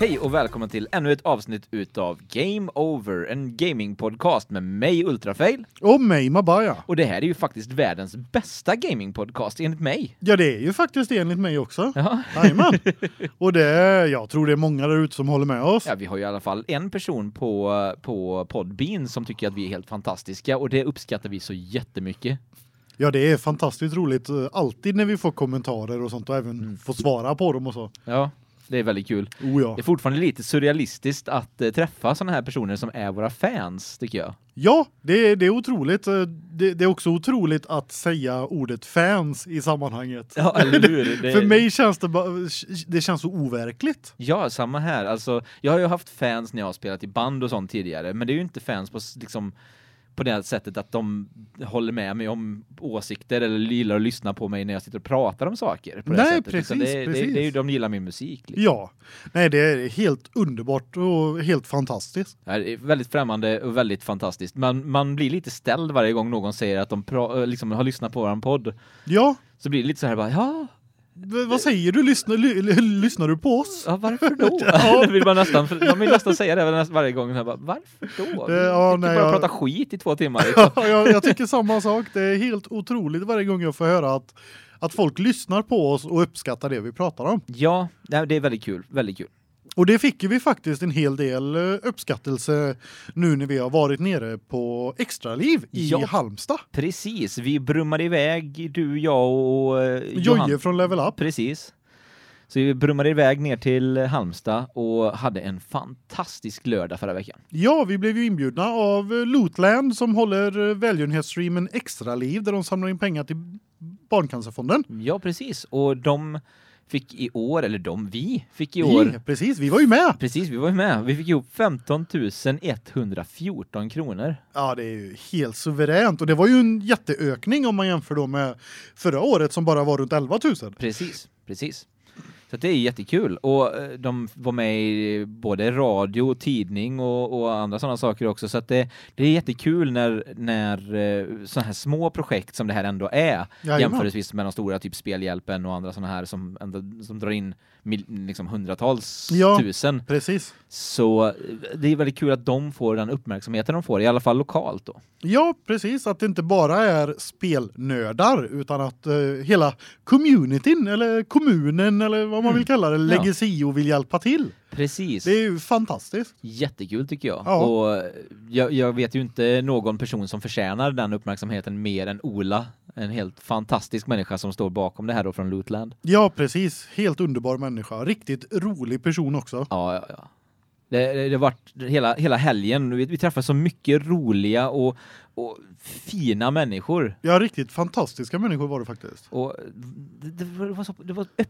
Hej och välkommen till ännu ett avsnitt utav Game Over, en gamingpodcast med mig Ultrafail. Och mig Mabaya. Och det här är ju faktiskt världens bästa gamingpodcast enligt mig. Ja, det är ju faktiskt enligt mig också. Ja. Jajamän. Och det, jag tror det är många där ute som håller med oss. ja, vi har ju i alla fall en person på, på Podbean som tycker att vi är helt fantastiska och det uppskattar vi så jättemycket. Ja, det är fantastiskt roligt eh, alltid när vi får kommentarer och sånt och även Mm. får svara på dem och så. Ja, det är väldigt kul. Oh ja. Det är fortfarande lite surrealistiskt att eh, träffa såna här personer som är våra fans, tycker jag. Ja, det är det är otroligt. Eh, Det, det är också otroligt att säga ordet fans i sammanhanget. Ja, eller hur? Det... För mig känns det bara det känns så overkligt. Ja, samma här. Alltså, jag har ju haft fans när jag har spelat i band och sånt tidigare, men det är ju inte fans på liksom på det sättet att de håller med mig om åsikter eller gillar att lyssna på mig när jag sitter och pratar om saker på det Nej, sättet. Precis, det, Det, precis. det är ju de gillar min musik. Liksom. Ja. Nej, det är helt underbart och helt fantastiskt. Det är väldigt främmande och väldigt fantastiskt. Man, man blir lite ställd varje gång någon säger att de liksom har lyssnat på våran podd. Ja, Så blir det lite så här bara, ja, v- vad säger du? Lyssnar, ly, ly, lyssnar du på oss? ja varför då? Ja. vill man nästan, man vill nästan säga det varje gång. Bara, varför då? Ja, Vi nej, bara jag- prata skit i två timmar. Liksom. Ja, jag, jag tycker samma sak. Det är helt otroligt varje gång jag får höra att att folk lyssnar på oss och uppskattar det vi pratar om. Ja, det är väldigt kul, väldigt kul. Och det fick vi faktiskt en hel del eh, uppskattelse nu när vi har varit nere på Extraliv i Ja. Halmstad. Precis, vi brummade iväg, du, jag och eh, Jojje från Level Up. Precis. Så vi brummade iväg ner till Halmstad och hade en fantastisk lördag förra veckan. Ja, vi blev ju inbjudna av eh, Lootland som håller välgörenhetsstreamen Extraliv där de samlar in pengar till Barncancerfonden. Ja, precis. Och de fick i år, eller de, vi fick i år, Ja, precis, vi var ju med. precis, vi var ju med. Vi fick ihop 15 114 kronor. Ja, det är ju helt suveränt och det var ju en jätteökning om man jämför då med förra året som bara var runt 11 000. Precis, precis. Så det är jättekul och eh, de var med i både radio, tidning och, och andra sådana saker också så det, det är jättekul när när eh, sådana här små projekt som det här ändå är Jajamän. jämförelsevis med de stora typ spelhjälpen och andra sådana här som ändå, som drar in liksom hundratals Ja. tusen Precis. så eh, det är väldigt kul att de får den uppmärksamheten de får i alla fall lokalt då. Ja, precis att det inte bara är spelnördar utan att eh, hela communityn eller kommunen eller vad man Mm. vill kalla det, Ja. Legacy vill hjälpa till. Precis. Det är ju fantastiskt. Jättekul tycker jag. Ja. Och jag, jag vet ju inte någon person som förtjänar den uppmärksamheten mer än Ola. En helt fantastisk människa som står bakom det här då från Lootland. Ja, precis. Helt underbar människa. Riktigt rolig person också. Ja, ja, ja. Det, det, det varit hela, hela helgen. Vi, vi träffade så mycket roliga och, och fina människor. Ja, riktigt fantastiska människor var det faktiskt. Och det, var, det, var så, det var öppet,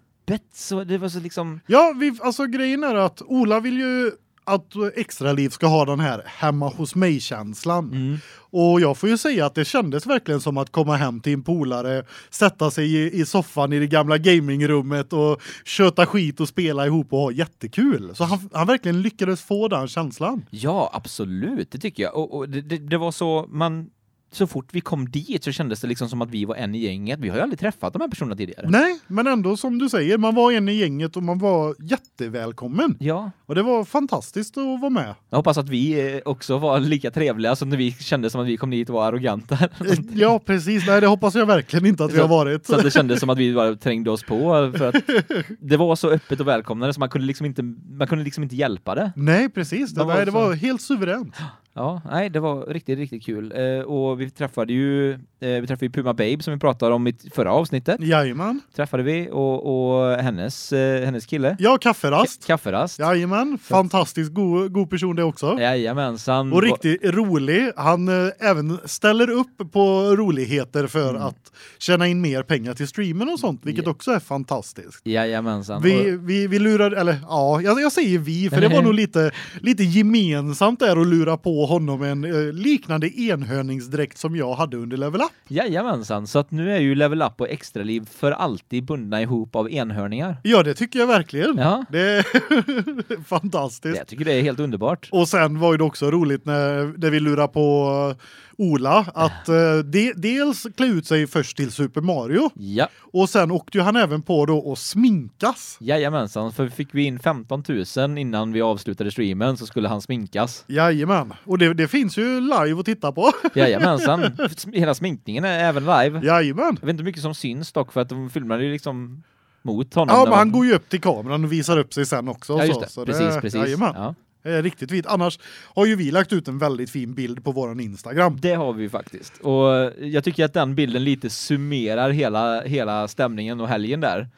så det var så liksom... Ja, vi, alltså grejen är att Ola vill ju att Extraliv ska ha den här hemma hos mig-känslan. Mm. Och jag får ju säga att det kändes verkligen som att komma hem till en polare, sätta sig i, i soffan i det gamla gamingrummet och köta skit och spela ihop och ha jättekul. Så han, han verkligen lyckades få den känslan. Ja, absolut, det tycker jag. Och, och det, det, det var så, man... Så fort vi kom dit så kändes det liksom som att vi var en i gänget. Vi har ju aldrig träffat de här personerna tidigare. Nej, men ändå som du säger, man var en i gänget och man var jättevälkommen. Ja, Och det var fantastiskt att vara med. jag hoppas att vi eh, också var lika trevliga som när vi kände som att vi kom dit och var arroganta. Ja, precis. Nej, det hoppas jag verkligen inte att vi Så- har varit. Så det kändes som att vi bara trängde oss på för att det var så öppet och välkomnande så man kunde liksom inte man kunde liksom inte hjälpa det. Nej, precis. Det, Man var nej, det var helt suveränt. Ja, nej, det var riktigt riktigt kul. Eh, och vi träffade ju eh, vi träffade ju Puma Babe som vi pratade om i förra avsnittet. Jajamän. Träffade vi och och hennes eh, hennes kille. Ja, kafferast. K- Kafferast. Jajamän. Fantastiskt god, god person det också. Jajamensan. Och riktigt rolig. Han eh, även ställer upp på roligheter för Mm. att tjäna in mer pengar till streamen och sånt, vilket Ja. också är fantastiskt. Jajamensan. Vi, vi, vi lurar, eller ja, jag, jag säger vi, för det var nog lite, lite gemensamt där att lura på på honom en eh, liknande enhörningsdräkt som jag hade under level up. Jajamensan, så att nu är ju level up och extra liv för alltid bundna ihop av enhörningar. Ja, det tycker jag verkligen. Ja. Det är fantastiskt. Jag tycker det är helt underbart. Och sen var det också roligt när, när vi lurar på Ola att uh, de, dels klä ut sig först till Super Mario Ja, och sen åkte ju han även på då att sminkas. jajamensan, för fick vi in 15 000 innan vi avslutade streamen så skulle han sminkas. Jajamän. Och det, det finns ju live att titta på. Jajamensan, hela sminkningen är även live. Jajamän. Jag vet inte hur mycket som syns dock för att de filmade ju liksom mot honom. Ja, men han man- går ju upp till kameran och visar upp sig sen också. Ja, just så. det. Så precis, det, precis. Jajamän. Ja. Är riktigt fint. Annars har ju vi lagt ut en väldigt fin bild på våran Instagram. Det har vi faktiskt. Och jag tycker att den bilden lite summerar hela hela stämningen och helgen där.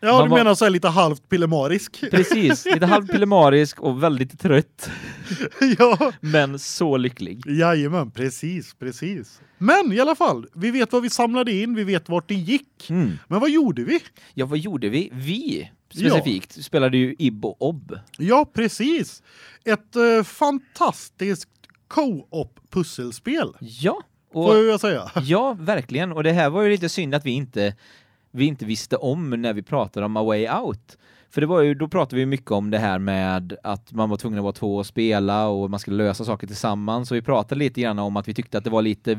Ja, Man du var- menar så lite halvt pillemarisk. Precis, lite halvpillemarisk och väldigt trött, ja, men så lycklig. jajamän, precis, precis. Men i alla fall, vi vet vad vi samlade in, vi vet vart det gick. Mm. Men vad gjorde vi? Ja, vad gjorde vi? Vi specifikt spelade ju Ib och Obb. Ja, precis. Ett eh, fantastiskt co-op pusselspel. Ja, och Får jag säga. ja, verkligen. Och det här var ju lite synd att vi inte vi inte visste om när vi pratade om A Way Out. För det var ju då pratade vi mycket om det här med att man var tvungen att vara två och spela och man skulle lösa saker tillsammans och vi pratade lite grann om att vi tyckte att det var lite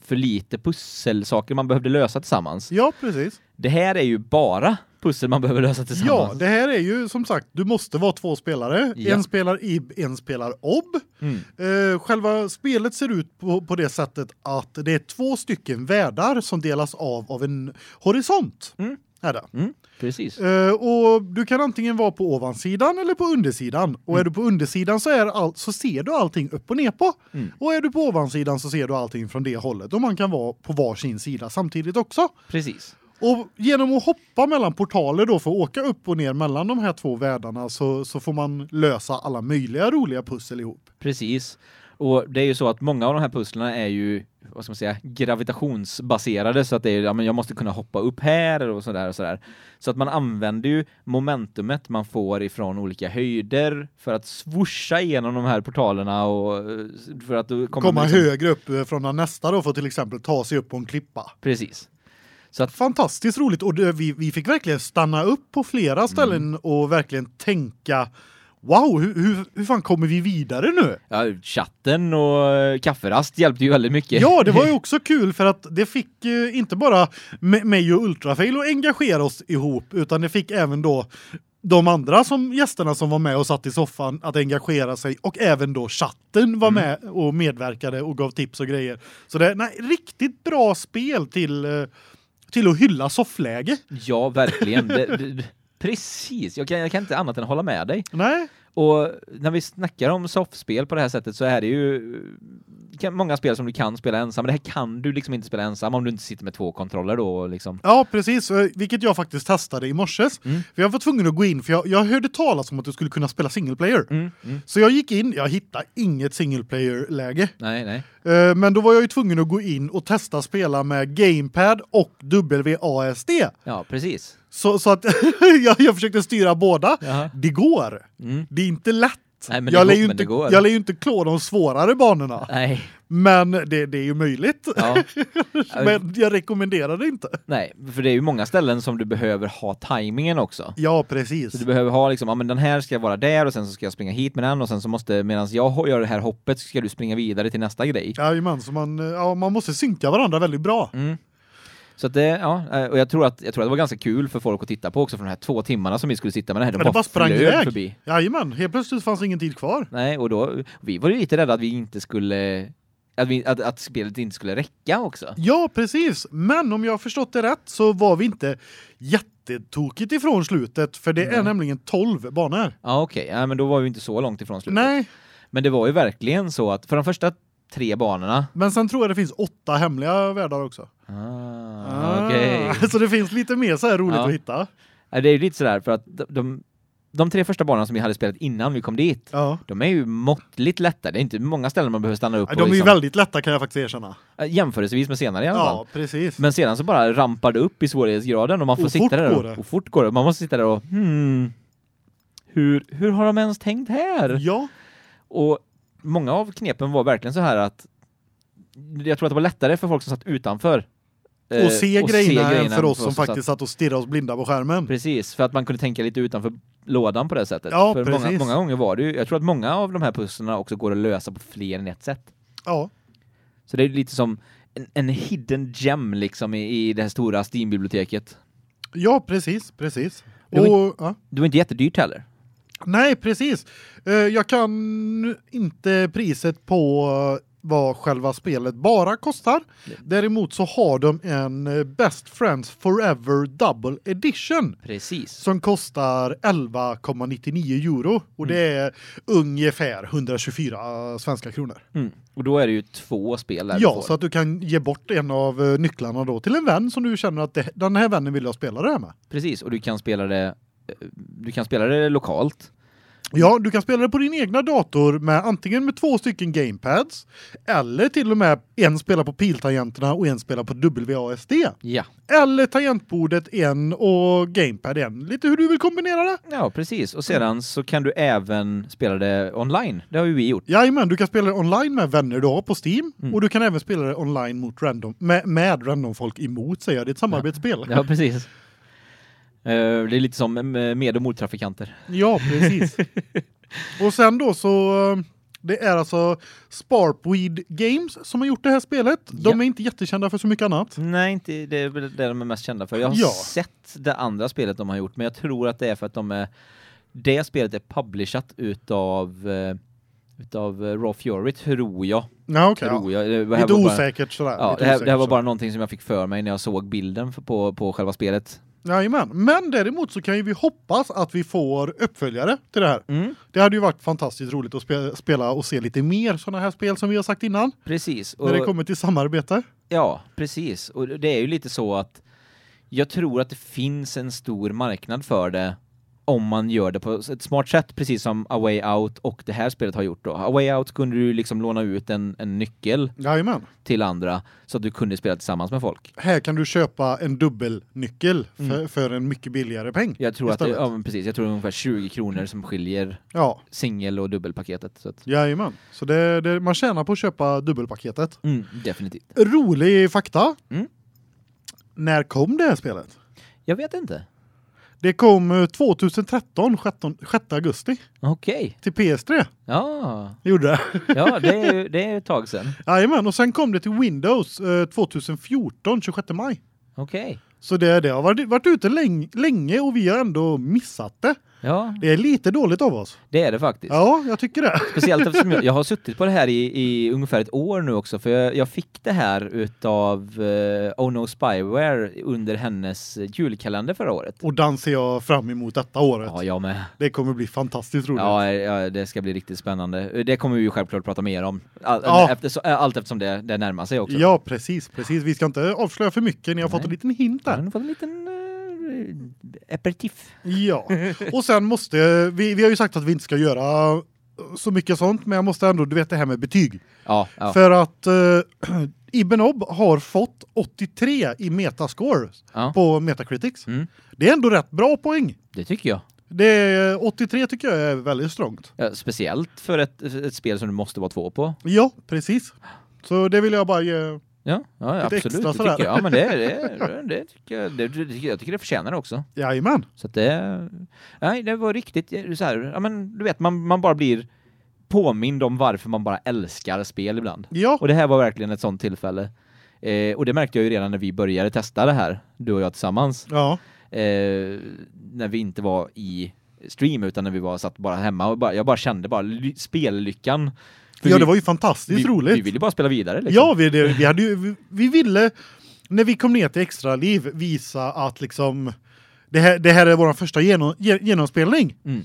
för lite pusselsaker man behövde lösa tillsammans. Ja, precis. Det här är ju bara pussel man behöver lösa Ja, tillsammans. det här är ju som sagt, du måste vara två spelare. Ja. En spelar IB, en spelar OB. Mm. Eh, själva spelet ser ut på, på det sättet att det är två stycken världar som delas av av en horisont. Mm. Är det. Mm, precis. Eh, och du kan antingen vara på ovansidan eller på undersidan. Och är du på undersidan så är all, så ser du allting upp och ner på. Mm. Och är du på ovansidan så ser du allting från det hållet. Och man kan vara på varsin sida samtidigt också. Precis. Och genom att hoppa mellan portaler då för att åka upp och ner mellan de här två världarna så så får man lösa alla möjliga roliga pussel ihop. Precis. Och det är ju så att många av de här pusslerna är ju vad ska man säga gravitationsbaserade så att det är ja men jag måste kunna hoppa upp här och så där och så där. Så att man använder ju momentumet man får ifrån olika höjder för att swoosha igenom de här portalerna och eh, för att Komma man liksom- högre upp eh, från nästa då för till exempel ta sig upp på en klippa. Precis. Så att Fantastiskt roligt och det, vi vi fick verkligen stanna upp på flera ställen Mm. och verkligen tänka Wow, hur, hur, hur fan kommer vi vidare nu? ja, chatten och eh, kafferast hjälpte ju väldigt mycket. Ja, det var ju också kul för att det fick eh, inte bara mig och Ultrafail att engagera oss ihop utan det fick även då de andra som gästerna som var med och satt i soffan att engagera sig och även då chatten var med och medverkade och gav tips och grejer. Så det är riktigt bra spel till eh, till att hylla soffläge. Ja, verkligen. Det, det, precis. Jag kan, jag kan inte annat än hålla med dig. Nej. Och när vi snackar om soffspel på det här sättet så är det ju många spel som du kan spela ensam, men det här kan du liksom inte spela ensam om du inte sitter med två kontroller då liksom. Ja, precis, eh, vilket jag faktiskt testade i morses. Mm. För jag var tvungen att gå in för jag, jag hörde talas om att du skulle kunna spela single player. Mm, mm. Så jag gick in, jag hittade inget single player läge. Nej, nej. Eh, Men då var jag ju tvungen att gå in och testa spela med gamepad och WASD. Ja, precis. Så så att jag, jag försökte styra båda. Jaha. Det går. Mm. Det är inte lätt. Nej, men jag det lär ju men inte jag lär ju inte klå de svårare banorna. Nej. Men det, det är ju möjligt. Ja. Men jag rekommenderar det inte. Nej, för det är ju många ställen som du behöver ha tajmingen också. Ja, precis. Så du behöver ha liksom, ja men den här ska vara där och sen så ska jag springa hit med den och sen så måste, medan jag gör det här hoppet så ska du springa vidare till nästa grej. Jajamän, så man, ja, man måste synka varandra väldigt bra. Mm. Så det, ja, eh, och jag tror att jag tror att det var ganska kul för folk att titta på också för de här två timmarna som vi skulle sitta med det här. De Men det bara sprang flög iväg. förbi. Jajamän, helt plötsligt fanns ingen tid kvar. Nej, och då vi var ju lite rädda att vi inte skulle att, vi, att, att spelet inte skulle räcka också. Ja, precis. Men om jag har förstått det rätt så var vi inte jättetokigt ifrån slutet för det är Nej. nämligen 12 banor. Ja, okej. Ja, men då var vi inte så långt ifrån slutet. Nej, Men det var ju verkligen så att för de första tre banorna. men sen tror jag det finns åtta hemliga världar också. Ah, okej. Ah, Så det finns lite mer så här roligt Ja. att hitta. Det är ju lite sådär för att de, de, de tre första banorna som vi hade spelat innan vi kom dit, Ja. de är ju måttligt lätta. Det är inte många ställen man behöver stanna upp De och är ju liksom, väldigt lätta kan jag faktiskt erkänna. jämförelsevis med senare i alla fall. Ja, precis. Men sedan så bara rampar det upp i svårighetsgraden och man får Och sitta där och, och fort går det. Man måste sitta där och hmm, hur, hur har de ens tänkt här? Ja, Och många av knepen var verkligen så här att jag tror att det var lättare för folk som satt utanför Och se att grejerna än grejerna för oss som faktiskt satt och stirrade oss blinda på skärmen. Precis, för att man kunde tänka lite utanför lådan på det sättet. Ja, för många, precis. många gånger var det ju, jag tror att många av de här pusslerna också går att lösa på fler än ett sätt. Ja. Så det är lite som en, en hidden gem liksom i, i det här stora Steam-biblioteket. Ja, precis, precis. Det var Och ja. Det var inte jättedyrt heller. Nej, precis. Eh, Jag kan inte priset på eh, vad själva spelet bara kostar. Däremot så har de en eh, Best Friends Forever Double Edition Precis. som kostar 11,99 euro och det är ungefär 124 svenska kronor. Mm. Och då är det ju två spel där Ja, så att du kan ge bort en av eh, nycklarna då till en vän som du känner att det, den här vännen vill jag spela det här med. Precis, och du kan spela det eh, du kan spela det lokalt. Ja, du kan spela det på din egna dator med antingen med två stycken gamepads eller till och med en spelar på piltangenterna och en spelar på WASD. Ja. Eller tangentbordet en och gamepad en. Lite hur du vill kombinera det. Ja, precis. Och sedan så kan du även spela det online. Det har ju vi gjort. Jajamän, du kan spela det online med vänner du har på Steam Mm. och du kan även spela det online mot random med, med random folk emot säger jag. Det är ett samarbetsspel. Ja, precis. Eh, det är lite som med och mottrafikanter. Ja, precis. och sen då så eh, det är alltså Sparpweed Games som har gjort det här spelet. De Ja. är inte jättekända för så mycket annat. Nej, inte det är väl det de är mest kända för. Jag har Ja. sett det andra spelet de har gjort, men jag tror att det är för att de är det spelet är publishat utav eh, utav Raw Fury tror jag. Ja, okej. tror jag. Det bara- osäkert sådär. Ja, det här, det här var bara någonting som jag fick för mig när jag såg bilden på på själva spelet. Jajamän. Men däremot så kan ju vi hoppas att vi får uppföljare till det här. Mm. Det hade ju varit fantastiskt roligt att spe spela och se lite mer sådana här spel som vi har sagt innan. Precis. När det kommer till samarbete. Ja, precis. Och det är ju lite så att jag tror att det finns en stor marknad för det om man gör det på ett smart sätt, precis som A Way Out och det här spelet har gjort då. A Way Out kunde du liksom låna ut en, en nyckel Jajamän. till andra så att du kunde spela tillsammans med folk. Här kan du köpa en dubbelnyckel för, Mm. för en mycket billigare peng. Jag tror att det, istället. ja, precis, jag tror ungefär 20 kronor som skiljer Ja, singel och dubbelpaketet. Så att, jajamän. Så det, det, man tjänar på att köpa dubbelpaketet. mm, definitivt. Rolig fakta. Mm. När kom det här spelet? Jag vet inte. Det kom eh, 2013, 16, 6 augusti Okej. till PS3. Ja, Gjorde det. ja det, är, ju- det är ett tag sedan. Jajamän, och sen kom det till Windows eh, 2014, 26 maj. Okej. Så det, det har varit, varit ute länge, länge och vi har ändå missat det. Ja, Det är lite dåligt av oss. det är det faktiskt. Ja, jag tycker det. Speciellt eftersom jag, jag har suttit på det här i, i ungefär ett år nu också, för jag, jag fick det här utav uh, Oh No Spyware under hennes julkalender förra året. Och den ser jag fram emot detta året. Ja, jag med. Det kommer bli fantastiskt roligt. Ja, ja, det ska bli riktigt spännande. Det kommer vi ju självklart prata mer om. All, Ja. efter, allt eftersom det, det närmar sig också. Ja, precis, precis. Vi ska inte avslöja för mycket. Ni har fått Nej. en liten hint där. har fått en liten uh, aperitif. Ja. Och sen måste vi vi har ju sagt att vi inte ska göra så mycket sånt, men jag måste ändå du vet det här med betyg. Ja, ja. För att uh, Ibenob har fått 83 i metascore ja. på Metacritics. Mm. Det är ändå rätt bra poäng. Det tycker jag. Det är 83 tycker jag är väldigt strongt. Speciellt för ett, ett spel som du måste vara två på. Ja, precis. Så det vill jag bara ge Ja, ja Lite absolut. extra Det sådär. tycker jag. Ja, men det, det, det, tycker jag, det, det, jag tycker det förtjänar det också. Jajamän. Så att det, nej, det var riktigt så här, ja men du vet, man, man bara blir påmind om varför man bara älskar spel ibland. Ja, Och det här var verkligen ett sånt tillfälle. Eh, och det märkte jag ju redan när vi började testa det här, du och jag tillsammans. ja. Eh, när vi inte var i stream utan när vi var satt bara hemma och bara, jag bara kände bara ly- spellyckan. Ja, det var ju fantastiskt vi, roligt. Vi ville bara spela vidare liksom. Ja, vi, det, vi hade ju vi, vi ville när vi kom ner till extra liv visa att liksom det här, det här är vår första genom, ge- genomspelning. Mm.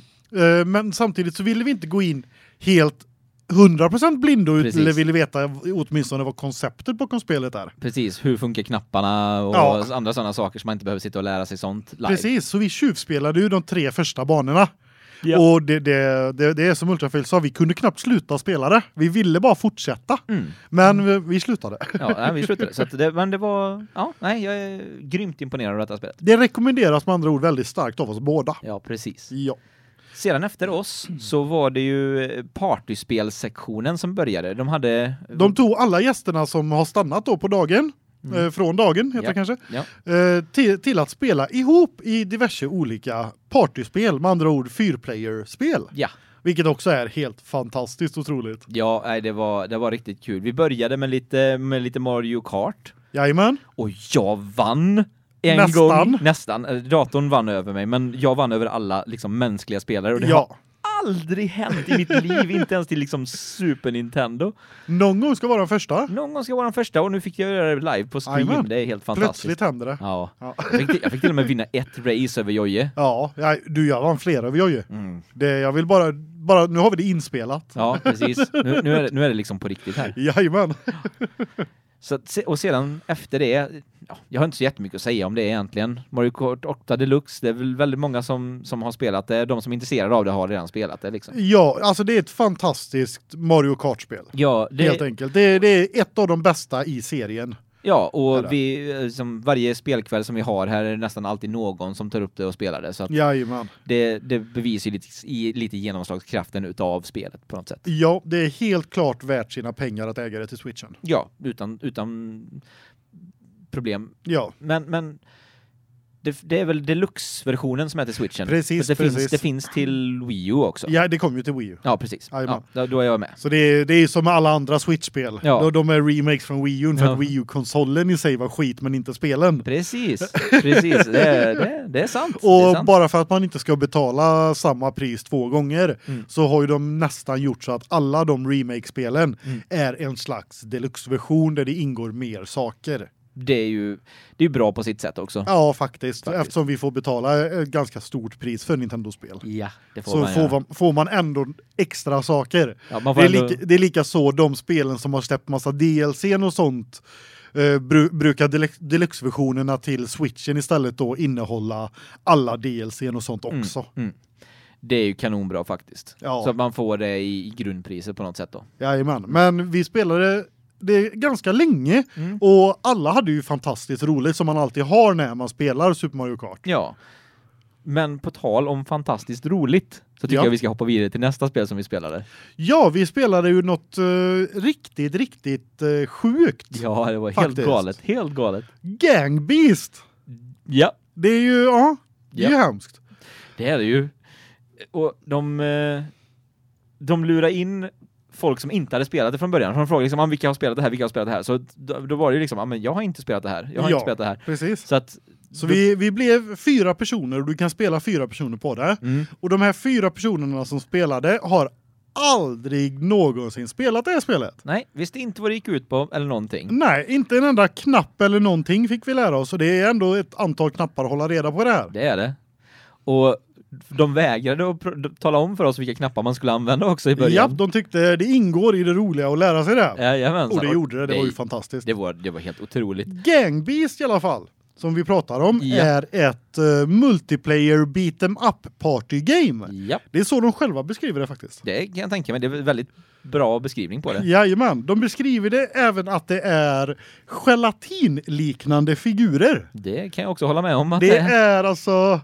Eh, men samtidigt så ville vi inte gå in helt 100% blindo ut eller ville veta åtminstone vad konceptet bakom spelet är. Precis, hur funkar knapparna och Ja. andra sådana saker som man inte behöver sitta och lära sig sånt live. Precis, så vi tjuvspelade ju de tre första banorna. Ja. Och det, det, det, det är som Ultrafail sa, vi kunde knappt sluta spela det. Vi ville bara fortsätta. Mm. Men vi, vi slutade. Ja, nej, vi slutade. Så det, men det var, ja, nej, jag är grymt imponerad av detta spelet. Det rekommenderas med andra ord väldigt starkt av oss båda. Ja, precis. Ja. Sedan efter oss så var det ju eh, partyspelsektionen som började. De hade De tog alla gästerna som har stannat då på dagen Mm. eh, från dagen heter Ja. det kanske. Ja. Eh, till, till att spela ihop i diverse olika partyspel, med andra ord fyrplayerspel. Ja. Vilket också är helt fantastiskt otroligt. Ja, nej, det var det var riktigt kul. Vi började med lite med lite Mario Kart Jajamän. och jag vann en Nästan. gång nästan. Datorn vann över mig, men jag vann över alla liksom mänskliga spelare och det har Ja. Aldrig hänt i mitt liv, inte ens till liksom Super Nintendo. Någon gång ska vara den första. Någon gång ska vara den första och nu fick jag göra det live på stream. Jajamän. Det är helt fantastiskt. Plötsligt händer det. Ja. Ja. Jag fick, till- jag fick till och med vinna ett race över Jojje. Ja, jag, du jag vann flera över Jojje. Mm. Det jag vill bara bara nu har vi det inspelat. Ja, precis. Nu, nu, är det, nu är det liksom på riktigt här. Jajamän. Så och sedan efter det, ja, jag har inte så jättemycket att säga om det egentligen. Mario Kart 8 Deluxe, det är väl väldigt många som, som har spelat det. De som är intresserade av det har redan spelat det liksom. Ja, alltså det är ett fantastiskt Mario Kart-spel. Ja, Helt det, enkelt. Det, det är ett av de bästa i serien. ja och vi, eh, som varje spelkväll som vi har här är det nästan alltid någon som tar upp det och spelar det. Så att Jajamän. det, det bevisar lite, i, lite genomslagskraften utav spelet på något sätt. Ja, det är helt klart värt sina pengar att äga det till Switchen. Ja, utan, utan problem. Ja, Men, men det, det är väl deluxe-versionen som till Switchen? Precis, det, precis. Finns, det finns till Wii U också. ja det kom ju till Wii U. Ja, precis. Ja, då, då är jag med. Så det är, det är som alla andra Switch-spel. Ja. De, de är remakes från Wii U för Ja. att Wii U-konsolen i sig var skit men inte spelen. Precis, precis. Det, är- det, det är sant. det är Och sant. bara för att man inte ska betala samma pris två gånger Mm. så har ju de nästan gjort så att alla de remake-spelen Mm. är en slags deluxe-version där det ingår mer saker. Det är ju det är bra på sitt sätt också. Ja, faktiskt. Faktiskt. Eftersom vi får betala ett ganska stort pris för Nintendo-spel. Ja, det får Så man får göra. man, får man ändå extra saker. Ja, får Det är, ändå, lika, det är lika så de spelen som har släppt massa DLC och sånt eh, bru, brukar dele- deluxe-versionerna till Switchen istället då innehålla alla DLC och sånt Mm, också. mm. Det är ju kanonbra faktiskt. Ja. Så att man får det i, i grundpriset på något sätt då. Jajamän. Men vi spelade det ganska länge Mm. och alla hade ju fantastiskt roligt som man alltid har när man spelar Super Mario Kart. Ja. Men på tal om fantastiskt roligt så tycker Ja. jag vi ska hoppa vidare till nästa spel som vi spelade. Ja, vi spelade ju något eh, riktigt riktigt eh, sjukt. Ja, det var Faktiskt. helt galet. Helt galet. Gang Beast. Ja, Det är ju ja, det är ju hemskt. det är det ju. Och de eh, de lurar in folk som inte hade spelat det från början. De frågade liksom, "Ah, vilka har spelat det här, vilka har spelat det här? Så då, då var det ju liksom, "Ah, men jag har inte spelat det här. Jag har Ja. inte spelat det här. Precis. Så att Så vi, vi blev fyra personer och du kan spela fyra personer på det. mm, Och de här fyra personerna som spelade har aldrig någonsin spelat det här spelet. nej, visste inte vad det gick ut på eller någonting. Nej, inte en enda knapp eller någonting fick vi lära oss och det är ändå ett antal knappar att hålla reda på det här. Det är det. Och de vägrade att tala om för oss vilka knappar man skulle använda också i Ja, början. de tyckte det ingår i det roliga att lära sig det. Jajamensan. Och det gjorde det, det var ju fantastiskt. det var det var helt otroligt. Gang Beast i alla fall, som vi pratar om, Ja. är ett uh, multiplayer beat 'em up party game. Ja, Det är så de själva beskriver det faktiskt. det kan jag tänka mig. Det är väldigt bra beskrivning på det. Jajamän, de beskriver det även att det är gelatinliknande figurer. Det kan jag också hålla med om att Det det är alltså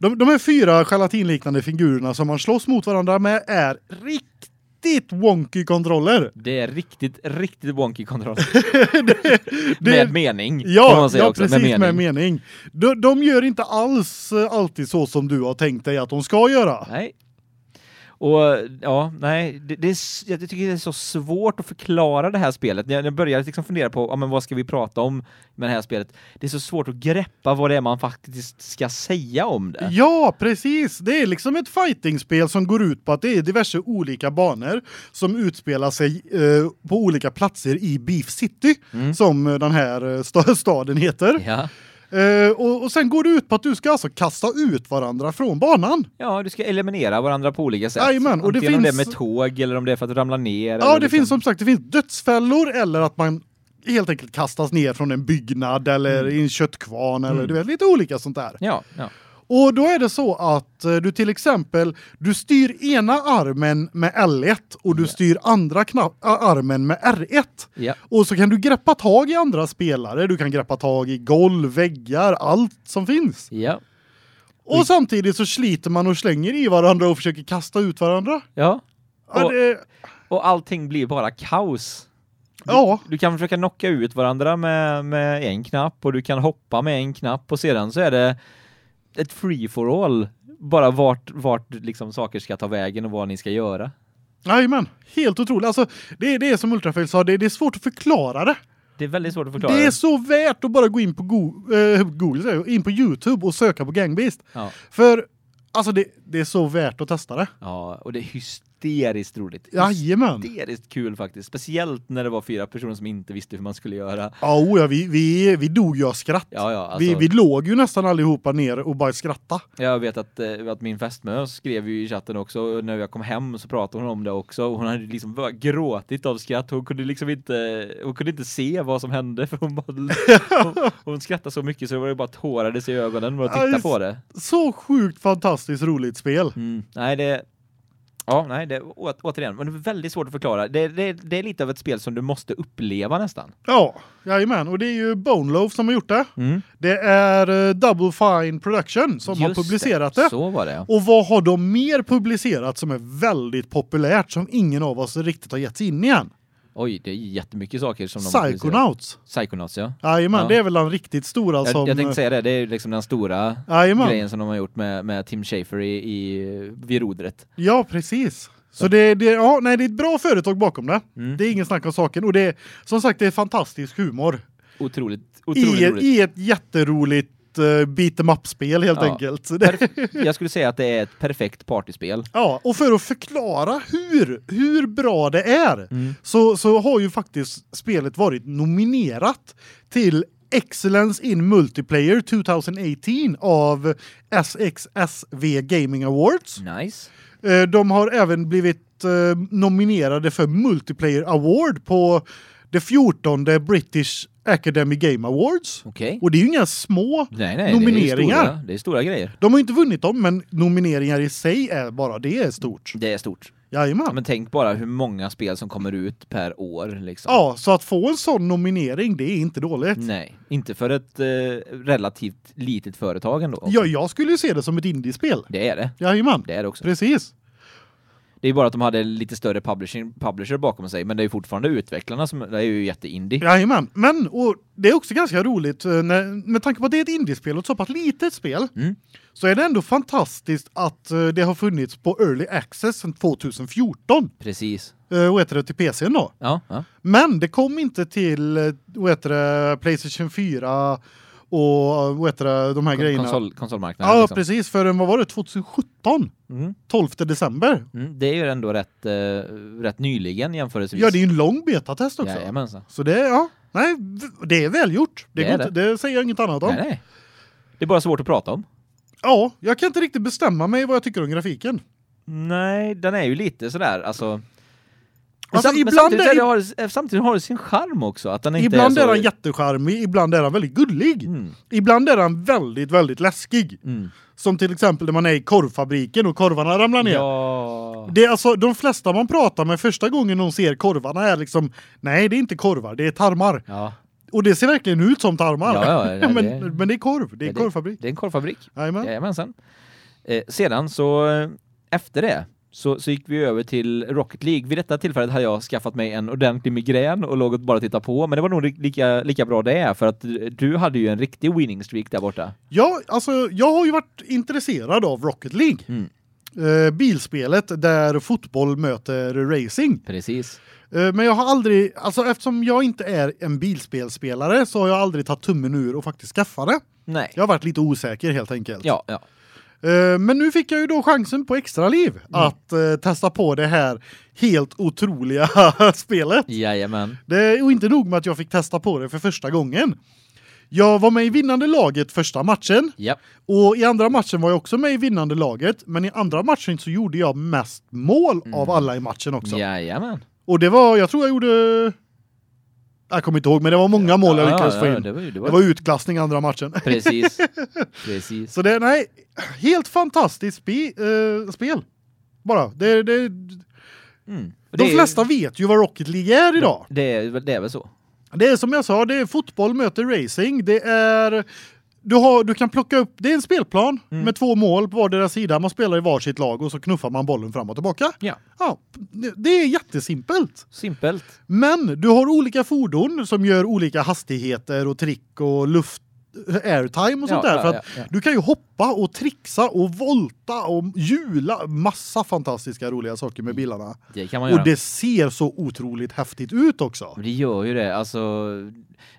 de, de här fyra gelatinliknande figurerna som man slåss mot varandra med är riktigt wonky kontroller. det är riktigt riktigt wonky kontroll. Det- med mening. Ja, ja också, precis med med mening. mening. De, de gör inte alls eh, alltid så som du har tänkt dig att de ska göra. Nej. Och ja, nej, det, det är, jag tycker det är så svårt att förklara det här spelet. När jag, började liksom fundera på, ja, men vad ska vi prata om med det här spelet? Det är så svårt att greppa vad det är man faktiskt ska säga om det. Ja, precis. Det är liksom ett fightingspel som går ut på att det är diverse olika banor som utspelar sig eh, på olika platser i Beef City, Mm. som den här eh, sta- staden heter. Ja. Eh, och, och sen går det ut på att du ska alltså kasta ut varandra från banan. ja, du ska eliminera varandra på olika sätt. Jajamän, och det om det är finns- med tåg eller om det är för att ramla ner. Ja, det liksom- finns som sagt det finns dödsfällor eller att man helt enkelt kastas ner från en byggnad eller i en köttkvarn eller Mm. du vet lite olika sånt där. Ja, ja. Och då är det så att eh, du till exempel du styr ena armen med L1 och du Ja. styr andra armen med R1. Ja. Och så kan du greppa tag i andra spelare, du kan greppa tag i golv, väggar, allt som finns. Ja. Och samtidigt så sliter man och slänger i varandra och försöker kasta ut varandra. Ja. Ja, Och- det, Och allting blir bara kaos. ja. Du kan försöka knocka ut varandra med, med en knapp och du kan hoppa med en knapp och sedan så är det ett free for all. Bara vart, vart liksom saker ska ta vägen och vad ni ska göra. Jajamän, helt otroligt. Alltså, det, är det som Ultrafail sa, det, det är svårt att förklara det. Det är väldigt svårt att förklara. Det är så värt att bara gå in på Go eh, Google, in på Youtube och söka på Gangbeast. Ja. För alltså det, det är så värt att testa det. ja, och det är hysteriskt roligt. Jajamän. Hysteriskt kul faktiskt. Speciellt när det var fyra personer som inte visste hur man skulle göra. Ja, oh ja vi, vi, vi dog ju av skratt. Ja, ja, alltså, vi, vi låg ju nästan allihopa ner och bara skratta. Jag vet att, eh, att min fästmö skrev ju i chatten också när jag kom hem så pratade hon om det också. Hon hade liksom gråtit av skratt. Hon kunde liksom inte hon kunde inte se vad som hände för hon bara hon, hon skrattade så mycket så det var ju bara tårades i ögonen bara att titta på det. Så sjukt fantastiskt roligt spel. Mm. Nej, det Ja, nej, det å, återigen, men det är väldigt svårt att förklara. Det, det, det är lite av ett spel som du måste uppleva nästan. Ja, jajamän. Och det är ju Bone Loaf som har gjort det. Mm. Det är eh, Double Fine Production som har Just publicerat det. Så var det. Och vad har de mer publicerat som är väldigt populärt som ingen av oss riktigt har gett sig in i än? Oj, det är jättemycket saker som de. Psychonauts. Psychonauts, ja. Jajamän, Ja. det är väl den riktigt stora Jag, som... jag tänkte säga det, det är liksom den stora Jajamän. grejen som de har gjort med, med Tim Schafer i, i vid rodret. Ja, precis. Så det, det, ja, nej, det är ett bra företag bakom det. Mm. Det är ingen snack om saken. Och det är, som sagt, det är fantastisk humor. Otroligt, otroligt I, roligt. I ett jätteroligt uh, beat em up-spel helt Ja. enkelt. Jag skulle säga att det är ett perfekt partyspel. ja, och för att förklara hur, hur bra det är Mm. så, så har ju faktiskt spelet varit nominerat till Excellence in Multiplayer 2018 av SXSV Gaming Awards. Nice. Eh, De har även blivit eh, nominerade för Multiplayer Award på det 14 British Academy Game Awards. Okej. Och det är ju inga små Nej, nej, nomineringar. Det är, stora, det är stora grejer. De har inte vunnit dem, men nomineringar i sig är bara det är stort. Det är stort. Jajamän. Ja, men tänk bara hur många spel som kommer ut per år liksom. Ja, så att få en sån nominering, det är inte dåligt. Nej, inte för ett eh, relativt litet företag ändå. Ja, jag skulle ju se det som ett indiespel. Det är det. Jajamän. Det är det också. Precis. Det är bara att de hade lite större publishing, publisher bakom sig, men det är ju fortfarande utvecklarna som det är ju jätteindie. Jajamän. Men och det är också ganska roligt eh, när, med tanke på att det är ett indiespel och ett så pass litet spel Mm. så är det ändå fantastiskt att eh, det har funnits på Early Access sedan 2014. Precis. Eh, vad heter det till PC då? Ja, ja. Men det kom inte till vad heter det PlayStation 4 och vad heter det de här grejerna. Konsol, konsolmarknaden. Ja, liksom. precis för vad var det 2017? Mm. 12 december. Mm, det är ju ändå rätt, eh, rätt nyligen jämförelsevis. Ja, det är ju en lång betatest också. Jajamensan. Så det ja, nej, det är välgjort. Det, Det är inte- det säger jag inget annat om. Nej, nej. Det är bara svårt att prata om. Ja, jag kan inte riktigt bestämma mig vad jag tycker om grafiken. Nej, den är ju lite sådär, alltså... Alltså, Sam- men ibland samtidigt, är- är det, har, samtidigt har det sin charm också. Att den inte Ibland är, är, så... han jättecharmig, ibland är han väldigt gullig. Mm, Ibland är han väldigt, väldigt läskig. mm. Som till exempel när man är i korvfabriken och korvarna ramlar ner. Ja. Det är alltså de flesta man pratar med första gången de ser korvarna är liksom nej, det är inte korvar, det är tarmar. Ja. Och det ser verkligen ut som tarmar. Ja, ja, men, det- men det är korv, det är Ja, korvfabrik. Det är en korvfabrik. Jajamensan. Eh, sedan så, eh, efter det, så, så gick vi över till Rocket League. Vid detta tillfället hade jag skaffat mig en ordentlig migrän och låg och bara titta på. Men det var nog li- lika, lika bra det är, för att du hade ju en riktig winning streak där borta. Ja, alltså jag har ju varit intresserad av Rocket League. Mm. Eh, bilspelet där fotboll möter racing. Precis. Eh, men jag har aldrig alltså eftersom jag inte är en bilspelspelare så har jag aldrig tagit tummen ur och faktiskt skaffa det. Nej. Jag har varit lite osäker helt enkelt. Ja, ja. Eh, men nu fick jag ju då chansen på extra liv Mm. att eh, testa på det här helt otroliga spelet. Jajamän. Det är och inte nog med att jag fick testa på det för första gången. Jag var med i vinnande laget första matchen Ja. och i andra matchen var jag också med i vinnande laget, men i andra matchen så gjorde jag mest mål Mm. av alla i matchen också. Jajamän. Och det var jag tror jag gjorde jag kommer inte ihåg men det var många mål jag lyckades få in. det var, det Det var... var utklassning andra matchen. Precis. Precis. Så det nej, helt fantastiskt spe, eh, spel. Bara det det Mm. de är- flesta vet ju vad Rocket League är idag. Det det är väl så. Det är som jag sa, det är fotboll möter racing. Det är du har du kan plocka upp det är en spelplan Mm. med två mål på vardera sida. Man spelar i varsitt lag och så knuffar man bollen fram och tillbaka. Ja. Ja, det- är jättesimpelt. Simpelt. Men du har olika fordon som gör olika hastigheter och trick och luft airtime och sånt Ja, där för att ja, ja. du kan ju hoppa och trixa och volta och hjula massa fantastiska roliga saker med bilarna. Det kan man göra. Och det ser så otroligt häftigt ut också. Men Det gör ju det. Alltså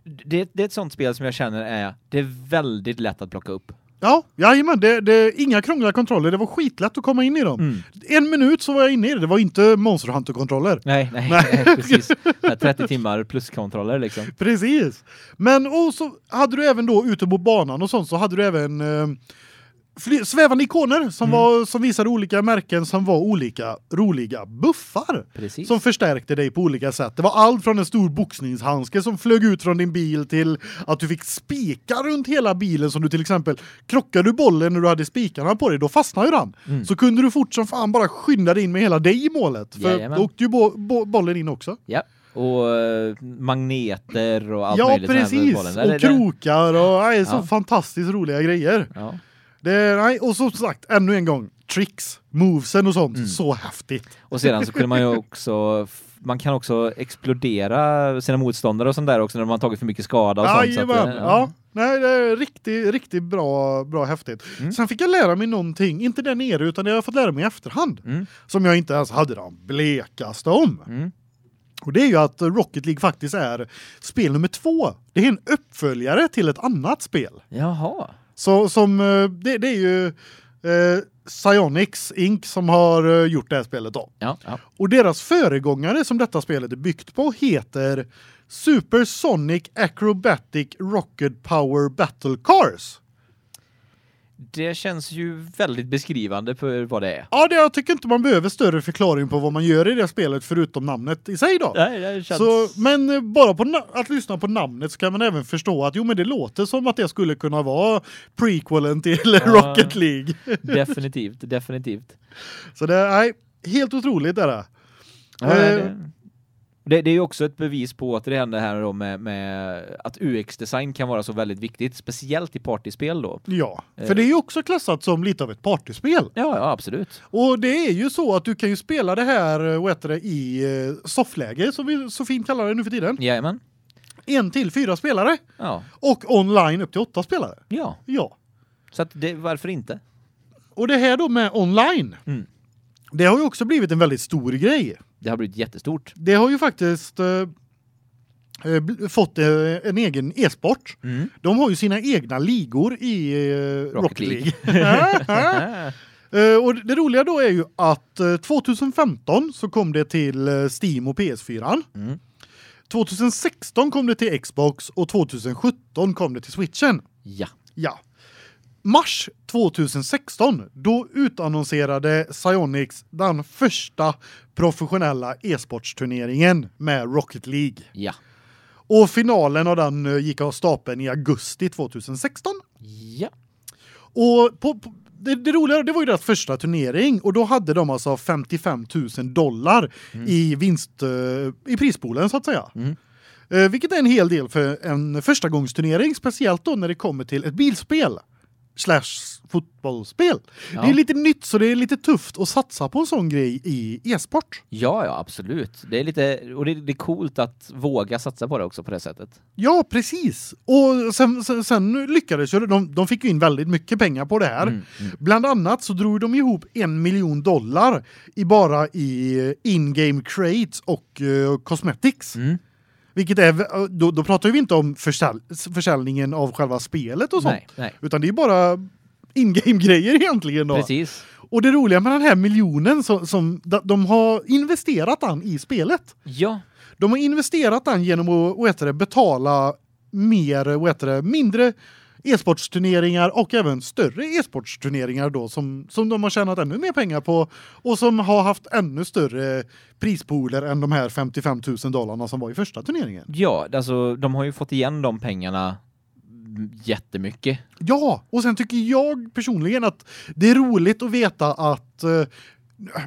det, det är ett sånt spel som jag känner är det är väldigt lätt att plocka upp. Ja, jajamän, det det är inga krångliga kontroller. Det var skitlätt att komma in i dem. Mm. En minut så var jag inne i det. Det var inte Monster Hunter kontroller. Nej, nej, Nej. nej. precis. Så här 30 timmar plus kontroller liksom. Precis. Men och så hade du även då ute på banan och sånt så hade du även eh, svävande ikoner som Mm. var som visade olika märken som var olika roliga buffar Precis. som förstärkte dig på olika sätt. Det var allt från en stor boxningshandske som flög ut från din bil till att du fick spikar runt hela bilen som du till exempel krockade du bollen när du hade spikarna på dig då fastnade ju den. Mm. Så kunde du fort som fan bara skynda dig in med hela dig i målet för Jajamän. då åkte ju bo bo bollen in också. Ja. Och eh, magneter och allt ja, möjligt. med precis. Och krokar och nej, så Ja. fantastiskt roliga grejer. Ja. Det nej, och som sagt ännu en gång tricks, movesen och Mm. sånt så häftigt. Och sedan så kunde man ju också man kan också explodera sina motståndare och sånt där också när man har tagit för mycket skada och sånt så att, eh, Ja. Nej, det är riktigt riktigt bra bra häftigt. Mm. Sen fick jag lära mig någonting, inte där nere utan det har jag fått lära mig i efterhand Mm. som jag inte ens hade den blekaste om. Mm. Och det är ju att Rocket League faktiskt är spel nummer två. Det är en uppföljare till ett annat spel. Jaha. Så som eh, det, det är ju eh, Psyonix Inc som har eh, gjort det här spelet då. Ja, ja. Och deras föregångare som detta spelet är byggt på heter Super Sonic Acrobatic Rocket Power Battle Cars. Det känns ju väldigt beskrivande för vad det är. Ja, det jag tycker inte man behöver större förklaring på vad man gör i det spelet förutom namnet i sig då. Nej, det känns Så men eh, bara på att lyssna på namnet så kan man även förstå att jo men det låter som att det skulle kunna vara prequelen till Ja. Rocket League. definitivt, definitivt. Så det är helt otroligt är det. Ja, Eh, det, det, det är ju också ett bevis på att det här då med, med att UX-design kan vara så väldigt viktigt, speciellt i partyspel då. Ja, för det är ju också klassat som lite av ett partyspel. Ja, ja absolut. Och det är ju så att du kan ju spela det här eh, vad heter det, i eh, soffläge som vi så fint kallar det nu för tiden. Jajamän. En till fyra spelare Ja. och online upp till åtta spelare. Ja, Ja. så det, varför inte? Och det här då med online. Mm. Det har ju också blivit en väldigt stor grej. Det har blivit jättestort. Det har ju faktiskt eh, eh, fått eh, en egen e-sport. Mm. De har ju sina egna ligor i eh, Rocket, League. League. Eh, och det roliga då är ju att eh, 2015 så kom det till Steam och PS4. Mm. 2016 kom det till Xbox och 2017 kom det till Switchen. ja. Ja. Mars 2016 då utannonserade Psyonix den första professionella e-sportsturneringen med Rocket League. Ja. Och finalen av den eh, gick av stapeln i augusti 2016. Ja. Och på, på det, det roliga det var ju deras första turnering och då hade de alltså 55 000 dollar i vinst eh, i prispoolen så att säga. Mm. Eh, vilket är en hel del för en förstagångsturnering speciellt då när det kommer till ett bilspel slash fotbollsspel. Ja. Det är lite nytt så det är lite tufft att satsa på en sån grej i e-sport. Ja, ja, absolut. Det är lite och det, det är coolt att våga satsa på det också på det sättet. Ja, precis. Och sen, sen, sen lyckades ju de de fick ju in väldigt mycket pengar på det här. Mm, mm. Bland annat så drog de ihop en miljon dollar i bara i in-game crates och uh, cosmetics. Mm. Vilket är eh, då, då pratar vi inte om försäl försäljningen av själva spelet och sånt. Nej, nej. Utan det är bara in-game grejer egentligen då. Precis. Och det roliga med den här miljonen som de, de har investerat den i spelet. Ja. De har investerat den genom att vad heter det, betala mer vad heter det, mindre e-sportsturneringar och även större e-sportsturneringar då som som de har tjänat ännu mer pengar på och som har haft ännu större prispooler än de här 55 000 dollarna som var i första turneringen. Ja, alltså de har ju fått igen de pengarna jättemycket. Ja, och sen tycker jag personligen att det är roligt att veta att eh,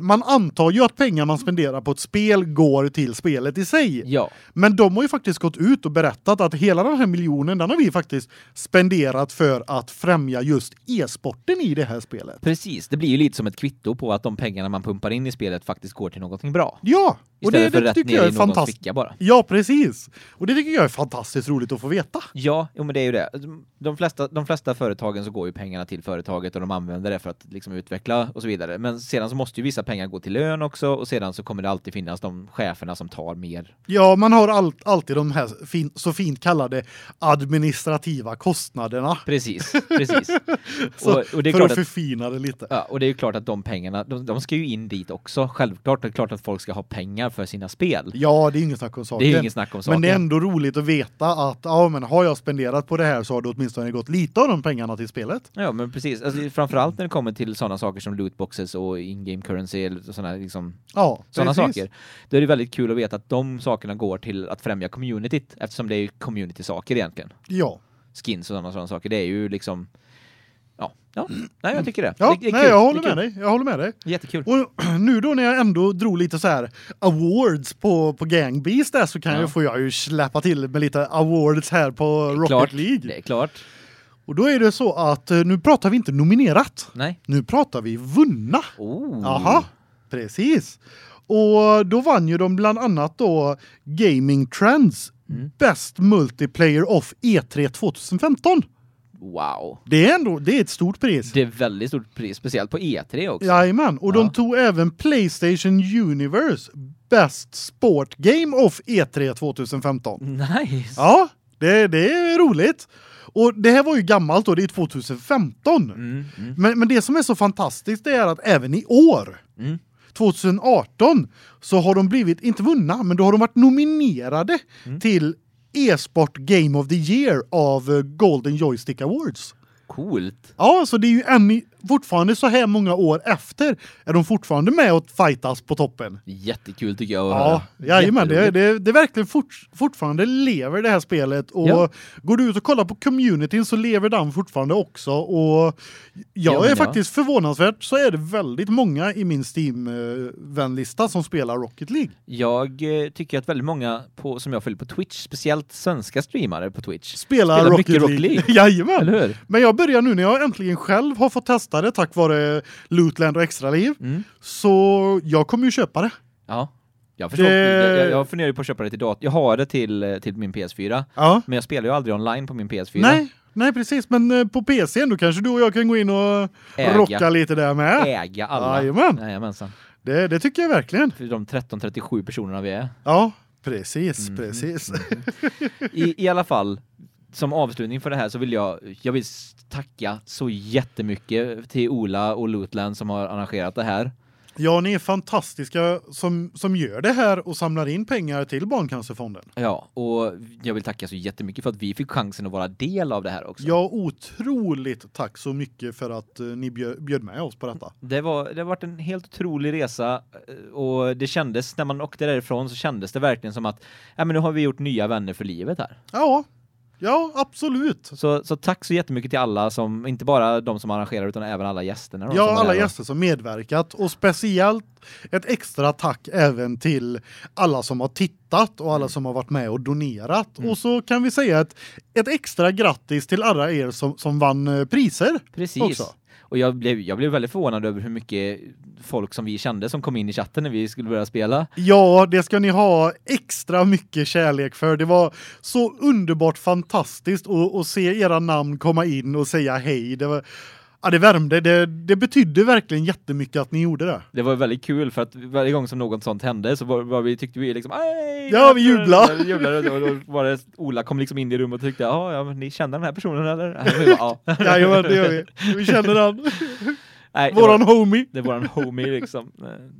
man antar ju att pengar man spenderar på ett spel går till spelet i sig. Ja, Men de har ju faktiskt gått ut och berättat att hela den här miljonen den har vi faktiskt spenderat för att främja just e-sporten i det här spelet. precis. Det blir ju lite som ett kvitto på att de pengarna man pumpar in i spelet faktiskt går till någonting bra. Ja, och det, Istället det tycker jag är fantastiskt. Ja, precis. Och det tycker jag är fantastiskt roligt att få veta. Ja, jo, men det är ju det. De flesta, de flesta företagen så går ju pengarna till företaget och de använder det för att liksom utveckla och så vidare. Men sedan så måste ju vissa pengar gå till lön också och sedan så kommer det alltid finnas de cheferna som tar mer. Ja, man har all, alltid de här fin, så fint kallade administrativa kostnaderna. Precis, precis. Så, och, och det är för klart att att förfina det lite. Ja, och det är ju klart att de pengarna, de, de ska ju in dit också. Självklart, det är klart att folk ska ha pengar för sina spel. Ja, det är inget snack om saken. Det är inget snack om saken. Men det är ändå roligt att veta att ja, men har jag spenderat på det här så har det åtminstone gått lite av de pengarna till spelet. Ja, men precis. Alltså, framförallt när det kommer till sådana saker som lootboxes och in-game currency eller sådana liksom, Ja, såna saker. Då är det väldigt kul att veta att de sakerna går till att främja communityt eftersom det är ju community-saker egentligen. Ja. Skins och sådana sådana saker. Det är ju liksom Ja, ja. Nej, jag tycker det. Ja, det, det nej, jag håller med dig. Jag håller med dig. Jättekul. Och nu då när jag ändå drog lite så här awards på på Gang Beast där så kan Ja. jag får jag ju släppa till med lite awards här på Rocket klart. League. Det är klart. Och då är det så att eh, nu pratar vi inte nominerat. Nej. Nu pratar vi vunna. Oh. Jaha, precis. Och då vann ju de bland annat då Gaming Trends Mm. Best Multiplayer of E3 2015. Wow. Det är ändå det är ett stort pris. Det är väldigt stort pris, speciellt på E3 också. Jajamän, och de Ja. tog även Playstation Universe Best Sport Game of E3 2015. Nice. Ja, det, det är roligt. Och det här var ju gammalt då, det är 2015. Mm, mm, Men, men det som är så fantastiskt det är att även i år, mm. 2018, så har de blivit, inte vunna, men då har de varit nominerade Mm. till e-sport Game of the Year av eh, Golden Joystick Awards. Coolt. Ja, så det är ju i, fortfarande så här många år efter är de fortfarande med och fightas på toppen. Jättekul tycker jag Ja, höra. jajamän, det, det, det är verkligen fort, fortfarande lever det här spelet och Ja. går du ut och kollar på communityn så lever den fortfarande också och jag Ja, men är ja. faktiskt förvånansvärt så är det väldigt många i min Steam vänlista som spelar Rocket League. Jag eh, tycker att väldigt många på, som jag följer på Twitch, speciellt svenska streamare på Twitch, Spelar, Spelar Rocket, Rocket League. League. Jajamän. Men jag börjar nu när jag äntligen själv har fått testa det tack vare Lootland och Extraliv Mm. så jag kommer ju köpa det. Ja. Jag förstår. Det- Jag, jag, funderar ju på att köpa det till dator. Jag har det till, eh, till min PS4, Ja. men jag spelar ju aldrig online på min PS4. Nej, nej precis, men eh, på PC då kanske du och jag kan gå in och Äga. rocka lite där med. Äga alla. Jajamän. Jajamensan. Det, det tycker jag verkligen. För de 1337 personerna vi är. Ja, precis, Mhm. precis. I, I alla fall, som avslutning för det här så vill jag, jag vill tacka så jättemycket till Ola och Lootland som har arrangerat det här. Ja, ni är fantastiska som som gör det här och samlar in pengar till Barncancerfonden. Ja, och jag vill tacka så jättemycket för att vi fick chansen att vara del av det här också. Ja, otroligt tack så mycket för att eh, ni bjöd, bjöd med oss på detta. Det var det har varit en helt otrolig resa eh, och det kändes när man åkte därifrån så kändes det verkligen som att ja men nu har vi gjort nya vänner för livet här. Ja. Ja, absolut. Så så tack så jättemycket till alla som inte bara de som arrangerar utan även alla gästerna Ja, alla där gäster som medverkat och speciellt ett extra tack även till alla som har tittat och Mm. alla som har varit med och donerat. Och så kan vi säga ett, ett extra grattis till alla er som, som vann eh, priser. Precis. också. Och jag blev jag blev väldigt förvånad över hur mycket folk som vi kände som kom in i chatten när vi skulle börja spela. Ja, det ska ni ha extra mycket kärlek för. Det var så underbart fantastiskt att, att se era namn komma in och säga hej. Det var Ja, det värmde. Det, det betydde verkligen jättemycket att ni gjorde det. Det var väldigt kul för att varje gång som något sånt hände så var, var vi tyckte vi liksom "Aj!" Ja, vi jublade. Vi jublade och då var det Ola kom liksom in i rummet och tyckte ja, ja men ni känner den här personen eller? Vi bara, ja. Jajamän, det gör vi. Vi känner han. Nej, Våran var, homie. det var en homie liksom.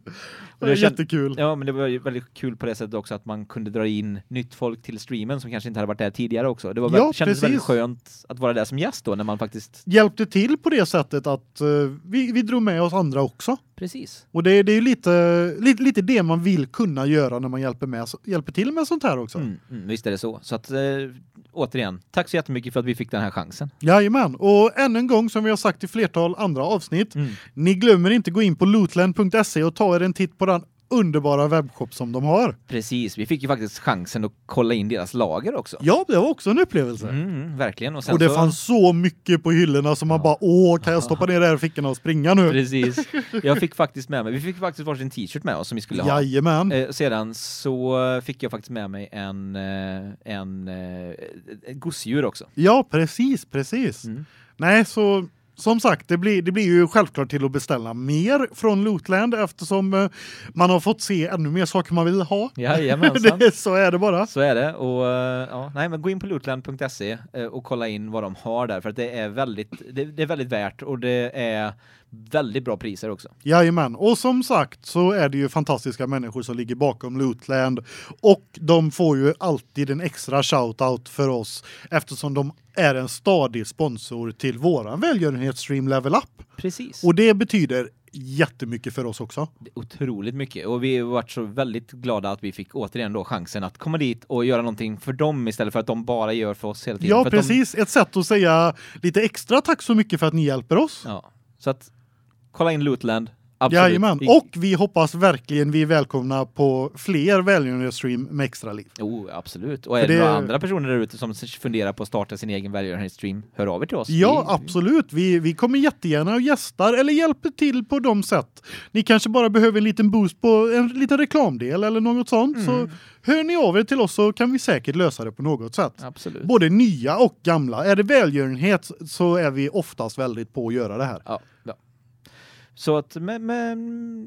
Det känd- jättekul. Ja, men det var ju väldigt kul på det sättet också att man kunde dra in nytt folk till streamen som kanske inte hade varit där tidigare också. Det var Ja, väl, kändes precis. väldigt skönt att vara där som gäst då när man faktiskt Hjälpte till på det sättet att eh, vi, vi drog med oss andra också. precis. Och det, det är ju lite, lite, lite det man vill kunna göra när man hjälper, med, hjälper till med sånt här också. Mm, mm, visst är det så. Så att eh, återigen, tack så jättemycket för att vi fick den här chansen. Jajamän, och än en gång som vi har sagt i flertal andra avsnitt, Mm. ni glömmer inte gå in på lootland.se och ta er en titt på den underbara webbshop som de har. Precis, vi fick ju faktiskt chansen att kolla in deras lager också. Ja, det var också en upplevelse. Mm, mm, verkligen. Och, Och det så... fanns så mycket på hyllorna som man bara åh, kan jag stoppa ner det här i fickorna och springa nu? Precis. Jag fick faktiskt med mig, vi fick faktiskt varsin t-shirt med oss som vi skulle ha. Jajamän. Eh, sedan så fick jag faktiskt med mig en, eh, en eh, gosedjur också. Ja, precis, precis. Mm. Nej, så som sagt, det blir det blir ju självklart till att beställa mer från Lootland eftersom eh, man har fått se ännu mer saker man vill ha. Jajamensan. det, så är det bara. Så är det och eh, ja, nej men gå in på lootland.se eh, och kolla in vad de har där för att det är väldigt det, det är väldigt värt och det är väldigt bra priser också. Jajamän. Och som sagt så är det ju fantastiska människor som ligger bakom Lootland och de får ju alltid en extra shoutout för oss eftersom de är en stadig sponsor till våran välgörenhetsstream Level Up. Precis. Och det betyder jättemycket för oss också. Otroligt mycket och vi har varit så väldigt glada att vi fick återigen då chansen att komma dit och göra någonting för dem istället för att de bara gör för oss hela tiden. Ja, För att de- precis. Ett sätt att säga lite extra tack så mycket för att ni hjälper oss. Ja. Så att kolla in Lootland. Absolut. Jajamän. Och vi hoppas verkligen vi är välkomna på fler välgörenhetsstream med extra liv. Jo, absolut. Och är det det- några andra personer där ute som funderar på att starta sin egen välgörenhetsstream, hör av er till oss. Ja, Vi- absolut. Vi, vi kommer jättegärna och gästar eller hjälper till på de sätt. Ni kanske bara behöver en liten boost på en liten reklamdel eller något sånt. Mm. Så hör ni av er till oss så kan vi säkert lösa det på något sätt. Absolut. Både nya och gamla. Är det välgörenhet så är vi oftast väldigt på att göra det här. Ja. Så att med, med,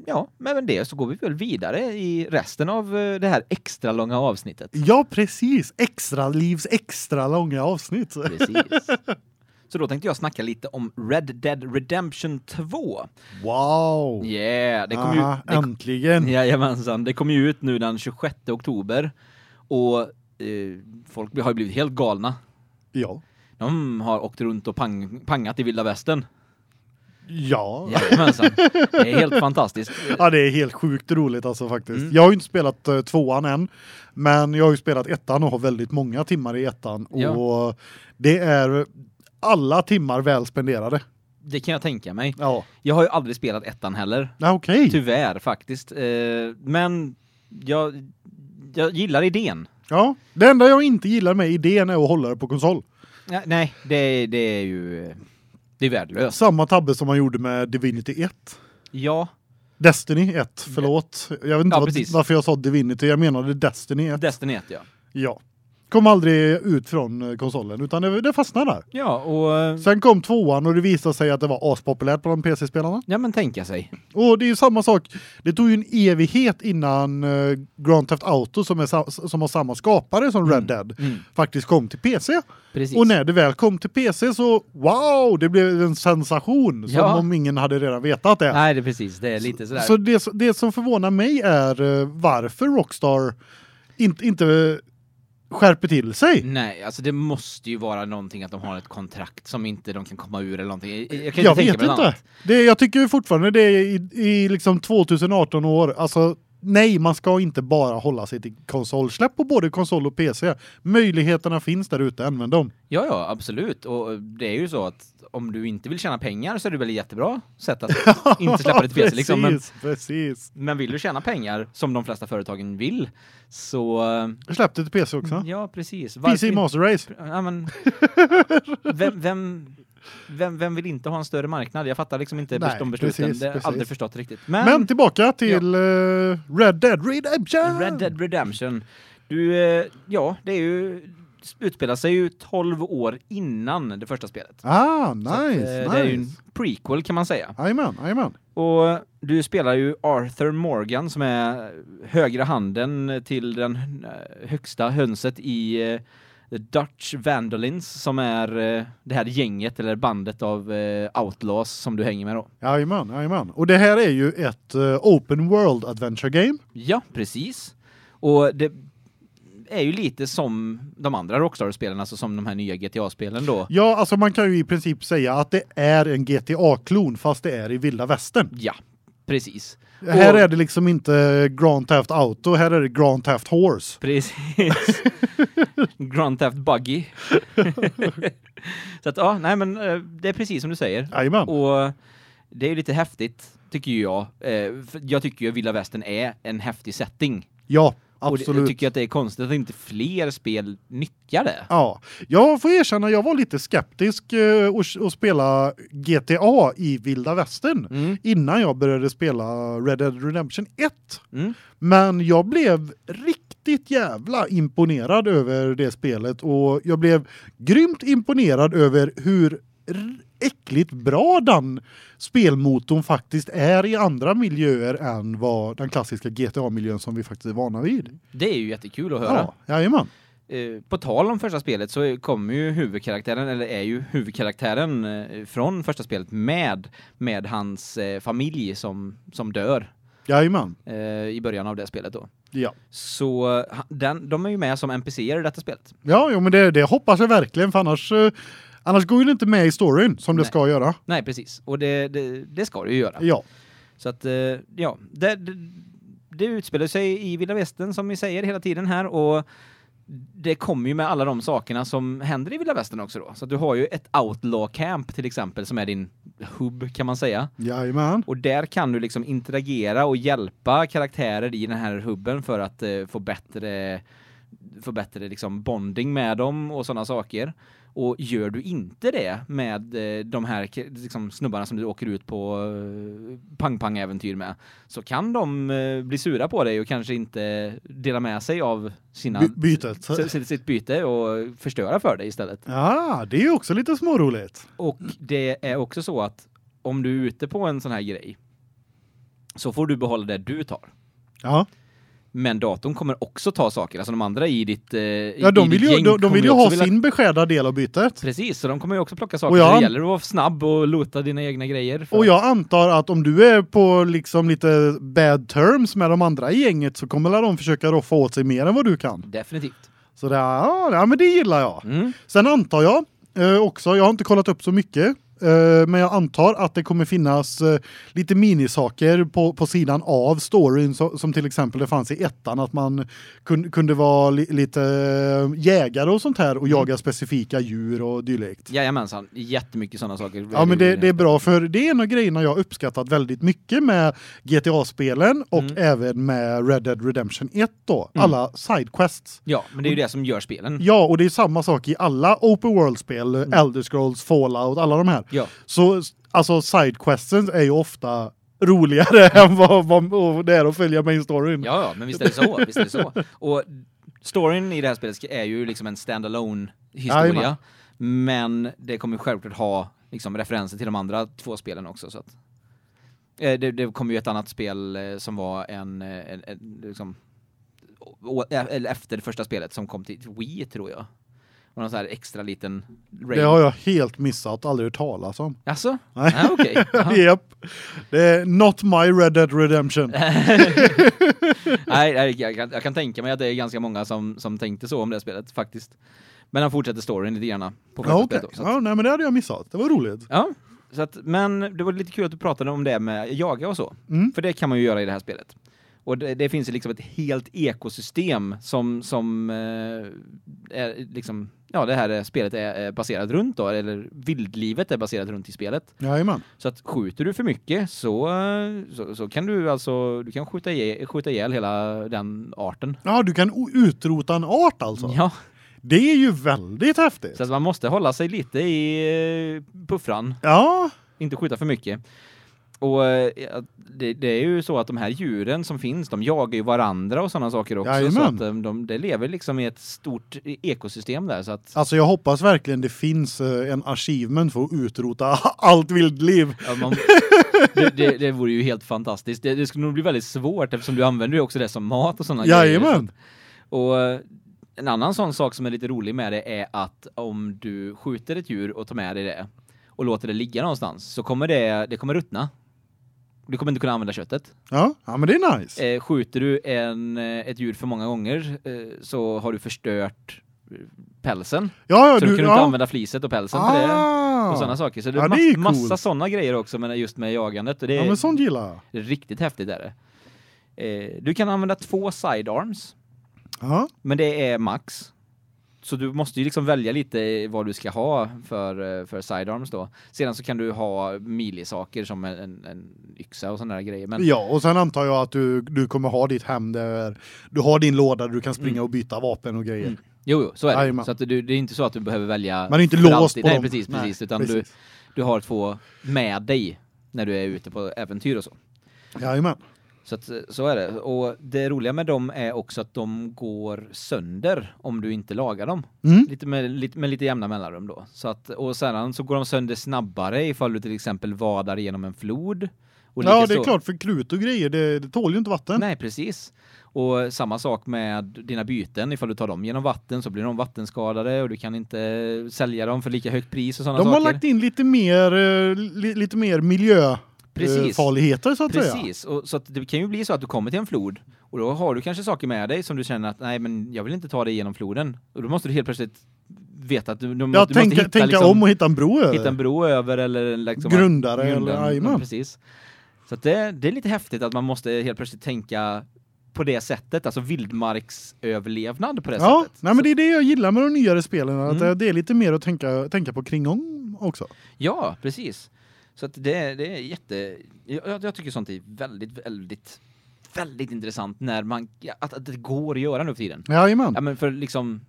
ja, med det så går vi väl vidare i resten av eh, det här extra långa avsnittet. Ja, precis. Extra livs extra långa avsnitt. Precis. Så då tänkte jag snacka lite om Red Dead Redemption 2. Wow. Yeah, det kom ju det, äntligen. Jajamensan, det kom ju ut nu den 26 oktober och eh, folk har ju blivit helt galna. Ja. De har åkt runt och pang, pangat i vilda västern. Ja. Jajamensan. Det är helt fantastiskt. Ja, det är helt sjukt roligt alltså faktiskt. Mm. Jag har ju inte spelat uh, tvåan än, men jag har ju spelat ettan och har väldigt många timmar i ettan Ja. och det är alla timmar väl spenderade. Det kan jag tänka mig. Ja. Jag har ju aldrig spelat ettan heller. Ja, okej. Tyvärr faktiskt. Eh, men jag, jag gillar idén. Ja, det enda jag inte gillar med idén är att hålla det på konsol. Ja, nej, det, det är ju det är värdelöst. Samma tabbe som man gjorde med Divinity 1. Ja, Destiny 1, förlåt. Jag vet inte Ja, vad, varför jag sa Divinity, jag menade Destiny 1. Destiny 1 ja. Ja. Kom aldrig ut från eh, konsolen utan det, det fastnade där. Ja, och eh, Sen kom tvåan och det visade sig att det var aspopulärt bland PC-spelarna. ja men tänka sig. Och det är ju samma sak. Det tog ju en evighet innan uh, Grand Theft Auto som är som har samma skapare som Red Dead Mm, faktiskt kom till PC. precis. Och när det väl kom till PC så wow, det blev en sensation som Ja. om ingen hade redan vetat det. Nej, det är precis. Det är lite sådär. Så det, det som förvånar mig är varför Rockstar inte inte skärper till sig. Nej, alltså det måste ju vara någonting att de har ett kontrakt som inte de kan komma ur eller någonting. Jag, jag Jag vet inte. Det, jag tycker fortfarande det är i, i liksom 2018 år. Alltså nej, man ska inte bara hålla sig till konsolsläpp på både konsol och PC. Möjligheterna finns där ute, använd dem. Ja, ja, absolut. Och det är ju så att om du inte vill tjäna pengar så är det väl ett jättebra sätt att inte släppa det till PC liksom. Men, Precis, men vill du tjäna pengar, som de flesta företagen vill, så... Släpp det till PC också. Ja, precis. PC inte- Master Race. Ja, men... vem, vem, vem, vem vill inte ha en större marknad? Jag fattar liksom inte Nej, de besluten. precis, det har precis. aldrig förstått riktigt. Men, Men tillbaka till eh, Red Dead Redemption. Red Dead Redemption. Du, eh, ja, det är ju utspelar sig ju 12 år innan det första spelet. Ah, Så att, nice, eh, Det är ju en nice. prequel kan man säga. Jajamän, jajamän. Och du spelar ju Arthur Morgan som är högra handen till den högsta hönset i The Dutch Vandalins som är eh, det här gänget eller bandet av eh, outlaws som du hänger med då. Jajamän, jajamän. Och det här är ju ett uh, open world adventure game. Ja, precis. Och det är ju lite som de andra Rockstar-spelen, alltså som de här nya GTA-spelen då. Ja, alltså man kan ju i princip säga att det är en GTA-klon fast det är i vilda västern. Ja, precis. Här Och- är det liksom inte Grand Theft Auto, här är det Grand Theft Horse. Precis. Grand Theft Buggy. Så att ja, nej men eh, det är precis som du säger. Jajamän. Och det är lite häftigt tycker jag. Eh, Jag tycker ju Vilda Västern är en häftig setting. Ja, Och det- absolut. jag tycker att det är konstigt att inte fler spel nyttjar det. Ja, jag får erkänna jag var lite skeptisk eh, att att spela GTA i vilda västern Mm. innan jag började spela Red Dead Redemption 1. Mm. Men jag blev riktigt jävla imponerad över det spelet och jag blev grymt imponerad över hur äckligt bra den spelmotorn faktiskt är i andra miljöer än vad den klassiska GTA-miljön som vi faktiskt är vana vid. Det är ju jättekul att höra. Ja, jajamän. Eh, på tal om första spelet så kommer ju huvudkaraktären eller är ju huvudkaraktären eh, från första spelet med med hans eh, familj som som dör Jajamän. eh, i början av det spelet då. Ja. Så den de är ju med som NPC:er i detta spelet. Ja, jo, men det, det hoppas jag verkligen för annars annars går ju det inte med i storyn som det Nej. ska göra. Nej, precis. Och det det, det ska det ju göra. Ja. Så att eh, ja, det, det det utspelar sig i Vilda Västern som vi säger hela tiden här och det kommer ju med alla de sakerna som händer i Vilda Västern också då. Så du har ju ett outlaw camp till exempel som är din hub kan man säga. Jajamän. Och där kan du liksom interagera och hjälpa karaktärer i den här hubben för att eh, få bättre få bättre liksom bonding med dem och sådana saker. Och gör du inte det med eh, de här liksom snubbarna som du åker ut på eh, pang-pang-äventyr med så kan de eh, bli sura på dig och kanske inte dela med sig av sina By- bytet. sitt, sitt byte och förstöra för dig istället. Ja, det är ju också lite småroligt. Och det är också så att om du är ute på en sån här grej så får du behålla det du tar. Ja. Men datorn kommer också ta saker, alltså de andra i ditt eh, Ja, de vill ju de, de vill ju ha vilja- sin beskärda del av bytet. Precis, så de kommer ju också plocka saker. Jag det gäller att vara snabb och lota dina egna grejer. för- Och jag antar att om du är på liksom lite bad terms med de andra i gänget så kommer de försöka roffa åt sig mer än vad du kan. Definitivt. Så det, ja, men det gillar jag. Mm. Sen antar jag eh, också, jag har inte kollat upp så mycket, men jag antar att det kommer finnas eh, lite minisaker på, på sidan av storyn som till exempel det fanns i ettan att man kun, kunde vara li, lite eh, jägare och sånt här och jaga specifika djur och dylikt. Jajamensan, jättemycket sådana saker. Ja men det, det är bra för det är en av grejerna jag uppskattat väldigt mycket med GTA-spelen och Mm. även med Red Dead Redemption 1 då. Mm. Alla sidequests. Ja, men det är ju det som gör spelen. Ja, och det är samma sak i alla open world-spel, Elder Scrolls, Fallout, alla de här. Ja. Så alltså sidequests är ju ofta roligare än vad, vad det är att följa main storyn. Ja, ja, men visst är det så, visst är det så. Och storyn i det här spelet är ju liksom en standalone historia, Jajamän. men det kommer självklart ha liksom referenser till de andra två spelen också så att eh, det, det kommer ju ett annat spel eh, som var en, eh, en, en liksom eller efter det första spelet som kom till Wii tror jag. Och någon sån här extra liten Det har jag helt missat, aldrig hört talas om. Alltså? Nej. Ja, okej. Jaha. Japp. Det är not my Red Dead Redemption. Nej, nej jag, kan, jag kan tänka mig att det är ganska många som, som tänkte så om det spelet faktiskt. Men han fortsätter storyn lite grann på Ja, spelet då, så Ja, nej men det hade jag missat. Det var roligt. Ja, så att, men det var lite kul att du pratade om det med jaga och så. Mm. För det kan man ju göra i det här spelet. Och det, det finns ju liksom ett helt ekosystem som, som eh, är liksom, ja det här spelet är, är baserat runt då, eller vildlivet är baserat runt i spelet. Jajamän. Så att skjuter du för mycket så, så, så kan du alltså, du kan skjuta ihjäl, skjuta ihjäl hela den arten. Ja, du kan utrota en art alltså. Ja, Det är ju väldigt häftigt. så att man måste hålla sig lite i eh, puffran. Ja, inte skjuta för mycket. Och eh, det, det är ju så att de här djuren som finns, de jagar ju varandra och sådana saker också så Jajamän. att de, de det lever liksom i ett stort ekosystem där så att alltså jag hoppas verkligen det finns eh, en achievement för att utrota allt vildliv. ja, man, det, det, det vore ju helt fantastiskt. Det, det skulle nog bli väldigt svårt eftersom du använder ju också det som mat och sådana grejer. Jajamän. Och eh, En annan sån sak som är lite rolig med det är att om du skjuter ett djur och tar med dig det och låter det ligga någonstans så kommer det det kommer ruttna. Du kommer inte kunna använda köttet. Ja, ja men det är nice. Eh, skjuter du en eh, ett djur för många gånger eh, så har du förstört eh, pälsen. Ja, ja så du du kan ja. inte använda fliset och pälsen för det. Ah. Och sådana saker. Så det är, Ja, det är massa coolt. sådana grejer också men just med jagandet och det är, Ja, men sånt gillar jag. riktigt häftigt är det. Eh, du kan använda två sidearms Ja. men det är max. Så du måste ju liksom välja lite vad du ska ha för eh, för sidearms då. Sedan så kan du ha melee-saker som en, en, yxa och såna där grejer men Ja, och sen antar jag att du du kommer ha ditt hem där du har din låda där du kan springa Mm. och byta vapen och grejer. Mm. Jo, jo, så är det. Jajamän. Så att du, det är inte så att du behöver välja Man är inte låst alltid. på Nej, dem. precis, Nej, precis, utan precis. du du har två med dig när du är ute på äventyr och så. Jajamän. Så att, så är det. Och det roliga med dem är också att de går sönder om du inte lagar dem. Mm. Lite med, lite, med lite jämna mellanrum då. Så att, och sedan så går de sönder snabbare ifall du till exempel vadar genom en flod. Ja, det är klart för krut och grejer det, det tål ju inte vatten. Nej, precis. Och samma sak med dina byten. Ifall du tar dem genom vatten så blir de vattenskadade och du kan inte sälja dem för lika högt pris och sådana De saker. har lagt in lite mer eh, li, lite mer miljö Precis. eh, farligheter så att säga. Precis. Och så att det kan ju bli så att du kommer till en flod och då har du kanske saker med dig som du känner att nej men jag vill inte ta dig genom floden. Och då måste du helt plötsligt veta att du, du, Ja, du tänka, måste hitta, tänka liksom, om och hitta en bro över. hitta en bro över eller liksom Grundare eller- grunden, jajamän. ja, precis. Så det, det är lite häftigt att man måste helt plötsligt tänka på det sättet, alltså vildmarksöverlevnad på det Ja, sättet. nej men det är det jag gillar med de nyare spelen att Mm. det är lite mer att tänka tänka på kring om också. Ja, precis. Så att det, det är jätte... Jag, jag tycker sånt är väldigt, väldigt, väldigt intressant när man... ja, Att, att det går att göra nu för tiden. Jajamän. Ja, men för liksom...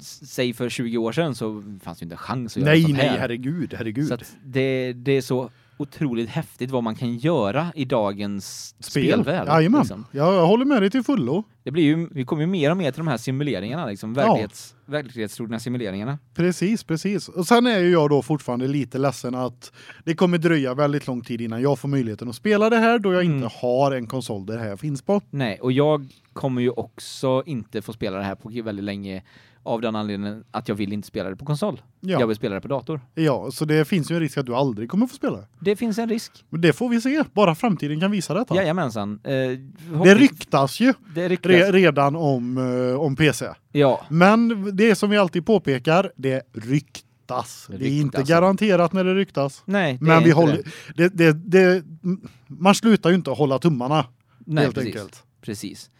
Säg för 20 år sedan så fanns ju inte en chans att göra nej, sånt nej, här. herregud, herregud. Så det, det är så otroligt häftigt vad man kan göra i dagens Spel. spelvärld. Jajamän. liksom. Ja, jag håller med dig till fullo. Det blir ju, vi kommer ju mer och mer till de här simuleringarna, liksom, Ja. verklighets, verklighetstrogna simuleringarna. Precis, precis. Och sen är ju jag då fortfarande lite ledsen att det kommer dröja väldigt lång tid innan jag får möjligheten att spela det här då jag Mm. inte har en konsol där det här finns på. Nej, och jag kommer ju också inte få spela det här på väldigt länge av den anledningen att jag vill inte spela det på konsol. Ja. Jag vill spela det på dator. Ja, så det finns ju en risk att du aldrig kommer få spela. det. Det finns en risk. Men det får vi se. Bara framtiden kan visa detta. Jajamensan. Eh, Det ryktas ju Det ryktas. re redan om eh, om PC. Ja, Men det som vi alltid påpekar, det ryktas. Det Det, är inte garanterat när det ryktas. nej, det Men vi håller det. det. Man slutar ju inte hålla tummarna Nej, helt precis. enkelt. Precis.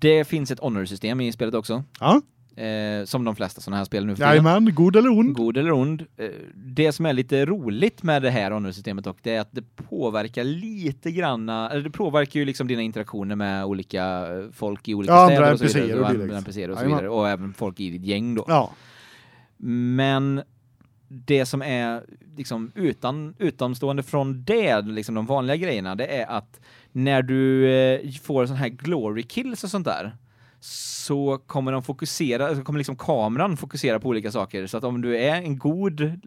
Det finns ett honor-system i spelet också. Ja, Eh, som de flesta sådana här spel nu för tiden. jajamän, god eller ond. God eller ond. Eh, Det som är lite roligt med det här honor-systemet och det är att det påverkar lite granna, eller det påverkar ju liksom dina interaktioner med olika eh, folk i olika Ja, städer och så vidare, och och NPC:er och så vidare och även folk i ditt gäng då. Ja. Men det som är liksom utan utomstående från det, liksom de vanliga grejerna, det är att när du eh, får sån här glory kills och sånt där så kommer de fokusera, så kommer liksom kameran fokusera på olika saker så att om du är en god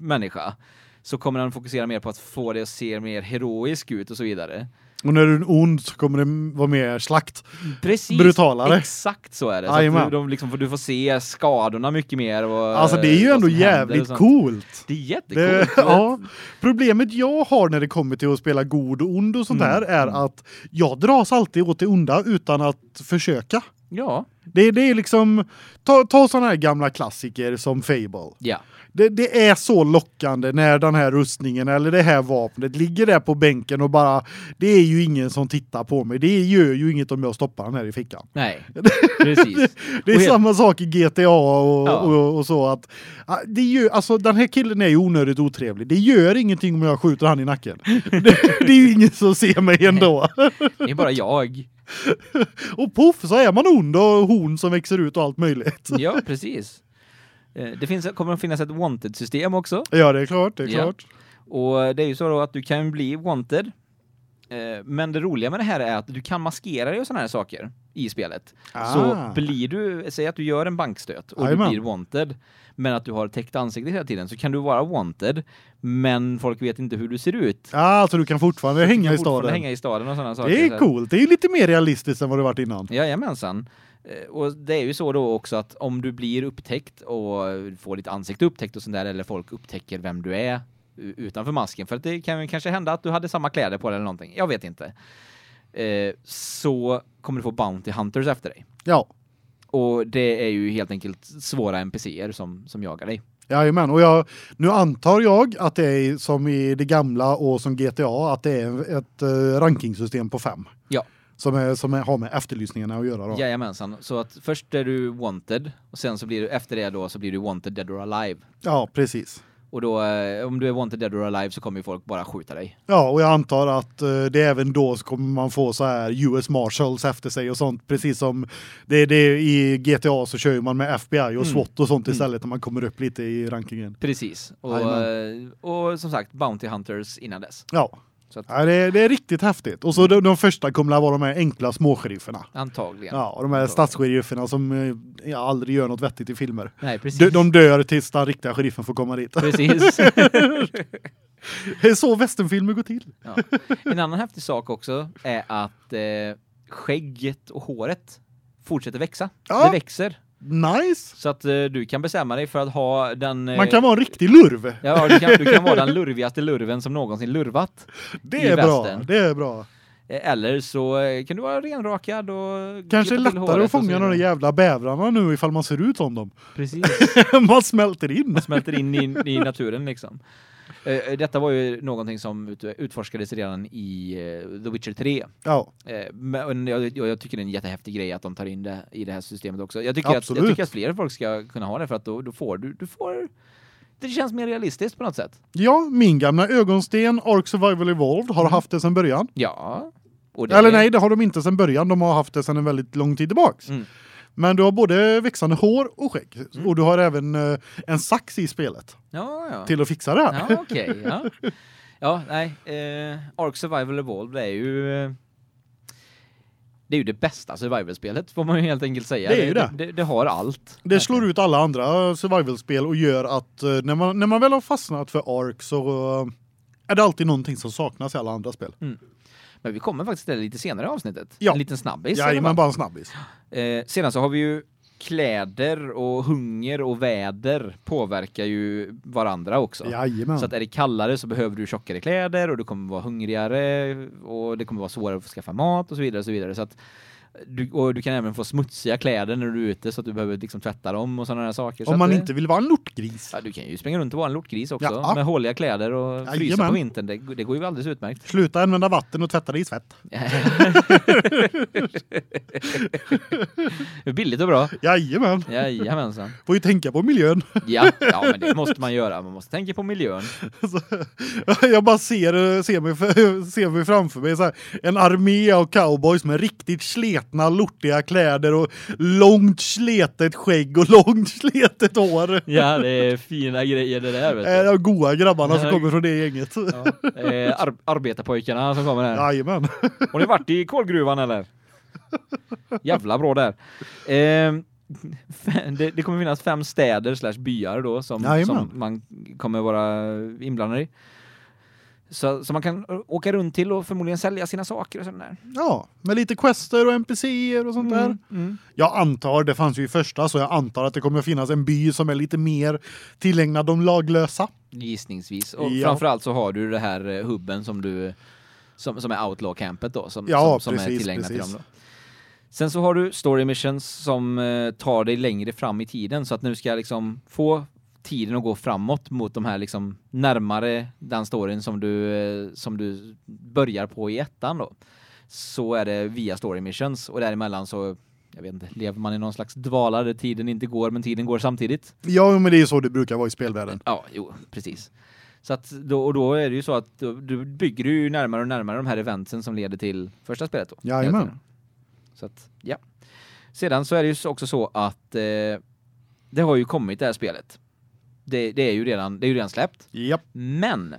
människa så kommer den fokusera mer på att få dig att se mer heroisk ut och så vidare. Och när du är ond så kommer det vara mer slakt. Precis. Brutalare. Exakt så är det. Så du, de liksom, du får se skadorna mycket mer och Alltså det är ju vad ändå jävligt coolt. Det är Det, jättecoolt. ja, problemet jag har när det kommer till att spela god och ond och sånt Mm, här är att jag dras alltid åt det onda utan att försöka. Ja. Det, det är liksom ta ta såna här gamla klassiker som Fable. Ja. Det, det är så lockande när den här rustningen eller det här vapnet ligger där på bänken och bara det är ju ingen som tittar på mig. Det gör ju inget om jag stoppar den här i fickan. Nej. Precis. Det är Och helt- samma sak i GTA och, Ja. och, och så att det gör alltså den här killen är ju onödigt otrevlig. Det gör ingenting om jag skjuter han i nacken. det, det är ju ingen som ser mig ändå. Det är bara jag. Och poff så är man ond och hon som växer ut och allt möjligt. Ja, precis. Eh, Det finns, kommer att finnas ett wanted-system också. Ja, det är klart, det är Ja. klart. Och det är ju så då att du kan bli wanted. Eh, Men det roliga med det här är att du kan maskera dig och såna här saker i spelet. Så Ah. blir du, säg att du gör en bankstöt och Jajamän. du blir wanted, men att du har täckt ansikte hela tiden, så kan du vara wanted, men folk vet inte hur du ser ut. Ja, alltså du kan fortfarande Du hänga kan i fortfarande staden. hänga i staden och sådana saker. Det så är coolt. Det är lite mer realistiskt än vad det varit innan. Jajamensan. Eh, Och det är ju så då också att om du blir upptäckt och får ditt ansikte upptäckt och sånt där eller folk upptäcker vem du är utanför masken för att det kan ju kanske hända att du hade samma kläder på dig eller någonting. Jag vet inte. Eh, så kommer du få Bounty Hunters efter dig. Ja. Och det är ju helt enkelt svåra NPCer som som jagar dig. Jajamän, och jag, nu antar jag att det är som i det gamla och som GTA, att det är ett uh, rankingsystem på fem. Ja. Som, är, som är, har med efterlysningarna att göra då. Jajamensan. Så att först är du wanted och sen så blir du efter det då så blir du wanted dead or alive. Ja, precis. Och då eh, om du är wanted dead or alive så kommer ju folk bara skjuta dig. Ja, och jag antar att uh, det även då så kommer man få så här US Marshals efter sig och sånt. Precis som det, det i GTA så kör man med FBI och Mm. SWAT och sånt istället när man kommer upp lite i rankingen. Precis. Och, eh, och som sagt Bounty Hunters innan dess. Ja. Att, Ja, det, är- det är riktigt häftigt. Och så de, de första kommer vara de här enkla småsherifferna. antagligen. Ja, och de här stadsherifferna som eh, ja, aldrig gör något vettigt i filmer. Nej, precis. De, de dör tills den riktiga sheriffen får komma dit. Precis. Det är så västernfilmer går till. ja. En annan häftig sak också är att eh, skägget och håret fortsätter växa. Ja. Det växer. Nice! Så att eh, du kan bestämma dig för att ha den... eh, Man kan vara en riktig lurv. Ja, du kan, du kan vara den lurvigaste lurven som någonsin lurvat. Det är bra. västern. Det är bra. Eh, Eller så eh, kan du vara renrakad och... Kanske lättare att fånga de jävla bävrarna nu ifall man ser ut som dem. Precis. man smälter in. Smälter in i, i naturen liksom. Eh, Detta var ju någonting som ut, utforskades redan i eh, The Witcher 3. Ja, Eh, Men jag, jag tycker det är en jättehäftig grej att de tar in det i det här systemet också. Jag tycker, att, jag tycker att fler folk ska kunna ha det för att då, då får du, du får... Det känns mer realistiskt på något sätt. ja min gamla ögonsten Ark Survival Evolved har Mm. haft det sedan början. Ja. Eller nej, det har de inte sedan början. De har haft det sedan en väldigt lång tid tillbaks. Mm. Men du har både växande hår och skägg. Mm. Och du har även eh, en sax i spelet Ja, ja. till att fixa det här. Ja, okej. ja. ja, nej. Eh, Ark Survival Evolved är ju... eh, Det är ju det bästa survival-spelet, får man ju helt enkelt säga. Det är ju det. Det, det har allt. Det slår ut alla andra survival-spel och gör att eh, när man, när man väl har fastnat för Ark så eh, är det alltid någonting som saknas i alla andra spel. Men vi kommer faktiskt till det lite senare i avsnittet. Ja. En liten snabbis. Ja, men bara en snabbis. Eh, sedan så har vi ju kläder och hunger och väder påverkar ju varandra också. Jajamän. Så att är det kallare så behöver du tjockare kläder och du kommer vara hungrigare och det kommer vara svårare att skaffa mat och så vidare och så vidare så att du, och du kan även få smutsiga kläder när du är ute så att du behöver liksom tvätta dem och sådana där saker. Om man det, inte vill vara en lortgris. Ja, du kan ju springa runt och vara en lortgris också Ja. med håliga kläder och frysa Jajamän. på vintern. Det, det går ju alldeles utmärkt. Sluta använda vatten och tvätta dig i svett. billigt och bra. Jajamän. Jajamensan. Får ju tänka på miljön. Ja, ja, men det måste man göra. Man måste tänka på miljön. Jag bara ser, ser, mig, ser mig framför mig så här, en armé av cowboys med riktigt sletna, lortiga kläder och långt sletet skägg och långt sletet hår. Ja, det är fina grejer det där vet du. de goa grabbarna som kommer från det gänget. Ja, eh, ar arbetarpojkarna som kommer här. Jajamän. Har ni varit i kolgruvan eller? Jävla bra där. Eh, det, det kommer finnas fem städer slash byar då som, som man kommer vara inblandad i. Så, så man kan åka runt till och förmodligen sälja sina saker och sånt där. Ja, med lite quester och NPCer och sånt där. Mm, mm. Jag antar, det fanns ju i första, så jag antar att det kommer finnas en by som är lite mer tillägnad de laglösa. Gissningsvis. Och Ja. framförallt så har du det här eh, hubben som du som, som är outlaw-campet då, som, Ja, som, som är precis, tillägnat till precis. dem då. Sen så har du story missions som eh, tar dig längre fram i tiden så att du ska liksom få tiden att gå framåt mot de här liksom närmare den storyn som du eh, som du börjar på i ettan då. Så är det via story missions och däremellan så jag vet inte, lever man i någon slags dvala där tiden inte går men tiden går samtidigt. Ja, men det är ju så det brukar vara i spelvärlden. Ja, jo, precis. Så att då, och då är det ju så att du bygger ju närmare och närmare de här eventsen som leder till första spelet då. Hela tiden. Så att, ja. Sedan så är det ju också så att eh, det har ju kommit det här spelet. Det, det är ju redan, det är ju redan släppt. Japp. Men,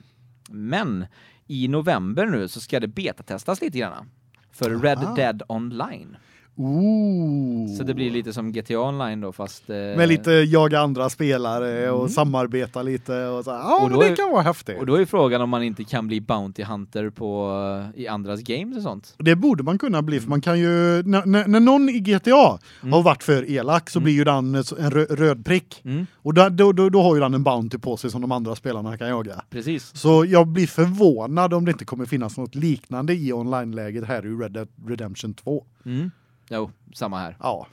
men i november nu så ska det betatestas lite grann. För Red Aha. Dead Online. Ooh. Så det blir lite som GTA online då fast eh, med lite jaga andra spelare och Mm. samarbeta lite och så. Ja, Och det är- kan vara häftigt. och då är frågan om man inte kan bli bounty hunter på eh, i andras games och sånt. Det borde man kunna bli för man kan ju när, någon i GTA Mm. har varit för elak så Mm. blir ju den en rö- röd prick. Mm, Och då, då, då, då har ju den en bounty på sig som de andra spelarna kan jaga. precis. Så jag blir förvånad om det inte kommer finnas något liknande i online-läget här i Red Dead Redemption 2. Mm. Jo, samma här. Ja.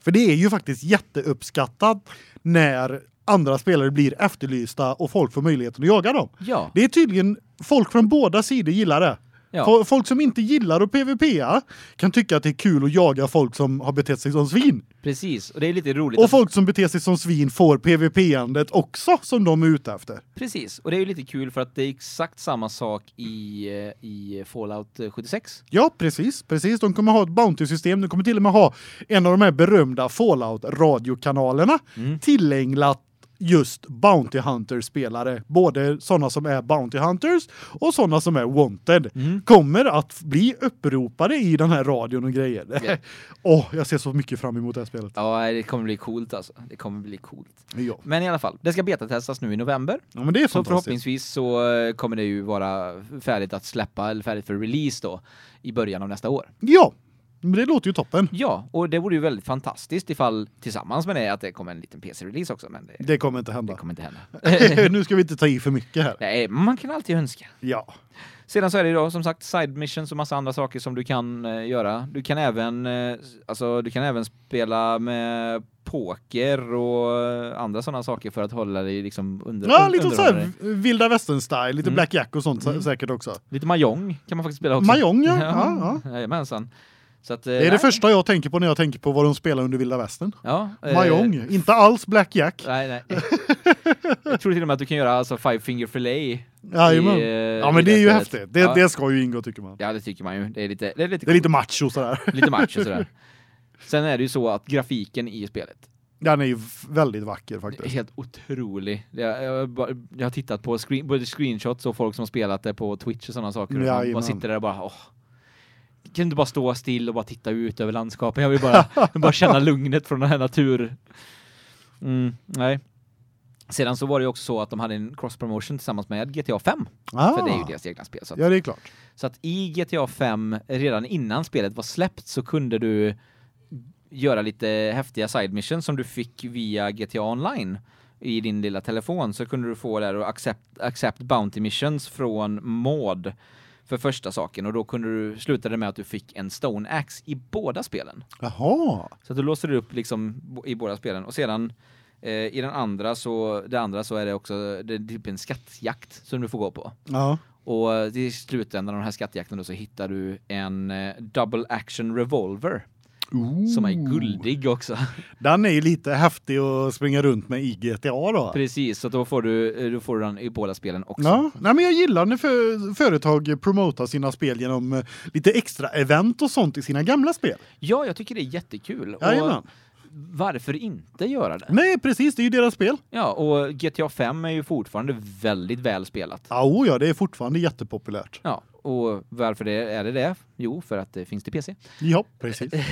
För det är ju faktiskt jätteuppskattat när andra spelare blir efterlysta och folk får möjligheten att jaga dem. Ja. Det är tydligen folk från båda sidor gillar det. Ja. Fo- Folk som inte gillar att PVPa kan tycka att det är kul att jaga folk som har betett sig som svin. Precis. Och det är lite roligt Och att- folk som beter sig som svin får PVP-andet också som de är ute efter. Precis. Och det är ju lite kul för att det är exakt samma sak i eh, i Fallout eh, 76. Ja, precis, precis. De kommer ha ett bounty-system. De kommer till och med ha en av de här berömda Fallout-radiokanalerna Mm. tillägnat just Bounty Hunter-spelare. Både sådana som är Bounty Hunters och sådana som är Wanted. Mm. Kommer att bli uppropade i den här radion och grejer. Åh, Ja. jag ser så mycket fram emot det här spelet. Ja, det kommer bli coolt alltså. Det kommer bli coolt. Ja, Men i alla fall, det ska betatestas nu i november. ja men det är Så förhoppningsvis så eh, kommer det ju vara färdigt att släppa eller färdigt för release då i början av nästa år. Ja, men det låter ju toppen. Ja, och det vore ju väldigt fantastiskt ifall tillsammans med det att det kommer en liten PC-release också, men det, Det kommer inte det hända. kommer inte hända. nu ska vi inte ta i för mycket här. Nej, man kan alltid önska. Ja. Sedan så är det då som sagt side missions och massa andra saker som du kan eh, göra. Du kan även eh, alltså du kan även spela med poker och eh, andra sådana saker för att hålla dig liksom under Ja, un- lite så här vilda västern-style, lite Mm. Black Jack och sånt Mm. säkert också. Lite mahjong kan man faktiskt spela också. Mahjong, ja. Ja, ja. Jajamensan. Så att, eh, Det är det nej. första jag tänker på när jag tänker på vad de spelar under vilda västern. Ja. eh, Mahjong, inte alls Black Jack. Nej, nej. jag tror till och med att du kan göra alltså five finger fillet. Jajamän. i, eh, Ja, men det är ju häftigt. Det, ja. det ska ju ingå tycker man. ja, det tycker man ju. Det är lite det är lite Det är lite macho sådär. lite match och sådär. Sen är det ju så att grafiken i spelet Den är ju väldigt vacker faktiskt. helt otrolig. Jag, jag, jag har tittat på screen, både screenshots och folk som spelat det på Twitch och sådana saker. Och man bara sitter där och bara åh. Du inte bara stå still och bara titta ut över landskapen? Jag vill bara, jag bara känna lugnet från den här natur. Mm, nej. Sedan så var det också så att de hade en cross promotion tillsammans med GTA 5. Ah, För det är ju deras egna spel. Så att, Ja, det är klart. så att i GTA 5 redan innan spelet var släppt så kunde du göra lite häftiga side missions som du fick via GTA online i din lilla telefon så kunde du få där och accept accept bounty missions från mod för första saken och då kunde du sluta det med att du fick en stone axe i båda spelen. Jaha. Så du låste det upp liksom i båda spelen och sedan eh, i den andra så det andra så är det också det är typ en skattjakt som du får gå på. Ja. Och eh, i slutändan av den här skattjakten då så hittar du en eh, double action revolver som är Ooh. guldig också. Den är ju lite häftig att springa runt med i GTA då. Precis, så då får du då får du den i båda spelen också. Ja, nej men jag gillar när för, företag promotar sina spel genom eh, lite extra event och sånt i sina gamla spel. Ja, jag tycker det är jättekul. Och varför inte göra det? Nej, precis, det är ju deras spel. Ja, och GTA 5 är ju fortfarande väldigt väl spelat. Ja, oh ja, det är fortfarande jättepopulärt. Ja, och varför det är det det? Jo, för att det finns till PC. Ja, precis.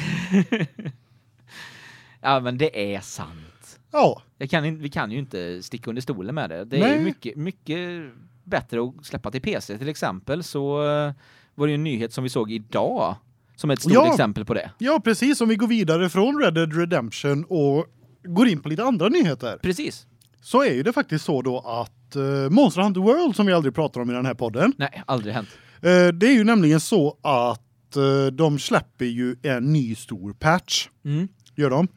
Ja, men det är sant. Ja, kan, vi kan ju inte sticka under stolen med det. Det är Nej. ju mycket, mycket bättre att släppa till PC. Till exempel så eh, var det ju en nyhet som vi såg idag som ett stort Ja. exempel på det. ja precis. Om vi går vidare från Red Dead Redemption och går in på lite andra nyheter. Precis. Så är ju det faktiskt så då att uh, Monster Hunter World som vi aldrig pratar om i den här podden. Nej, aldrig hänt. Eh, det är ju nämligen så att eh, de släpper ju en ny stor patch. Mm. Gör de.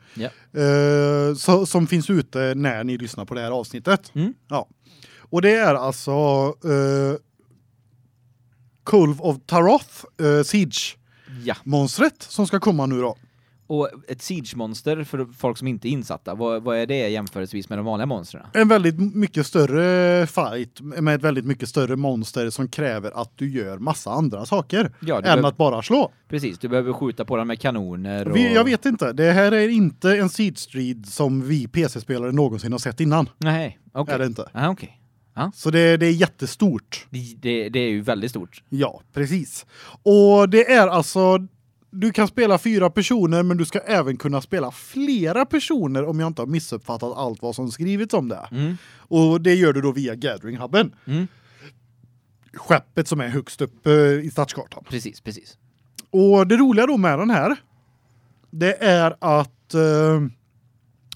Eh, så, som finns ute när ni lyssnar på det här avsnittet. Mm. Ja. Och det är alltså uh, Kulv of Taroth uh, Siege Ja. monstret som ska komma nu då. Och ett siege-monster för folk som inte är insatta, vad, vad är det jämförelsevis med de vanliga monstren? En väldigt mycket större fight med ett väldigt mycket större monster som kräver att du gör massa andra saker Ja, än behöver- att bara slå. Precis, du behöver skjuta på dem med kanoner och... Jag vet inte, det här är inte en Siege strid som vi PC-spelare någonsin har sett innan. Nej, okej. Är det inte. Ah, okej. Så det, det är jättestort. Det, det, det är ju väldigt stort. Ja, precis. Och det är alltså du kan spela fyra personer men du ska även kunna spela flera personer om jag inte har missuppfattat allt vad som skrivits om det. Mm. Och det gör du då via Gathering Hubben. Mm. Skeppet som är högst upp eh, i startkartan. Precis, precis. Och det roliga då med den här det är att eh,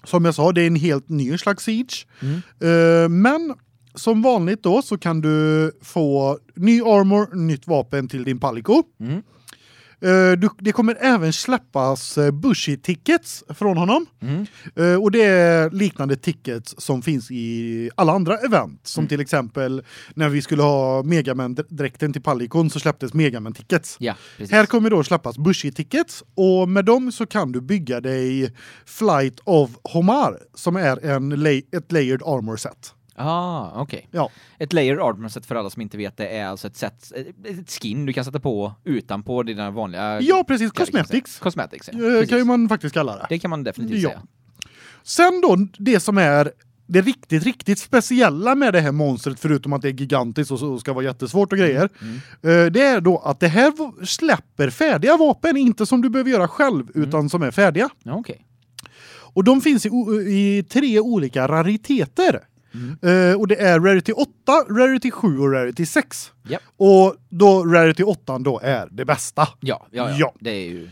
som jag sa det är en helt ny slags siege. Mm. Eh, men som vanligt då så kan du få ny armor, nytt vapen till din Palico. Mm. Du, det kommer även släppas eh, Bushy tickets från honom. Mm. Eh, och det är liknande tickets som finns i alla andra event som Mm. till exempel när vi skulle ha Megaman dräkten till Palikon så släpptes Megaman tickets. Ja. Här kommer då släppas Bushy tickets och med dem så kan du bygga dig Flight of Homar som är en ett layered armor set. Ah, okej. Ja. Ett layer armor set för alla som inte vet det är alltså ett set ett skin du kan sätta på utanpå dina vanliga Ja, precis cosmetics. Cosmetics. Ja. Eh, Precis. kan ju man faktiskt kalla det. Det kan man definitivt Ja. säga. Sen då det som är det riktigt riktigt speciella med det här monstret förutom att det är gigantiskt och så ska vara jättesvårt och grejer. Mm. eh, Det är då att det här släpper färdiga vapen, inte som du behöver göra själv Mm. utan som är färdiga. Ja, okej. Och de finns i, i tre olika rariteter. Mm. Eh, och det är Rarity 8, Rarity 7 och Rarity 6. Japp. Och då Rarity 8 då är det bästa. Ja, ja, ja, Ja. Det är ju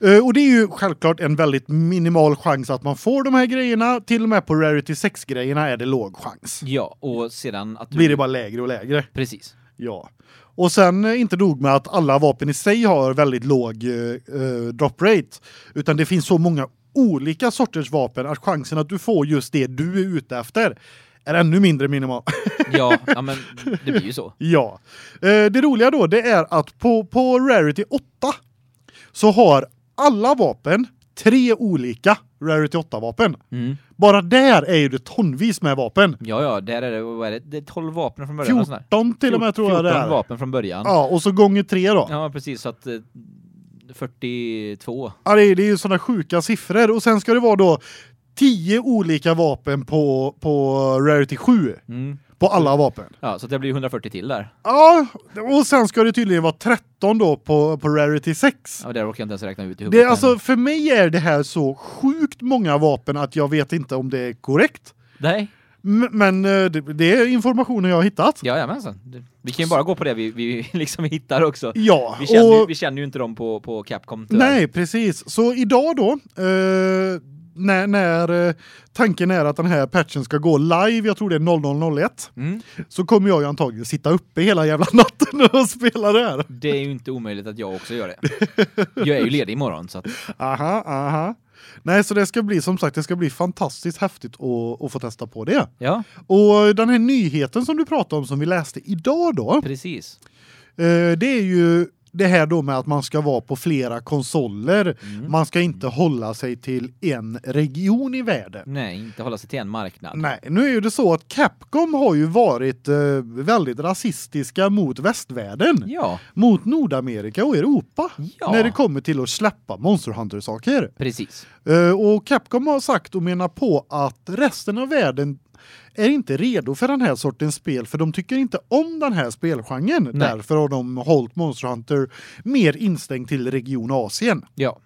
Eh, och det är ju självklart en väldigt minimal chans att man får de här grejerna. Till och med på Rarity 6 grejerna är det låg chans. ja, och sedan att du Blir det bara lägre och lägre. Precis. Ja. Och sen eh, inte nog med att alla vapen i sig har väldigt låg eh, eh, drop rate utan det finns så många olika sorters vapen att chansen att du får just det du är ute efter är ännu mindre minimal. Ja, ja men det blir ju så. ja. Eh, det roliga då det är att på på Rarity 8 så har alla vapen tre olika Rarity 8 vapen. Mm. Bara där är ju det tonvis med vapen. Ja, ja, där är det vad är det? Det är 12 vapen från början och sånt där. 14 till och med tror jag det 14 är. vapen från början. Ja, och så gånger tre då. Ja, precis så att eh, 42. Ja, det är, det är ju sådana sjuka siffror och sen ska det vara då 10 olika vapen på på Rarity 7 Mm. på alla vapen. Ja, så det blir 140 till där. Ja, och sen ska det tydligen vara 13 då på på Rarity 6. Ja, det orkar jag inte ens räkna ut i huvudet. Det alltså för mig är det här så sjukt många vapen att jag vet inte om det är korrekt. Nej. Men eh, det, är informationen jag har hittat. Ja, ja men det- Vi kan ju bara gå på det vi, vi liksom hittar också. Ja, Vi känner, och vi känner ju inte dem på, på Capcom tyvärr. nej, precis. Så idag då eh, när när eh, tanken är att den här patchen ska gå live, jag tror det är 0001, Mm. så kommer jag ju antagligen sitta uppe hela jävla natten och spela det här. Det är ju inte omöjligt att jag också gör det. Jag är ju ledig imorgon så att, Aha, aha. Nej, så det ska bli som sagt, det ska bli fantastiskt häftigt att, att få testa på det. ja, Och den här nyheten som du pratade om som vi läste idag då, precis. eh, det är ju det här då med att man ska vara på flera konsoler. Mm. Man ska inte hålla sig till en region i världen. Nej, inte hålla sig till en marknad. Nej, nu är ju det så att Capcom har ju varit eh, väldigt rasistiska mot västvärlden, Ja, mot Nordamerika och Europa Ja. när det kommer till att släppa Monster Hunter saker. precis. Eh, och Capcom har sagt och menar på att resten av världen är inte redo för den här sortens spel för de tycker inte om den här spelgenren. Nej. Därför har de hållit Monster Hunter mer instängt till region Asien. Ja.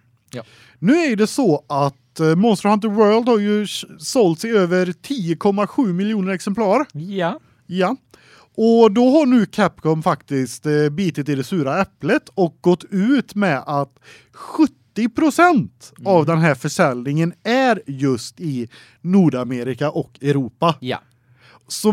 Nu är det så att eh, Monster Hunter World har ju sålts i över 10,7 miljoner exemplar. Ja. Ja. Och då har nu Capcom faktiskt eh, bitit i det sura äpplet och gått ut med att 70 av den här försäljningen är just i Nordamerika och Europa. Ja.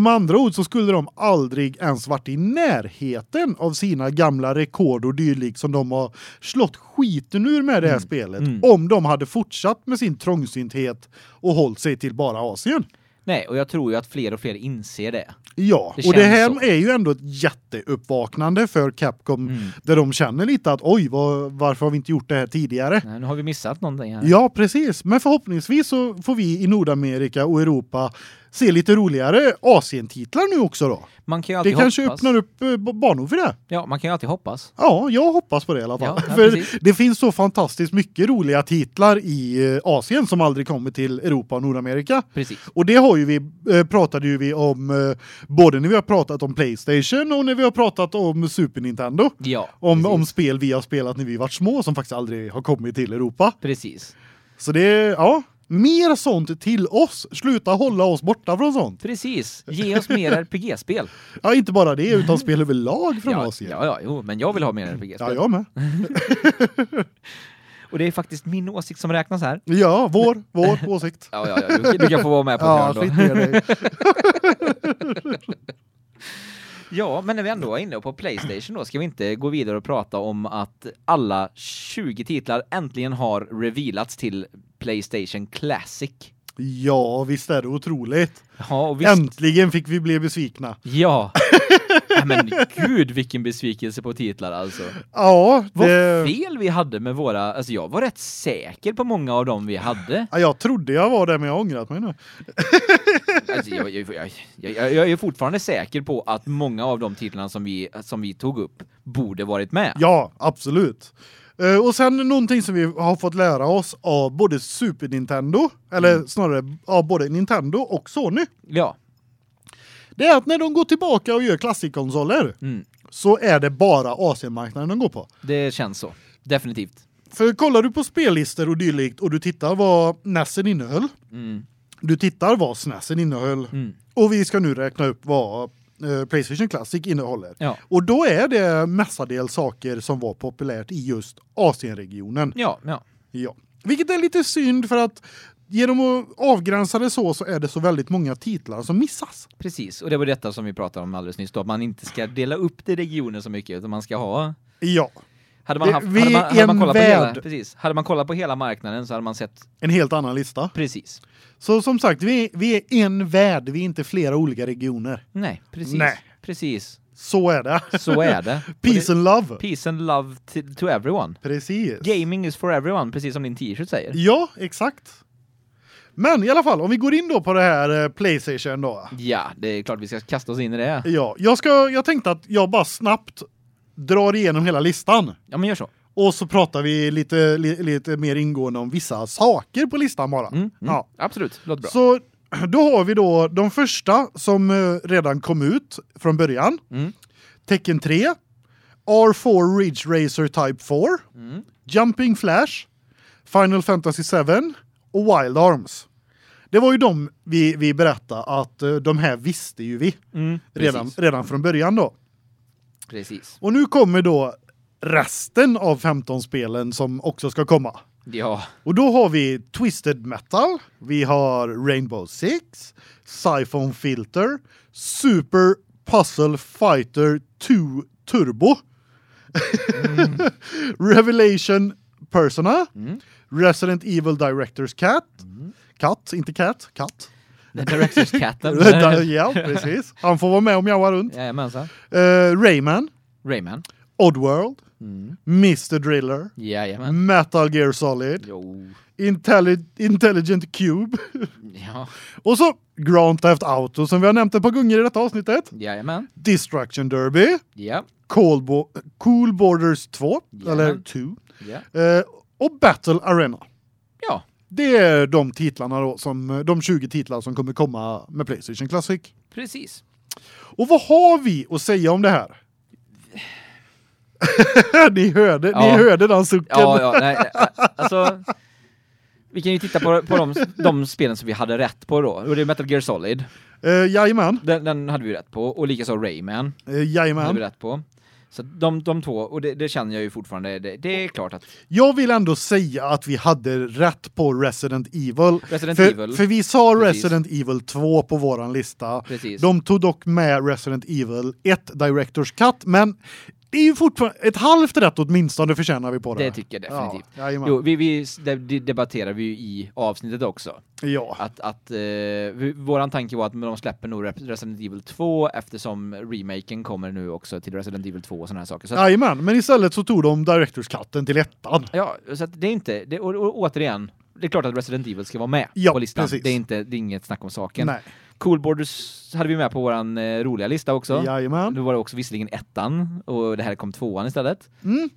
Med andra ord så skulle de aldrig ens varit i närheten av sina gamla rekord och dylikt som de har slått skiten ur med det här spelet Mm. om de hade fortsatt med sin trångsynthet och hållit sig till bara Asien. Nej, och jag tror ju att fler och fler inser det. Ja, Det och det här så. är ju ändå ett jätteuppvaknande för Capcom Mm. där de känner lite att oj, vad, varför har vi inte gjort det här tidigare? Nej, nu har vi missat någonting här. Ja, precis. Men förhoppningsvis så får vi i Nordamerika och Europa se lite roligare Asien-titlar nu också då. Man kan ju Det alltid kanske hoppas. öppnar upp eh, banor för det. Ja, man kan ju alltid hoppas. Ja, jag hoppas på det i alla fall. Ja, för precis. det finns så fantastiskt mycket roliga titlar i eh, Asien som aldrig kommer till Europa och Nordamerika. Precis. Och det har ju vi eh, pratade ju vi om både när vi har pratat om PlayStation och när vi har pratat om Super Nintendo. Ja. Om precis. om spel vi har spelat när vi varit små som faktiskt aldrig har kommit till Europa. Precis. Så det ja, mer sånt till oss. Sluta hålla oss borta från sånt. Precis. Ge oss mer RPG-spel. Ja, inte bara det utan spel överlag från Ja, Asien. ja, ja, jo, men jag vill ha mer RPG-spel. Ja, jag med. Och det är faktiskt min åsikt som räknas här. Ja, vår vår åsikt. Ja, ja, ja. Du, du kan få vara med på Ja, ner dig. Ja, men när vi ändå är inne på PlayStation då, ska vi inte gå vidare och prata om att alla 20 titlar äntligen har revealats till PlayStation Classic. Ja, visst är det otroligt. Ja, visst. Äntligen fick vi bli besvikna. Ja. Nej, men gud vilken besvikelse på titlar alltså. Ja, Vad det, fel vi hade med våra, alltså jag var rätt säker på många av dem vi hade. ja, jag trodde jag var där men jag har ångrat mig nu. Alltså, jag, jag, jag, jag, jag är fortfarande säker på att många av de titlarna som vi, som vi tog upp borde varit med. Ja, absolut. Eh, och sen någonting som vi har fått lära oss av både Super Nintendo eller Mm. snarare av både Nintendo och Sony. Ja. Det är att när de går tillbaka och gör klassikkonsoler Mm. så är det bara Asienmarknaden de går på. Det känns så. Definitivt. För kollar du på spellistor och dylikt och du tittar vad NESen innehöll, Mm. du tittar vad SNESen innehöll Mm. och vi ska nu räkna upp vad PlayStation Classic innehåller. Ja. Och då är det mestadels saker som var populärt i just Asienregionen. Ja, ja. Ja. Vilket är lite synd för att genom att avgränsa det så så är det så väldigt många titlar som missas. Precis. Och det var detta som vi pratade om alldeles nyss då, att man inte ska dela upp det i regioner så mycket utan man ska ha Ja, hade man haft vi hade man, hade man kollat på hela värld. precis. Hade man kollat på hela marknaden så hade man sett en helt annan lista. precis. Så som sagt, vi är, vi är en värld, vi är inte flera olika regioner. Nej, precis. Nej. Precis. Så är det. Så är det. Peace and love. peace and love to, to everyone. Precis. Gaming is for everyone, precis som din t-shirt säger. Ja, exakt. Men i alla fall, om vi går in då på det här eh, PlayStation då. Ja, det är klart vi ska kasta oss in i det. Ja, jag ska jag tänkte att jag bara snabbt drar igenom hela listan Ja, men gör så. och så pratar vi lite li, lite mer ingående om vissa saker på listan bara. Mm, mm. Ja. Absolut, låter bra. Så då har vi då de första som eh, redan kom ut från början. Mm. Tekken 3, R4 Ridge Racer Type 4, Mm. Jumping Flash, Final Fantasy 7 och Wild Arms. Det var ju de vi vi berättade att eh, de här visste ju vi Mm, redan precis. redan från början då. Precis. Och nu kommer då resten av 15 spelen som också ska komma. Ja, Och då har vi Twisted Metal, vi har Rainbow Six, Siphon Filter, Super Puzzle Fighter 2 Turbo, Revelation Persona, Mm. Resident Evil Director's Cat, Katt, inte Cat, Katt. The Director's Catten. ja, precis. Han får vara med om jag var runt. Jajamensan. Uh, Rayman, Rayman. Oddworld, Mm. Mr Driller, Jajamän. Metal Gear Solid, Jo. Intelli Intelligent Cube Ja. och så Grand Theft Auto som vi har nämnt ett par gånger i detta avsnittet. Jajamän. Destruction Derby, Ja. Cool, Bo cool Borders 2 Jajamän. eller 2 Ja. eh, och Battle Arena. Det är de titlarna då som de 20 titlar som kommer komma med PlayStation Classic. Precis. Och vad har vi att säga om det här? ni hörde, ni Ja. hörde den sucken. Ja, ja, nej, alltså vi kan ju titta på, på de, de spelen som vi hade rätt på då. Och det är Metal Gear Solid. Eh, jajamän, Den, den hade vi rätt på. Och likaså Rayman eh, hade vi jajamän. rätt på. Så de, de två, och det, det känner jag ju fortfarande, det, det är klart att Jag vill ändå säga att vi hade rätt på Resident Evil. Resident för, Evil, för vi sa Precis. Resident Evil 2 på våran lista. precis. De tog dock med Resident Evil 1 Directors Cut, men det är ju fortfarande ett halvt rätt åtminstone förtjänar vi på det. det tycker jag definitivt. Ja. Jo, vi, vi debatterar vi ju i avsnittet också. ja. Att, att eh, våran tanke var att de släpper nog Resident Evil 2 eftersom remaken kommer nu också till Resident Evil 2 och sådana här saker. Så att, Jajamän, men istället så tog de Directors Cutten till ettan. ja, så det är inte, det, och, och, återigen, det är klart att Resident Evil ska vara med Ja, på listan. precis. Det är inte, det är inget snack om saken. Nej. Cool Borders hade vi med på våran eh, roliga lista också. Jajamän. Nu var det också visserligen ettan och det här kom tvåan istället. Mm.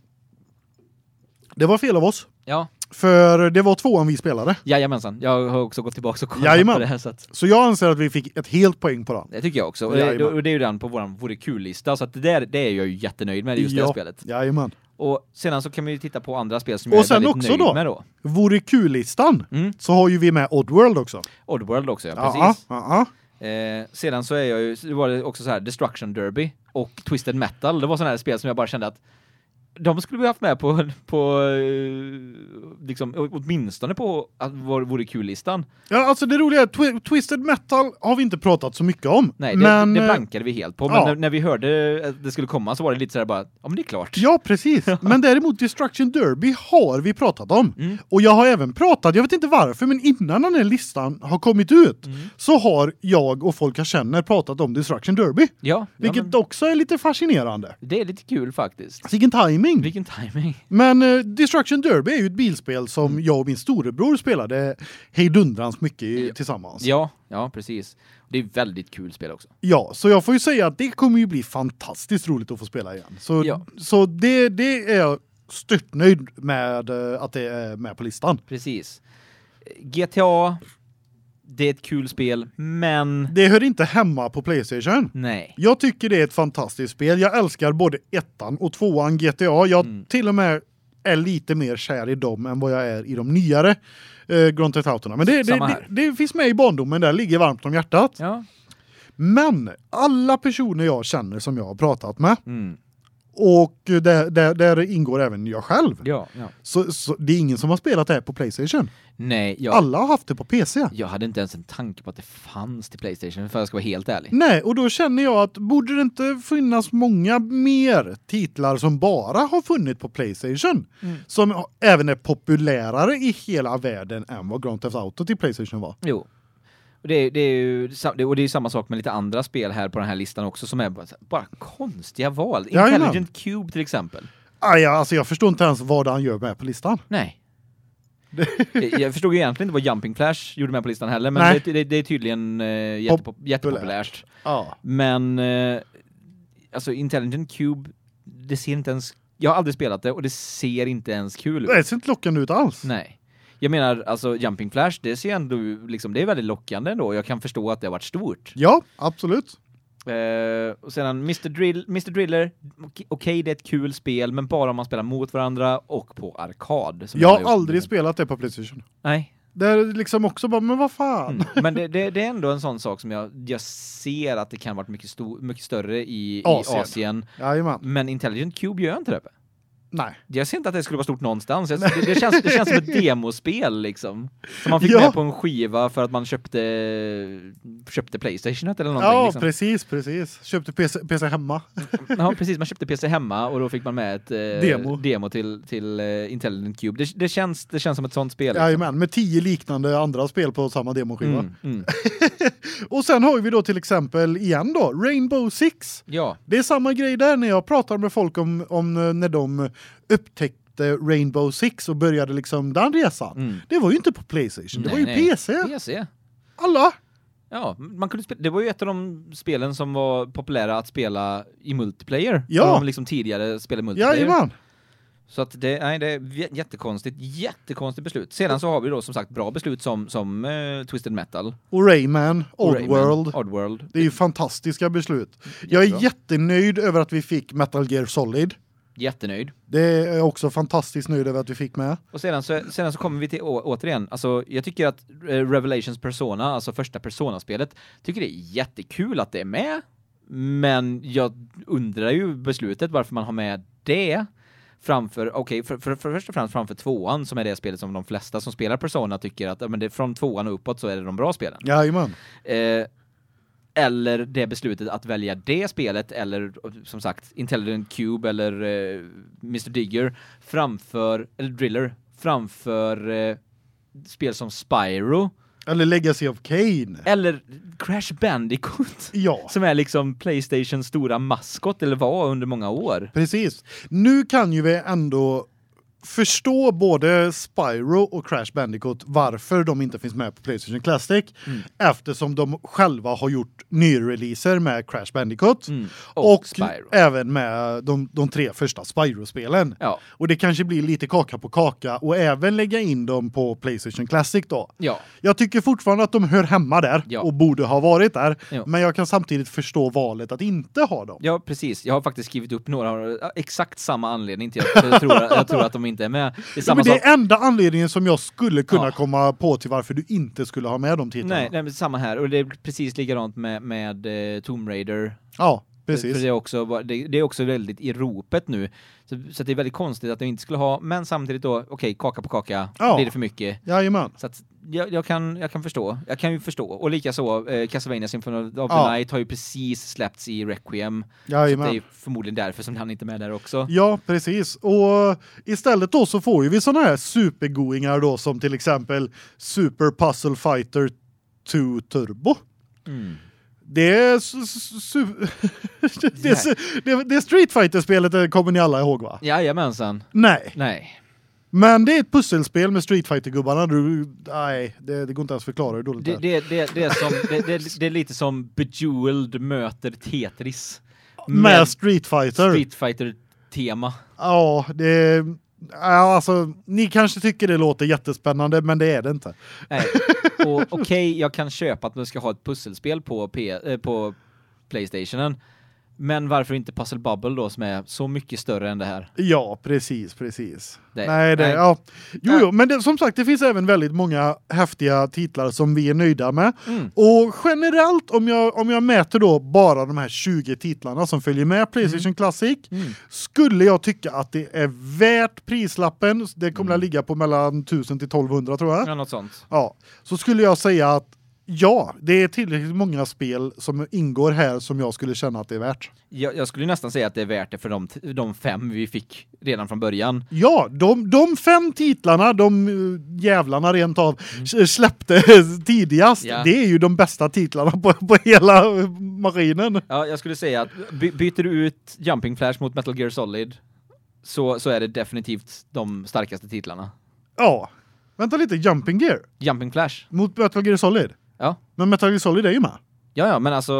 Det var fel av oss. Ja, För det var tvåan vi spelade. jajamensan. Jag har också gått tillbaka och kollat Jajamän. på det här så att Så jag anser att vi fick ett helt poäng på den. det tycker jag också. Och det, och det är ju den på våran vore kul-lista så att det där det är jag ju jättenöjd med just det Ja. här spelet. Jajamän. Och sedan så kan vi ju titta på andra spel som Och jag är väldigt också nöjd då. med då. Vore kul-listan Mm. så har ju vi med Oddworld också. Oddworld också, ja, Ja, precis. ja, Eh, sedan så är jag ju, det var det också så här Destruction Derby och Twisted Metal. Det var sådana här spel som jag bara kände att de skulle vi haft med på, på eh, liksom, åtminstone på att vår vore kul-listan. ja. alltså det roliga är Twi Twisted Metal har vi inte pratat så mycket om. Nej, det, men, det eh, blankade vi helt på. Men ja. när, när vi hörde att det skulle komma så var det lite så här bara, ja men det är klart. Ja, precis. Men däremot Destruction Derby har vi pratat om. Mm. Och jag har även pratat, jag vet inte varför, men innan den här listan har kommit ut Mm. så har jag och folk jag känner pratat om Destruction Derby. Ja, ja Vilket men också är lite fascinerande. det är lite kul faktiskt. Vilken timing. Vilken timing. Men eh, Destruction Derby är ju ett bilspel som jag och min storebror spelade hejdundrans mycket i, tillsammans. Ja, ja precis. Det är väldigt kul spel också. Ja, så jag får ju säga att det kommer ju bli fantastiskt roligt att få spela igen. Så, Ja. så det, det är jag stört nöjd med eh, att det är med på listan. Precis. GTA det är ett kul spel, men Det hör inte hemma på Playstation. nej. Jag tycker det är ett fantastiskt spel. Jag älskar både ettan och tvåan GTA. Jag Mm. till och med är lite mer kär i dem än vad jag är i de nyare eh, Grand Theft Autorna. Men det, det, det finns med i barndomen där, ligger varmt om hjärtat. Ja. Men alla personer jag känner som jag har pratat med Mm. Och där, där, där ingår även jag själv. Ja, ja. Så, så det är ingen som har spelat det här på Playstation. Nej, jag, Alla har haft det på PC. jag hade inte ens en tanke på att det fanns till Playstation för jag ska vara helt ärlig. Nej, och då känner jag att borde det inte finnas många mer titlar som bara har funnit på Playstation Mm. som även är populärare i hela världen än vad Grand Theft Auto till Playstation var. Jo. Och det, är- det är ju och det är samma sak med lite andra spel här på den här listan också som är bara, bara konstiga val. Jajamän. Intelligent Cube till exempel. Ah, ja, alltså jag förstår inte ens vad han gör med på listan. Nej. jag förstod egentligen inte vad Jumping Flash gjorde med på listan heller, men det, det, det är tydligen eh, jättepop jättepopulärt. Ja. Men eh, alltså Intelligent Cube det ser inte ens jag har aldrig spelat det och det ser inte ens kul ut. Det ser inte lockande ut alls. Nej. Jag menar alltså Jumping Flash det ser ändå liksom det är väldigt lockande ändå. Jag kan förstå att det har varit stort. Ja, absolut. Eh, och sedan Mr Drill Mr Driller okej okej, det är ett kul spel men bara om man spelar mot varandra och på arkad. Jag har aldrig spelat det på Playstation. Nej. Det är liksom också bara, men vad fan? Mm. Men det, det, det är ändå en sån sak som jag jag ser att det kan varit mycket stor, mycket större i Asien. i Asien. Jajamän. Men Intelligent Cube gör inte det. Nej. Jag ser inte att det skulle vara stort någonstans. Det, det, känns, det känns som ett demospel liksom. Som man fick Ja. med på en skiva för att man köpte köpte Playstation eller någonting Ja, liksom. precis, precis. Köpte PC, PC hemma. Ja, precis. Man köpte PC hemma och då fick man med ett eh, Demo. demo till till eh, Intelligent Cube. Det, det känns det känns som ett sånt spel. Liksom. Jajamän, med tio liknande andra spel på samma demoskiva. Mm, mm. Och sen har vi då till exempel igen då Rainbow Six. Ja, Det är samma grej där när jag pratar med folk om om eh, när de upptäckte Rainbow Six och började liksom den resan. mm. Det var ju inte på Playstation, det var ju Nej. PC. PC. Alla. Ja, man kunde spela, det var ju ett av de spelen som var populära att spela i multiplayer. Ja. De liksom tidigare spelade multiplayer. Jajamän. Så att det, nej, det är jä- jättekonstigt, jättekonstigt beslut. Sedan så har vi då som sagt bra beslut som, som eh, Twisted Metal. Och Rayman, Oddworld. Oddworld. Det är ju fantastiska beslut. Jag är Jättebra. jättenöjd över att vi fick Metal Gear Solid. Jättenöjd. Det är också fantastiskt nöjd över att vi fick med. Och sedan så, sedan så kommer vi till å, återigen, alltså jag tycker att eh, Revelations Persona, alltså första Persona-spelet, tycker det är jättekul att det är med, men jag undrar ju beslutet varför man har med det framför, okej, för, för, för först och främst framför tvåan som är det spelet som de flesta som spelar Persona tycker att ja, men det är från tvåan och uppåt så är det de bra spelen. Jajamän. Eh, eller det beslutet att välja det spelet eller som sagt Intelligent Cube eller eh, Mr Digger framför eller Driller framför eh, spel som Spyro Eller Legacy of Kane. eller Crash Bandicoot Ja. som är liksom PlayStations stora maskot eller var under många år. Precis. Nu kan ju vi ändå förstå både Spyro och Crash Bandicoot varför de inte finns med på PlayStation Classic Mm. eftersom de själva har gjort nyreleaser med Crash Bandicoot Mm. Och, och, även med de, de tre första Spyro-spelen. Ja. Och det kanske blir lite kaka på kaka och även lägga in dem på PlayStation Classic då. Ja. Jag tycker fortfarande att de hör hemma där Ja. och borde ha varit där, men jag kan samtidigt förstå valet att inte ha dem. Ja, precis. Jag har faktiskt skrivit upp några exakt samma anledning till jag tror, jag tror att de inte är med. Det är Ja, samma men det är enda anledningen som jag skulle kunna Ja. komma på till varför du inte skulle ha med de titlarna. Nej, nej, men samma här och det är precis likadant med med eh, Tomb Raider. Ja, För precis. det är också det, det är också väldigt i ropet nu. Så, så det är väldigt konstigt att de inte skulle ha men samtidigt då okej, kaka på kaka. Ja. Blir det för mycket? Jajamän. Så att jag, jag kan jag kan förstå. Jag kan ju förstå och likaså eh, Castlevania Symphony of the Ja. Night har ju precis släppts i Requiem. Så det är förmodligen därför som han inte är med där också. Ja, precis. Och istället då så får ju vi såna här supergoingar då som till exempel Super Puzzle Fighter 2 Turbo. Mm. Det är det, är su- det, det Street Fighter spelet det kommer ni alla ihåg va? Jajamensan. Nej, Nej. Men det är ett pusselspel med Street Fighter gubbarna. Du nej, det, det går inte ens att förklara hur dåligt det, är. det, det, det, är som, det, är lite som Bejeweled möter Tetris. Med Street Fighter. Street Fighter-tema. Ja, det ja, alltså ni kanske tycker det låter jättespännande men det är det inte. Nej. Och okej, jag kan köpa att man ska ha ett pusselspel på, P, eh, på Playstationen. Men varför inte Puzzle Bubble då som är så mycket större än det här? Ja, precis, precis. Det- nej, det, nej. ja. Jo, jo, men det, som sagt, det finns även väldigt många häftiga titlar som vi är nöjda med. Mm. Och generellt, om jag, om jag mäter då bara de här 20 titlarna som följer med Playstation Classic, Mm. skulle jag tycka att det är värt prislappen. Det kommer Mm. att ligga på mellan 1000 till 1200 tror jag. Ja, något sånt. Ja, så skulle jag säga att ja, det är tillräckligt många spel som ingår här som jag skulle känna att det är värt. Jag, jag skulle nästan säga att det är värt det för de, de fem vi fick redan från början. Ja, de, de fem titlarna, de uh, jävlarna rent av s- släppte tidigast. Ja. Det är ju de bästa titlarna på, på hela uh, maskinen. Ja, jag skulle säga att by, byter du ut Jumping Flash mot Metal Gear Solid så, så är det definitivt de starkaste titlarna. Ja. Vänta lite, Jumping Gear Jumping Flash. mot Metal Gear Solid. Ja. Men Metal Gear Solid är ju med. Ja, ja, men alltså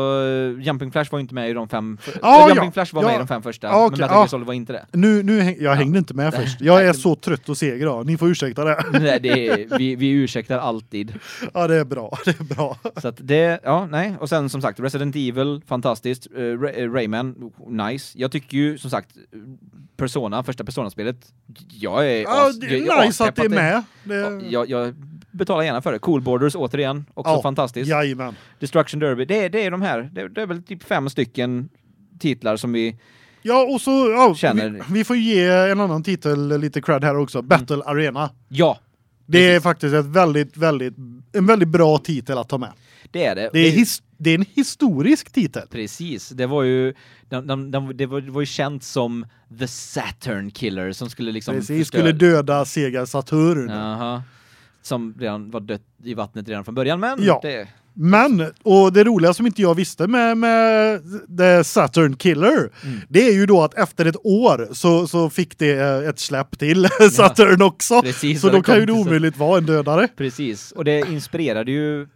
Jumping Flash var inte med i de fem... Ja, Jumping ja, Flash var ja. med i de fem första, Ja, okej, men Metal Gear. Solid var inte det. Nu, nu häng, jag hängde inte med först. Jag är så trött och seg idag. Ni får ursäkta det. Nej, det är, vi, vi ursäktar alltid. Ja, det är bra. Det är bra. Så att det, ja, nej. Och sen som sagt, Resident Evil, fantastiskt. Uh, Ray, Rayman, nice. Jag tycker ju som sagt, Persona, första Persona-spelet, jag är Ja, as- det jag är nice att det är med. Det... jag, jag betalar gärna för det. Cool Borders återigen, också fantastiskt. Jajamän. Destruction Derby, det, är- det är de här. Det, det är väl typ fem stycken titlar som vi... Ja, och så ja, Känner- vi, vi får ge en annan titel lite cred här också. Battle Arena. Ja, Det är faktiskt ett väldigt, väldigt, en väldigt bra titel att ta med. det är det. Det är, his, det är en historisk titel. Precis, det var ju de, de, de, det, var, det var ju känt som The Saturn Killer som skulle liksom Precis, skulle döda Sega Saturn. Jaha. Som redan var dött i vattnet redan från början, men Ja. det... Men, och det roliga som inte jag visste med, med The Saturn Killer, Mm. det är ju då att efter ett år så, så fick det eh, ett släpp till Saturn också. Precis, så då kan ju det omöjligt vara en dödare. Precis, och det inspirerade ju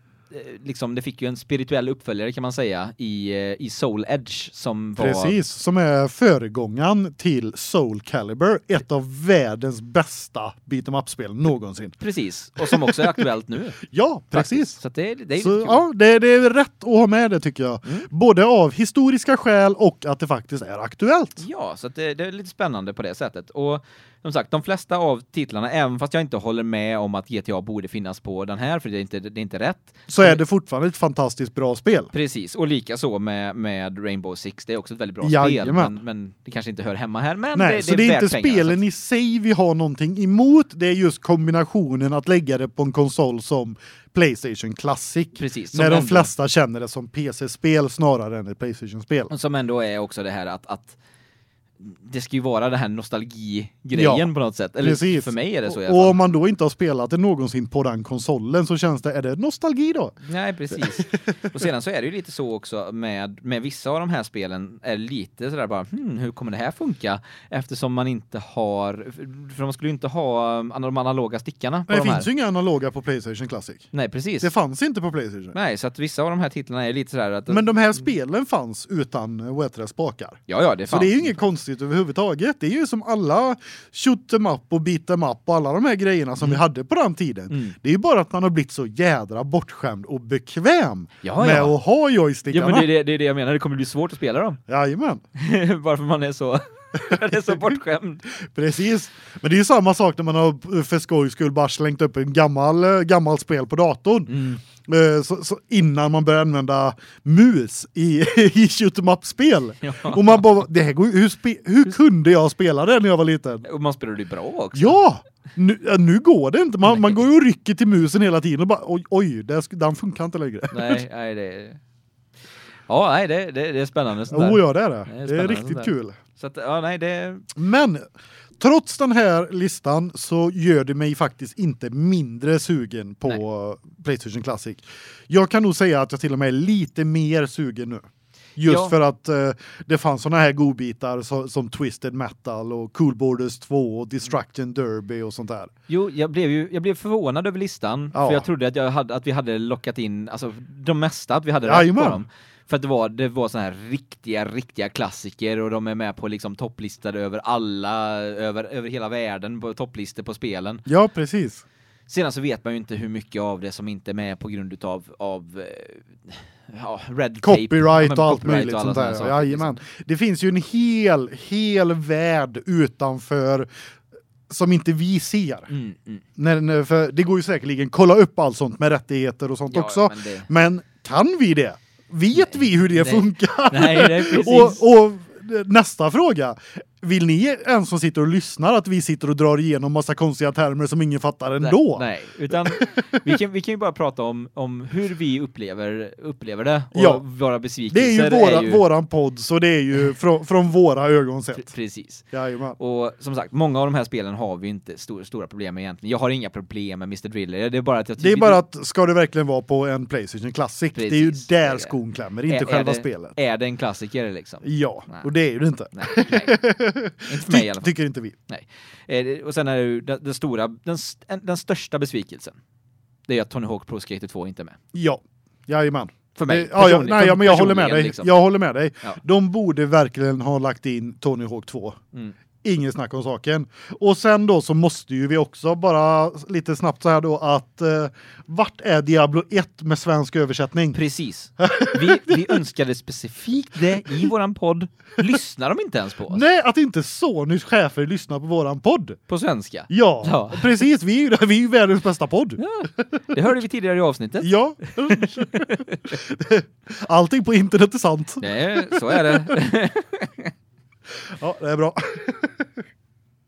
liksom det fick ju en spirituell uppföljare kan man säga i eh, i Soul Edge som var Precis, som är föregångaren till Soul Calibur, ett av världens bästa beat em up-spel någonsin. Precis, och som också är aktuellt nu. Ja, faktiskt. precis. Så att det, det är Så, ja, det, det är rätt att ha med det tycker jag. Mm. Både av historiska skäl och att det faktiskt är aktuellt. Ja, så det, det är lite spännande på det sättet. Och som sagt, de flesta av titlarna, även fast jag inte håller med om att GTA borde finnas på den här, för det är inte, det är inte rätt. Så är det fortfarande ett fantastiskt bra spel. Precis, och lika så med, med Rainbow Six, det är också ett väldigt bra Jajamän. spel, men, men det kanske inte hör hemma här, men Nej, det, så det är värt inte pengarna, spelen så i sig vi har någonting emot, det är just kombinationen att lägga det på en konsol som PlayStation Classic. Precis, När de ändå- flesta känner det som PC-spel snarare än ett PlayStation-spel. Som ändå är också det här att, att det ska ju vara den här nostalgigrejen Ja, på något sätt. Eller precis. för mig är det så i Och alla fall. om man då inte har spelat det någonsin på den konsolen så känns det är det nostalgi då? Nej, precis. Och sedan så är det ju lite så också med med vissa av de här spelen är lite sådär bara hmm, hur kommer det här funka eftersom man inte har för man skulle ju inte ha de analoga stickarna på Det de finns ju inga analoga på PlayStation Classic. Nej, precis. Det fanns inte på PlayStation. Nej, så att vissa av de här titlarna är lite sådär att Men de här spelen fanns utan det, spakar. Ja, ja, det Så fanns. det är ju inget konstigt överhuvudtaget. Det är ju som alla shoot 'em up och beat 'em up och alla de här grejerna som vi hade på den tiden. Mm. Det är ju bara att man har blivit så jädra bortskämd och bekväm Ja, med ja. att ha Ja, joystickarna. men det är det, det är det jag menar, det kommer bli svårt att spela dem. Jajamän, Varför man är så man är så bortskämd. precis. Men det är ju samma sak när man har för skojs skull bara slängt upp en gammal, eh, gammal spel på datorn. Mm. Eh, Så, så innan man börjar använda mus i, i shoot 'em up-spel. Ja. Och man bara, det här går, hur, spe, hur kunde jag spela det när jag var liten? Och man spelar det bra också. Ja! Nu, nu går det inte. Man, man går ju och rycker till musen hela tiden och bara oj, oj det, den funkar inte längre. Nej, nej det Ja, nej det, det, det är spännande sånt där. Oh ja, det är det. Det är Det är, riktigt kul. Så att ja, nej det Men trots den här listan så gör det mig faktiskt inte mindre sugen på Nej. PlayStation Classic. Jag kan nog säga att jag till och med är lite mer sugen nu. Just Ja. för att eh, det fanns såna här godbitar så, som Twisted Metal och Cool Borders 2 och Destruction Derby och sånt där. Jo, jag blev ju jag blev förvånad över listan Ja. för jag trodde att jag hade att vi hade lockat in alltså de mesta att vi hade rätt Jajamän. på dem. För att det var det var såna här riktiga riktiga klassiker och de är med på liksom topplistor över alla över över hela världen på topplistor på spelen. Ja, precis. Sedan så vet man ju inte hur mycket av det som inte är med på grund utav av eh, ja, red tape. Ja, Copyright men och allt möjligt och sånt där. saker, liksom. Jajamän. Det finns ju en hel, hel värld utanför som inte vi ser. Mm, mm. När, när, för det går ju säkerligen kolla upp allt sånt med rättigheter och sånt Ja, också. men det- Men kan vi det? Vet vi hur det nej. funkar? Nej, det är precis. och, och nästa fråga. Vill ni en som sitter och lyssnar att vi sitter och drar igenom massa konstiga termer som ingen fattar ändå? Nej, nej, utan vi kan vi kan ju bara prata om om hur vi upplever upplever det och Ja. våra besvikelser Det är ju våra, våran podd så det är ju från, från våra ögon sett. precis. Jajamän. Och som sagt, många av de här spelen har vi inte stor, stora problem med egentligen. Jag har inga problem med Mr. Driller. Det är bara att jag Det är tycker- bara att ska det verkligen vara på en Playstation Classic? Det är ju Precis, det är där det. skon klämmer, inte är, själva är det, spelet. Är det en klassiker liksom? Ja, Nej. och det är ju det inte. Nej, nej. inte för mig i alla fall. tycker inte vi. Eh, det- Och sen är det ju den, den stora, den, den största besvikelsen. Det är att Tony Hawk Pro Skater 2 inte är med. Ja, jajamän. För mig. Det- ja, ja, nej, ja, men jag håller med dig. liksom. Jag håller med dig. Ja. De borde verkligen ha lagt in Tony Hawk 2. Mm. Ingen snack om saken. Och sen då så måste ju vi också bara lite snabbt så här då att eh, vart är Diablo 1 med svensk översättning? Precis. Vi, vi önskade specifikt det i våran podd. Lyssnar de inte ens på oss? Nej, att inte Sonys chefer lyssnar på våran podd. På svenska? Ja, Ja. precis. Vi är, ju- vi är världens bästa podd. Ja, det hörde vi tidigare i avsnittet. Ja. Allting på internet är sant. Nej, så är det. Ja, det är bra.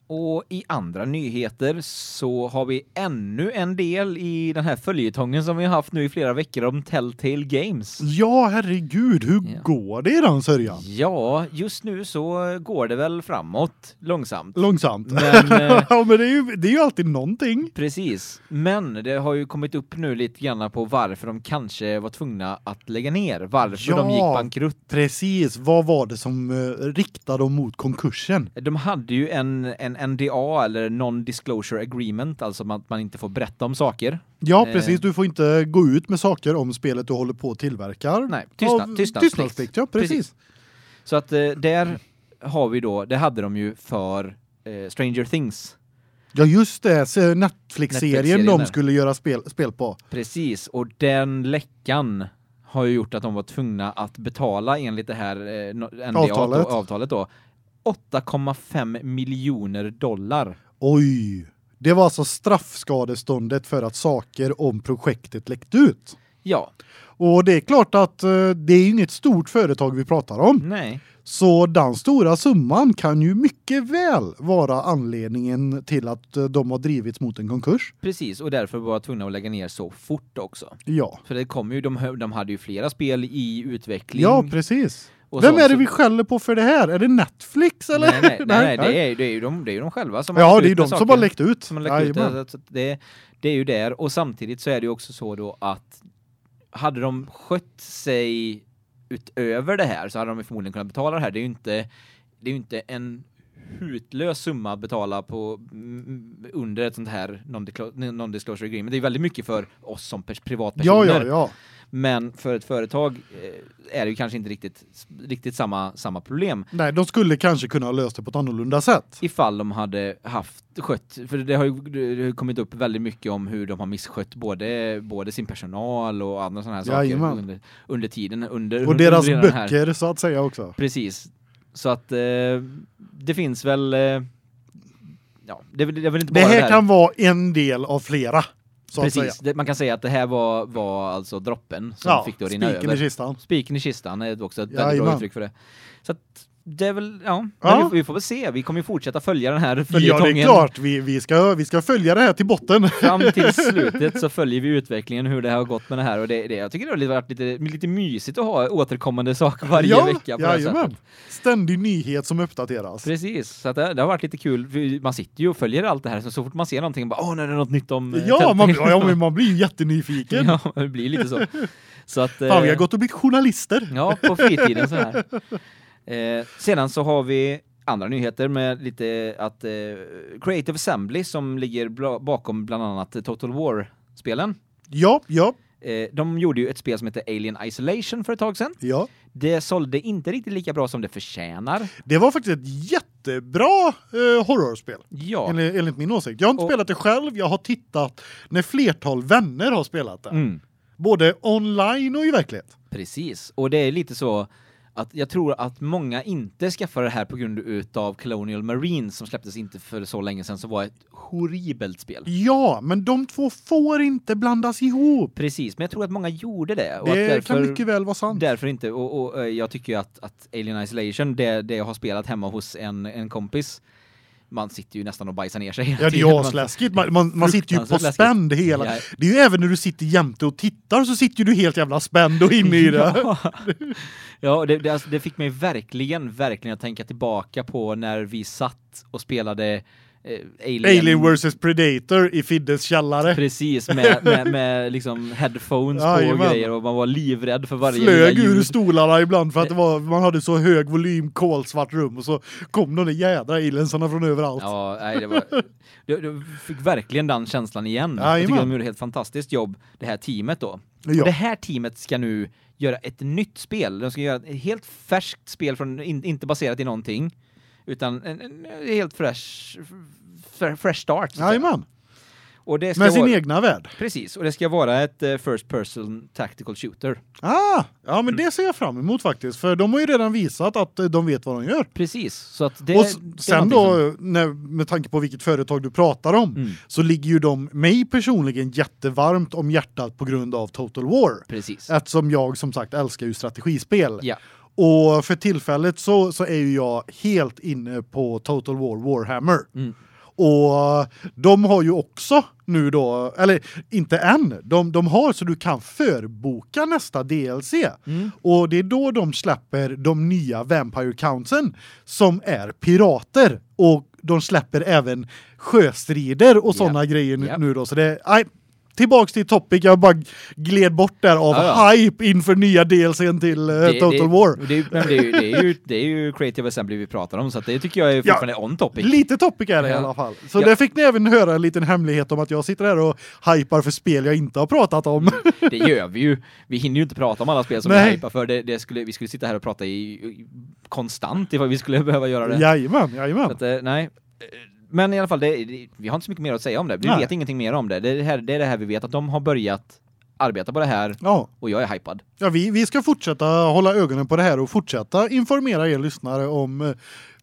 Och i andra nyheter så har vi ännu en del i den här följetongen som vi har haft nu i flera veckor om Telltale Games. Ja, herregud, hur Ja. går det i den sörjan? Ja, just nu så går det väl framåt långsamt. Långsamt. Men, eh, ja, men det är, ju, det är ju alltid någonting. Precis, men det har ju kommit upp nu lite grann på varför de kanske var tvungna att lägga ner, varför de gick Ja. bankrutt. Precis, vad var det som uh, riktade dem mot konkursen? De hade ju en, en NDA eller non-disclosure agreement, alltså att man inte får berätta om saker. Ja, Eh. precis, du får inte gå ut med saker om spelet du håller på och tillverkar. Nej, tystnad- Av- tystnadsplikt. tystnadsplikt. Ja, precis. Precis. Så att eh, där har vi då, det hade de ju för eh, Stranger Things. Ja, just det, Netflix-serien Netflix-serien de skulle göra spel, spel på. Precis, och den läckan har ju gjort att de var tvungna att betala enligt det här eh, NDA Avtalet. Avtalet då 8,5 miljoner dollar. Oj! Det var alltså straffskadeståndet för att saker om projektet läckt ut. Ja, Och det är klart att eh, det är inget stort företag vi pratar om. nej. Så den stora summan kan ju mycket väl vara anledningen till att eh, de har drivits mot en konkurs. Precis, och därför var jag tvungna att lägga ner så fort också. Ja. För det kom ju, de, de hade ju flera spel i utveckling. Ja, precis. Och Vem så- är det vi skäller på för det här? Är det Netflix eller? Nej, nej, nej, nej, det är, det är ju de, det är ju de själva som Ja, det är de med som saker. har läckt ut. som har läckt ut det, det, är ju där och samtidigt så är det ju också så då att hade de skött sig utöver det här så hade de ju förmodligen kunnat betala det här. Det är ju inte det är ju inte en hutlös summa att betala på mm, under ett sånt här non-disclo- non-disclosure agreement. Det är väldigt mycket för oss som pers- privatpersoner. Ja, ja, ja. Men för ett företag eh, är det ju kanske inte riktigt riktigt samma samma problem Nej, de skulle kanske kunna ha löst det på ett annorlunda sätt. ifall de hade haft skött för det har ju det har kommit upp väldigt mycket om hur de har misskött både både sin personal och andra sådana här saker under, under tiden under Och deras under böcker så att säga också. Precis. Så att eh, det finns väl eh, ja, det det Det bara här det här. kan vara en del av flera. Precis. Man kan säga att det här var var alltså droppen som Ja, fick det att rinna spiken över. i kistan. Spiken i kistan är också ett väldigt bra uttryck för det. Så att det är väl ja, Ja. Vi, vi får väl se. Vi kommer ju fortsätta följa den här Ja, följetongen. det är klart. Vi, vi, ska, vi ska följa det här till botten. Fram till slutet så följer vi utvecklingen hur det har gått med det här och det, det jag tycker det har varit lite lite mysigt att ha återkommande saker varje ja, vecka på det jajamän. sättet. Ständig nyhet som uppdateras. Precis, så det, det har varit lite kul. Man sitter ju och följer allt det här så, så fort man ser någonting bara åh, nu är det något nytt om eh, Ja, man, Telltale." ja, man blir ju jättenyfiken. Ja, det blir lite så. Så att Fan, vi har eh, gått och blivit journalister. Ja, på fritiden så här. Eh, sedan så har vi andra nyheter med lite att eh, Creative Assembly som ligger bakom bland annat Total War-spelen. Ja, ja, Eh, de gjorde ju ett spel som heter Alien Isolation för ett tag sedan. ja. Det sålde inte riktigt lika bra som det förtjänar. Det var faktiskt ett jättebra eh, horrorspel. Ja. Enligt, enligt min åsikt. Jag har inte Och- spelat det själv, jag har tittat när flertal vänner har spelat det. Mm. Både online och i verklighet. Precis. Och det är lite så att jag tror att många inte skaffar det här på grund utav Colonial Marines som släpptes inte för så länge sedan som var ett horribelt spel. Ja, men de två får inte blandas ihop. Precis, men jag tror att många gjorde det och Det därför, kan mycket väl vara sant. därför inte och, och eh, jag tycker ju att att Alien Isolation det det jag har spelat hemma hos en en kompis man sitter ju nästan och bajsar ner sig hela Ja, det är asläskigt. Man, man, man sitter ju på spänd hela... Ja. Det är ju även när du sitter jämte och tittar så sitter du helt jävla spänd och inne i det. Ja, ja det, det, alltså, det fick mig verkligen, verkligen att tänka tillbaka på när vi satt och spelade Alien, Alien vs Predator i Fiddes källare. Precis, med, med, med liksom headphones på Jajamän. och grejer och man var livrädd för varje Flög ur stolarna ibland för att det var, man hade så hög volym, kolsvart rum och så kom de där jädra aliensarna från överallt. Ja, nej, det var du, fick verkligen den känslan igen. Jag tycker de gjorde ett helt fantastiskt jobb det här teamet då. Ja. Och det här teamet ska nu göra ett nytt spel. De ska göra ett helt färskt spel från in, inte baserat i någonting utan en, en helt fresh fresh start. Jajamän, Och det ska med sin vara, egna värld. Precis, och det ska vara ett eh, first person tactical shooter. Ah, ja men det ser jag fram emot faktiskt. För de har ju redan visat att eh, de vet vad de gör. Precis, så att det och det sen då, när, med tanke på vilket företag du pratar om, Mm. så ligger ju de mig personligen jättevarmt om hjärtat på grund av Total War. som, precis. Eftersom jag som sagt älskar ju strategispel. Ja. Och för tillfället så, så är ju jag helt inne på Total War Warhammer. Mm. Och de har ju också nu då, eller inte än, de, de har så du kan förboka nästa DLC. Mm. Och det är då de släpper de nya Vampire Countsen som är pirater. Och de släpper även sjöstrider och sådana grejer nu, Ja. nu då. Så det, nej, tillbaks till topic, jag bara gled bort där av Ja, ja. hype inför nya DLCn till eh, Total det, War. Det, men det, är ju- det, är ju, det är ju Creative Assembly vi pratar om så det tycker jag är fortfarande on topic. Lite topic är det i Ja. alla fall. Så Ja. där fick ni även höra en liten hemlighet om att jag sitter här och hypar för spel jag inte har pratat om. Det gör vi ju. Vi hinner ju inte prata om alla spel som Nej. vi hypar för. Det, det skulle, vi skulle sitta här och prata i, i konstant ifall vi skulle behöva göra det. jajamän, Så jajamän. att, eh, nej. Men i alla fall, det, det, vi har inte så mycket mer att säga om det. Vi Nej. vet ingenting mer om det. Det är det, här, det är det här vi vet, att de har börjat arbeta på det här Ja. och jag är hypad. Ja, vi, vi ska fortsätta hålla ögonen på det här och fortsätta informera er lyssnare om eh,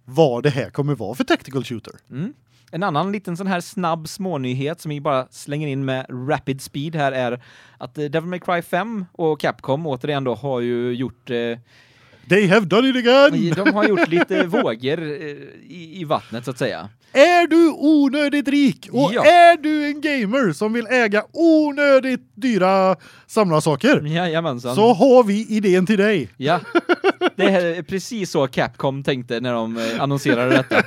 vad det här kommer vara för tactical shooter. Mm. En annan liten sån här snabb smånyhet som vi bara slänger in med rapid speed här är att eh, Devil May Cry 5 och Capcom återigen då har ju gjort eh, They have done it again! de har gjort lite vågor eh, i, i vattnet så att säga. Är du onödigt rik och Ja. är du en gamer som vill äga onödigt dyra samlarsaker Jajamensan. så har vi idén till dig. Ja. det är precis så Capcom tänkte när de eh, annonserade detta.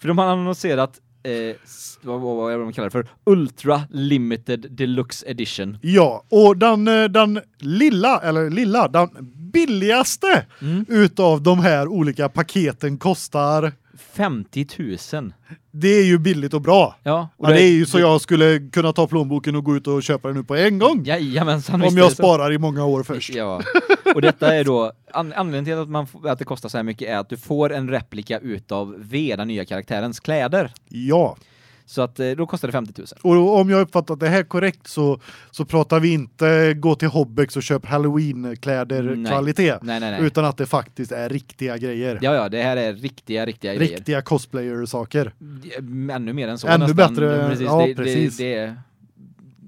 För de har annonserat eh, vad, vad, vad är det de kallar det för? Ultra Limited Deluxe Edition. Ja, och den eh, den lilla eller lilla, den billigaste Mm. utav de här olika paketen kostar 50 000. det är ju billigt och bra. Ja, och Ja, det är ju så jag skulle kunna ta plånboken och gå ut och köpa den nu på en gång. Jajamensan, om jag det sparar i många år först. Ja. Och detta är då an anledningen till att man att det kostar så här mycket är att du får en replika utav V, den nya karaktärens kläder. Ja. Så att eh, då kostar det 50 000. Och om jag uppfattat det här korrekt så så pratar vi inte gå till Hobbex och köp Halloween-kläder kvalitet Nej, nej, nej. utan att det faktiskt är riktiga grejer. Ja, ja, det här är riktiga, riktiga grejer. Riktiga cosplayer-saker. Ännu mer än så Ännu nästan. bättre, Precis, ja, det, precis. Det, det,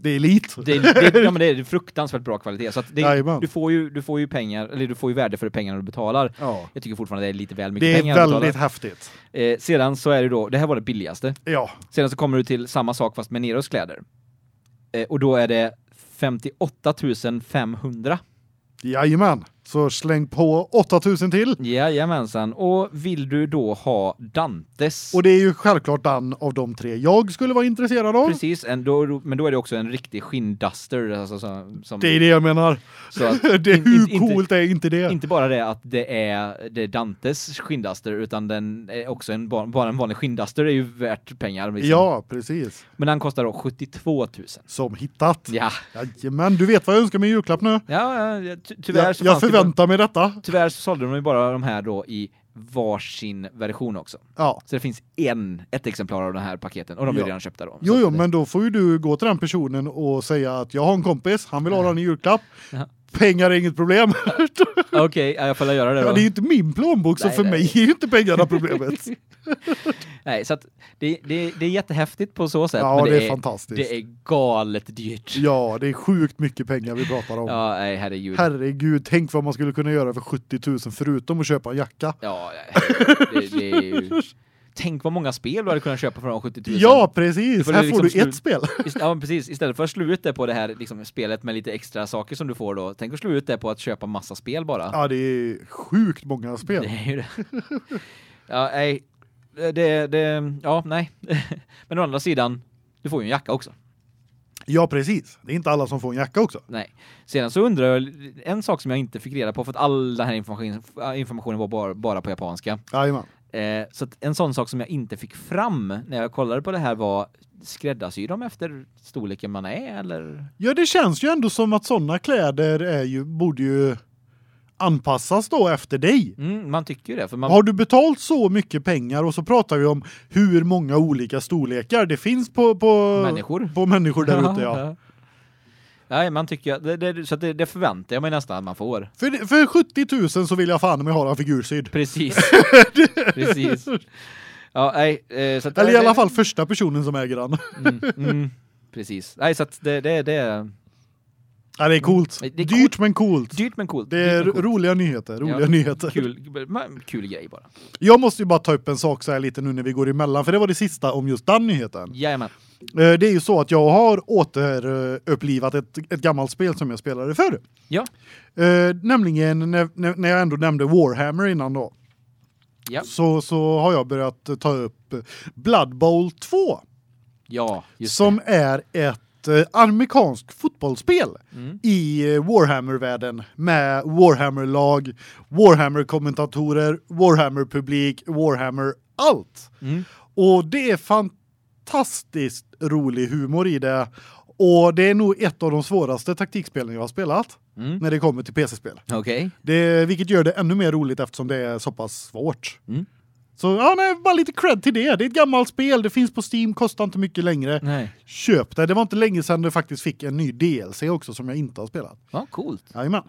Det är elit. det, det, ja, men det är fruktansvärt bra kvalitet. Så det, du, får ju, du får ju pengar, eller du får ju värde för pengarna du betalar. Ja. Jag tycker fortfarande det är lite väl mycket Det är pengar väldigt häftigt. Eh, sedan så är det då, det här var det billigaste. Ja. Sedan så kommer du till samma sak fast med Neros kläder. Eh, och då är det 58 500. Jajamän. Så släng på 8000 till. Jajamensan. Och vill du då ha Dantes? Och det är ju självklart den av de tre jag skulle vara intresserad av. Precis, då, men då är det också en riktig skinnduster. Alltså, som, som, Det är det jag menar. så att, det in- hur in- inte- coolt är inte det? Inte bara det att det är, det är Dantes skinnduster utan den är också en, ba- bara en vanlig skinnduster är ju värt pengar. Liksom. Ja, precis. Men den kostar då 72 000. Som hittat. Ja, Jajamän, du vet vad jag önskar mig i julklapp nu. ja, ja ty tyvärr Jag, så jag fanns det förväntar mig detta. Tyvärr så sålde de ju bara de här då i varsin version också. Ja. Så det finns en, ett exemplar av den här paketen och de är Ja. redan köpta då. Jo, jo, att, men då får ju du gå till den personen och säga att jag har en kompis, han vill ha den i julklapp. Ja. Pengar är inget problem. Okej, ja, jag får göra det Ja, då. det är ju inte min plånbok, så Nej, för nej. mig är ju inte pengarna problemet. Nej, så det, det, det är jättehäftigt på så sätt. Ja, men det är fantastiskt. Det är galet dyrt. Ja, det är sjukt mycket pengar vi pratar om. Ja, nej, herregud. Herregud, tänk vad man skulle kunna göra för 70 000 förutom att köpa en jacka. Ja, det, det är ju... Tänk vad många spel du hade kunnat köpa för de 70 000. Ja, precis. Här liksom får du ett spel. Ja, precis. Istället för att slå ut det på det här liksom, spelet med lite extra saker som du får då. Tänk att slå ut det på att köpa massa spel bara. Ja, det är sjukt många spel. Det är ju det. ja, nej. Det, det, ja, nej. Men å andra sidan, du får ju en jacka också. Ja, precis. Det är inte alla som får en jacka också. Nej. Sedan så undrar jag, en sak som jag inte fick reda på, för att all den här informationen, informationen var bara, bara på japanska. Jajamän. Eh, så en sån sak som jag inte fick fram när jag kollade på det här var, skräddarsyr de efter storleken man är, eller? Ja, det känns ju ändå som att såna kläder är ju, borde ju anpassas då efter dig. Mm, man tycker ju det, man... Har du betalt så mycket pengar och så pratar vi om hur många olika storlekar det finns på på Människor. på människor där ute ja. Nej, man tycker det, det, så det, det förväntar jag mig nästan att man får. För för 70 000 så vill jag fan med ha en figursydd. Precis. Precis. Ja, nej, eh, så att, Eller i alla fall första personen som äger den. Mm, mm, precis. Nej, så att det det det Ja, det är coolt. Det är Dyrt men coolt. dyrt men coolt. Det är coolt. roliga nyheter, roliga Ja, nyheter. Kul, kul grej bara. Jag måste ju bara ta upp en sak så här lite nu när vi går emellan för det var det sista om just den nyheten. Jajamän. Eh, Det är ju så att jag har återupplivat ett, ett gammalt spel som jag spelade förr. Ja. Eh, nämligen när, när jag ändå nämnde Warhammer innan då. Ja. Så så har jag börjat ta upp Blood Bowl 2 Ja, som är ett eh, amerikanskt fotbollsspel. Mm. i eh, Warhammer-världen med Warhammer-lag, Warhammer-kommentatorer, Warhammer-publik, Warhammer allt. Mm. Och det är fantastiskt rolig humor i det. Och det är nog ett av de svåraste taktikspelen jag har spelat Mm. när det kommer till PC-spel. Okej. Det vilket gör det ännu mer roligt eftersom det är så pass svårt. Mm. Så ja, nej, bara lite cred till det. Det är ett gammalt spel, det finns på Steam, kostar inte mycket längre. Nej. Köp det. Det var inte länge sedan det faktiskt fick en ny DLC också som jag inte har spelat. Ja, coolt. Jajamän.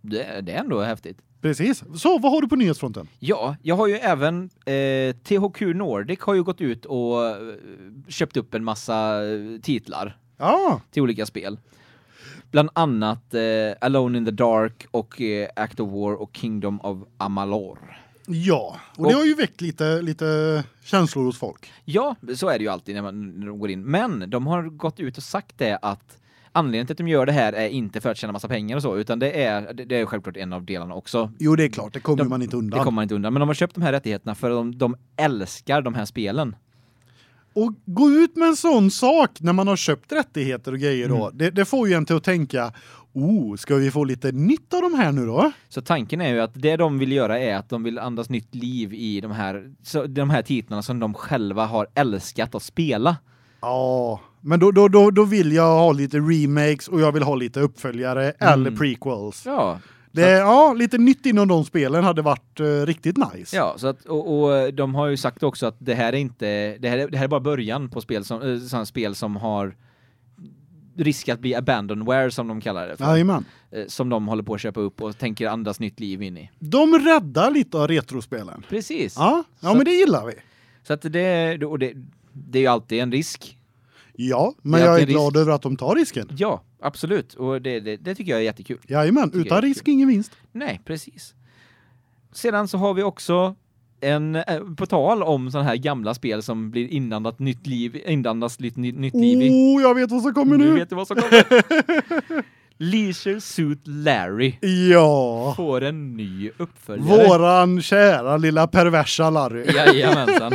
Det, det är ändå häftigt. Precis. Så vad har du på nyhetsfronten? Ja, jag har ju även eh, THQ Nordic har ju gått ut och eh, köpt upp en massa eh, titlar Ja, till olika spel. Bland annat eh, Alone in the Dark och eh, Act of War och Kingdom of Amalur. Ja. Och, Och- det har ju väckt lite lite känslor hos folk. Ja, så är det ju alltid när man när de går in. Men de har gått ut och sagt det att anledningen till att de gör det här är inte för att tjäna massa pengar och så, utan det är det, är självklart en av delarna också. Jo, det är klart, det kommer De- man inte undan. Det kommer man inte undan, men de har köpt de här rättigheterna för de, de älskar de här spelen. Och gå ut med en sån sak när man har köpt rättigheter och grejer då. Mm. Det, det får ju en till att tänka, oh, ska vi få lite nytt av de här nu då? Så tanken är ju att det de vill göra är att de vill andas nytt liv i de här så, de här titlarna som de själva har älskat att spela. Ja, men då, då, då, då vill jag ha lite remakes och jag vill ha lite uppföljare eller prequels. Ja, Det ja, lite nytt inom de spelen hade varit uh, riktigt nice. Ja, så att och, och de har ju sagt också att det här är inte det här är, det här är bara början på spel som eh, sådana spel som har risk att bli abandonware som de kallar det för, Jajamän. eh, som de håller på att köpa upp och tänker andas nytt liv in i. De räddar lite av retrospelen. Precis. Ja, ja Så- men det gillar vi. Så att det och det det är ju alltid en risk. Ja, men är jag är glad risk. över att de tar risken. Ja, absolut och det det, det tycker jag är jättekul. Jajamän, utan risk ingen vinst. Nej, precis. Sedan så har vi också en eh, på tal om sådana här gamla spel som blir inandat nytt liv inandas lite ny, nytt liv. Oh, jag vet vad som kommer Nu nu. vet du vad som kommer. Leisure Suit Larry Ja. får en ny uppföljare. Våran kära lilla perversa Larry. Jajamensan.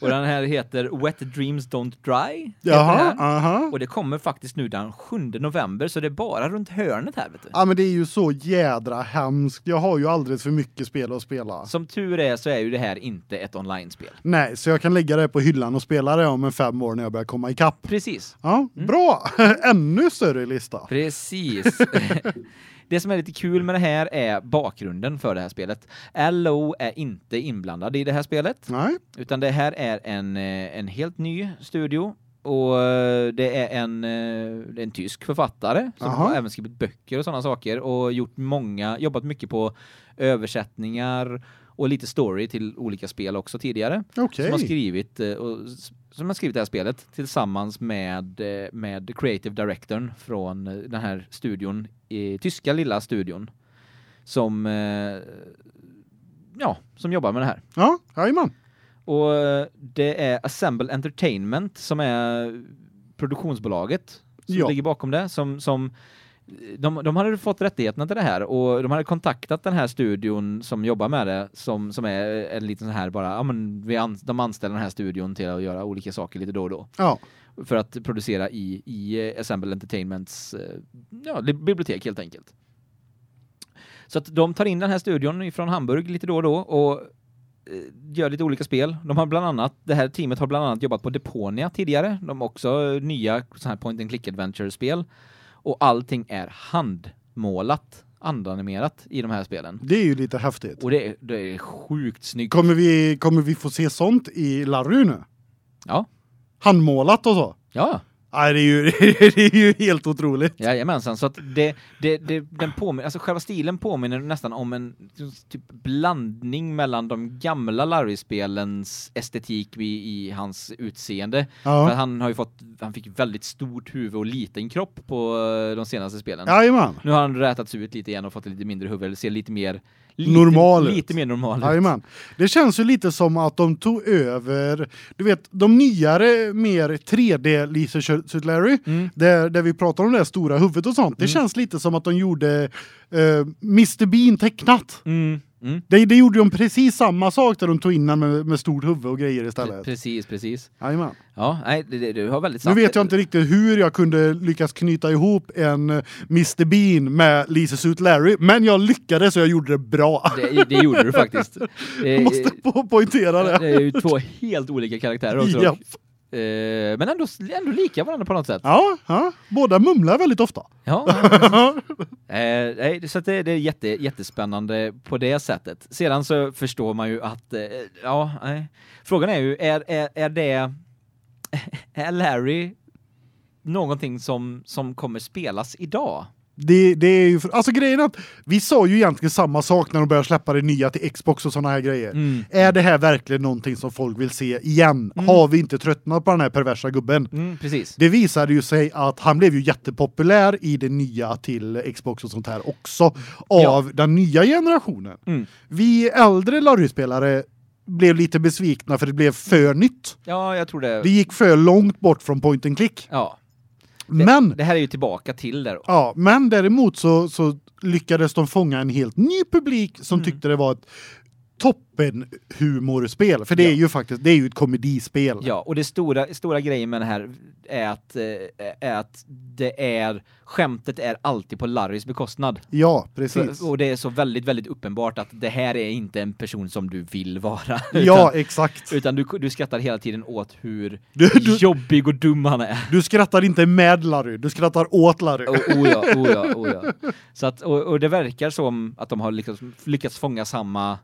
Och den här heter Wet Dreams Don't Dry. Jaha, aha. Och det kommer faktiskt nu den 7 november så det är bara runt hörnet här vet du. Ja men det är ju så jädra hemskt. Jag har ju alldeles för mycket spel att spela. Som tur är så är ju det här inte ett online-spel. Nej, så jag kan lägga det på hyllan och spela det om en fem år när jag börjar komma ikapp. Precis. Ja, Mm. bra. Ännu större lista. Precis. det som är lite kul med det här är bakgrunden för det här spelet. LO är inte inblandad i det här spelet. Nej. Utan det här är en, eh, en helt ny studio och eh, det är en, eh, det är en tysk författare som Aha. har även skrivit böcker och sådana saker och gjort många, jobbat mycket på översättningar och lite story till olika spel också tidigare. Okej. Som har skrivit och som har skrivit det här spelet tillsammans med eh, med creative directorn från eh, den här studion i tyska lilla studion som eh, ja, som jobbar med det här. Ja, jajamän. Och eh, det är Assemble Entertainment som är produktionsbolaget som Ja. ligger bakom det som som de, de hade fått rättigheterna till det här och de hade kontaktat den här studion som jobbar med det som som är en liten sån här bara ja men vi an, de anställer den här studion till att göra olika saker lite då och då Ja. för att producera i i Assemble Entertainments eh, ja, li- bibliotek helt enkelt. Så att de tar in den här studion från Hamburg lite då och då och eh, gör lite olika spel. De har bland annat det här teamet har bland annat jobbat på Deponia tidigare. De har också nya så här point and click adventure spel och allting är handmålat, andanimerat i de här spelen. Det är ju lite häftigt. Och det är, det är sjukt snyggt. Kommer vi kommer vi få se sånt i Larry nu? Ja. Handmålat och så? Ja. Nej, det är ju det är ju helt otroligt. Jajamensan, så att det, det, det, den påminner, alltså själva stilen påminner nästan om en typ blandning mellan de gamla Larry-spelens estetik i, i hans utseende. För Ja. att han har ju fått, han fick väldigt stort huvud och liten kropp på eh, de senaste spelen. Jajamän. Nu har han rätats ut lite igen och fått lite mindre huvud, eller ser lite mer lite, Normal ut. lite mer normal ut. Jajamän. Det känns ju lite som att de tog över, du vet, de nyare, mer 3D Lisa Suit Larry, Mm. där, där vi pratar om det stora huvudet och sånt. Det känns lite som att de gjorde uh, Mr Bean tecknat. Mm. Mm. Det, det gjorde de precis samma sak där de tog in med, med stort huvud och grejer istället. Precis, precis. Jajamän. Ja, nej, det, du har väldigt Nu sant. vet jag inte riktigt hur jag kunde lyckas knyta ihop en eh, Mr Bean med Lisa Suit Larry, men jag lyckades och jag gjorde det bra. Det, det gjorde du faktiskt. Jag måste po poängtera det. det är ju två helt olika karaktärer också. Ja. Eh, men ändå, ändå lika varandra på något sätt. Ja, ja, båda mumlar väldigt ofta. Ja. eh, så det, det är jätte, jättespännande på det sättet. Sedan så förstår man ju att, eh, ja. Frågan är ju, är, är, är det, är Larry någonting som, som kommer spelas idag? Det, det är ju, för- alltså grejen att vi sa ju egentligen samma sak när de började släppa det nya till Xbox och såna här grejer. Mm. Är det här verkligen någonting som folk vill se igen? Har vi inte tröttnat på den här perversa gubben? Mm, precis. Det visade ju sig att han blev ju jättepopulär i det nya till Xbox och sånt här också av Ja. den nya generationen. Mm. Vi äldre Larry-spelare blev lite besvikna för det blev för nytt. Ja, jag tror det. Det gick för långt bort från point and click. Ja. Det, Men det här är ju tillbaka till det då. ja, men däremot så så lyckades de fånga en helt ny publik som Mm. tyckte det var ett toppen humorspel för det är Ja. ju faktiskt det är ju ett komedispel. Ja, och det stora stora grejen med det här är att eh, är att det är skämtet är alltid på Larrys bekostnad. Ja, precis. För, och det är så väldigt väldigt uppenbart att det här är inte en person som du vill vara. ja, exakt. utan du du skrattar hela tiden åt hur Du, du, jobbig och dum han är. du skrattar inte med Larry, du skrattar åt Larry. Oh, oh ja, oh ja, oh ja. Så att och, och det verkar som att de har lyckats, lyckats fånga samma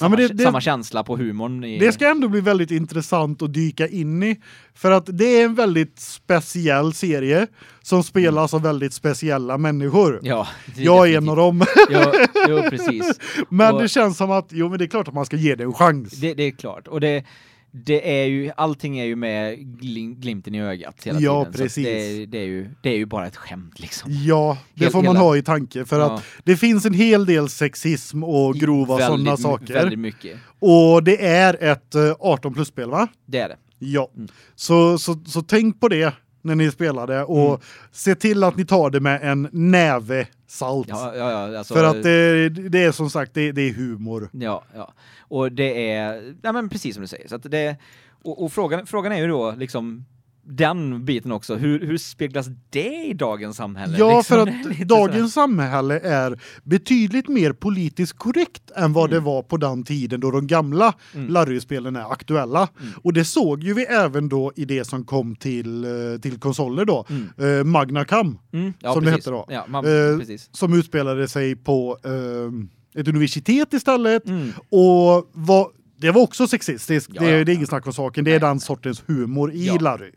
samma, men det- det- samma känsla på humorn i Det ska ändå bli väldigt intressant att dyka in i för att det är en väldigt speciell serie som spelas av väldigt speciella människor. Ja, det Jag är en av dem. Ja, jo, precis. Men Och- det känns som att jo men det är klart att man ska ge det en chans. Det är klart. Och det, det är ju, allting är ju med glim, glimten i ögat hela Ja, tiden. Precis. Det, det, är ju, det är ju bara ett skämt liksom. Ja, det Helt- får man hela- ha i tanke för Ja. att det finns en hel del sexism och grova sådana saker. Väldigt mycket. Och det är ett eh, 18 plus spel va? Det är det. Ja. Mm. Så, så så tänk på det när ni spelar det och Mm. se till att ni tar det med en näve salt. Ja, ja, ja, alltså, För att det, det är som sagt det, det är humor. Ja, ja. Och det är ja men precis som du säger. Så det och, och frågan frågan är ju då liksom den biten också. Hur hur speglas det i dagens samhälle? Ja, liksom, för det att dagens samhälle är betydligt mer politiskt korrekt än vad Mm. det var på den tiden då de gamla Mm. Larry-spelen är aktuella. Mm. Och det såg ju vi även då i det som kom till eh, till konsoler då. Mm. Eh, Magna Cum Mm, ja, som det precis. heter då. Ja, man, Eh, som utspelade sig på eh, ett universitet istället Mm. och var det var också sexistiskt. Ja, det, ja. det är inget snack om saken. Det är den sortens humor i. Larry.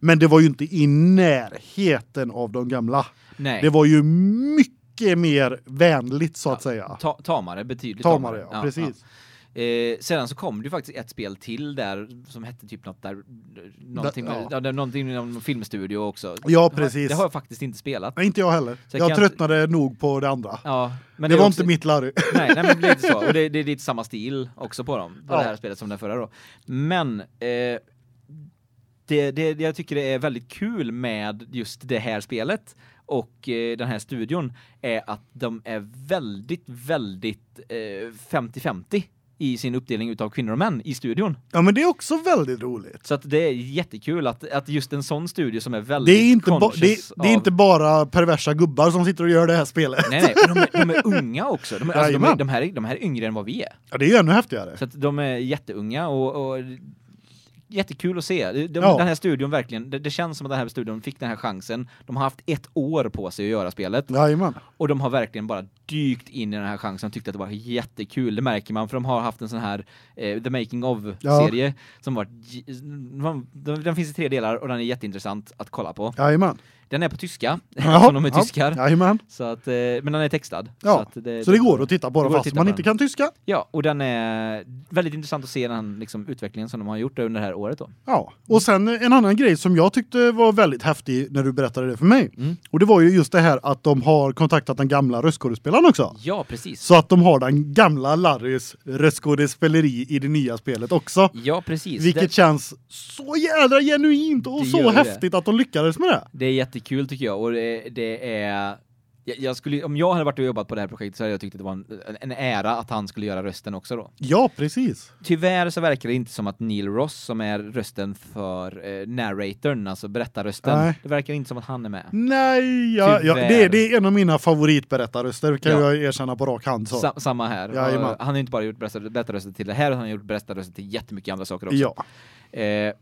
Men det var ju inte i närheten av de gamla. Nej. Det var ju mycket mer vänligt så att säga. Ta tamare betydligt Tamare, ja, precis. Eh, sedan så kom det ju faktiskt ett spel till där som hette typ något där någonting Da- med, ja. ja. det- någonting med någon filmstudio också. Ja, Det precis. Det har jag faktiskt inte spelat. Nej, inte jag heller. Så jag jag kan inte- tröttnade nog på det andra. Ja, men det, är var också- inte mitt Larry. Nej, nej men det lite så. Och det, det är lite samma stil också på dem. På Ja. det här spelet som det förra då. Men eh, det, det, det jag tycker det är väldigt kul med just det här spelet och eh, den här studion är att de är väldigt väldigt eh, 50-50 i sin uppdelning utav kvinnor och män i studion. Ja, men det är också väldigt roligt. Så att det är jättekul att att just en sån studio som är Det väldigt är inte ba, det, det är av- inte bara perversa gubbar som sitter och gör det här spelet. Nej nej, de är, de är unga också. De är, alltså, de, är, de här är de här är yngre än vad vi är. Ja, det är ju ännu häftigare. Så att de är jätteunga och, och jättekul att se. De, Ja. Den här studion verkligen, det, det känns som att den här studion fick den här chansen. De har haft ett år på sig att göra spelet Jajamän. och de har verkligen bara dykt in i den här chansen och tyckte att det var jättekul. Det märker man för de har haft en sån här eh, The Making of serie som var den, finns i tre delar och den är jätteintressant att kolla på. Jajamän. Den är på tyska, eftersom de är ja, tyskar. Jajamän. Så att, eh, men den är textad. Ja, så, det, Så det går att titta på att fast man på inte den. kan tyska. Ja, och den är väldigt intressant att se den liksom, utvecklingen som de har gjort under det här året då. Ja, och sen en annan grej som jag tyckte var väldigt häftig när du berättade det för mig. Mm. Och det var ju just det här att de har kontaktat den gamla röstskådespelaren också. Ja, precis. Så att de har den gamla Larrys röstskådespeleri i det nya spelet också. Ja, precis. Vilket Det, känns så jädra genuint och Det så gör det. häftigt att de lyckades med det. det är jättekul tycker jag och det, det är jag, jag skulle om jag hade varit och jobbat på det här projektet så hade jag tyckt att det var en, en ära att han skulle göra rösten också då. Ja, precis. Tyvärr så verkar det inte som att Neil Ross som är rösten för eh, narratorn, alltså berättarrösten, Nej. det verkar inte som att han är med. Nej, ja, ja, det, är- det är en av mina favoritberättarröster kan Ja. jag erkänna på rak hand. Så. Sa, samma här. Och han har inte bara gjort berättar- berättarrösten till det här, han har gjort berättarrösten till jättemycket andra saker också. Ja, Eh,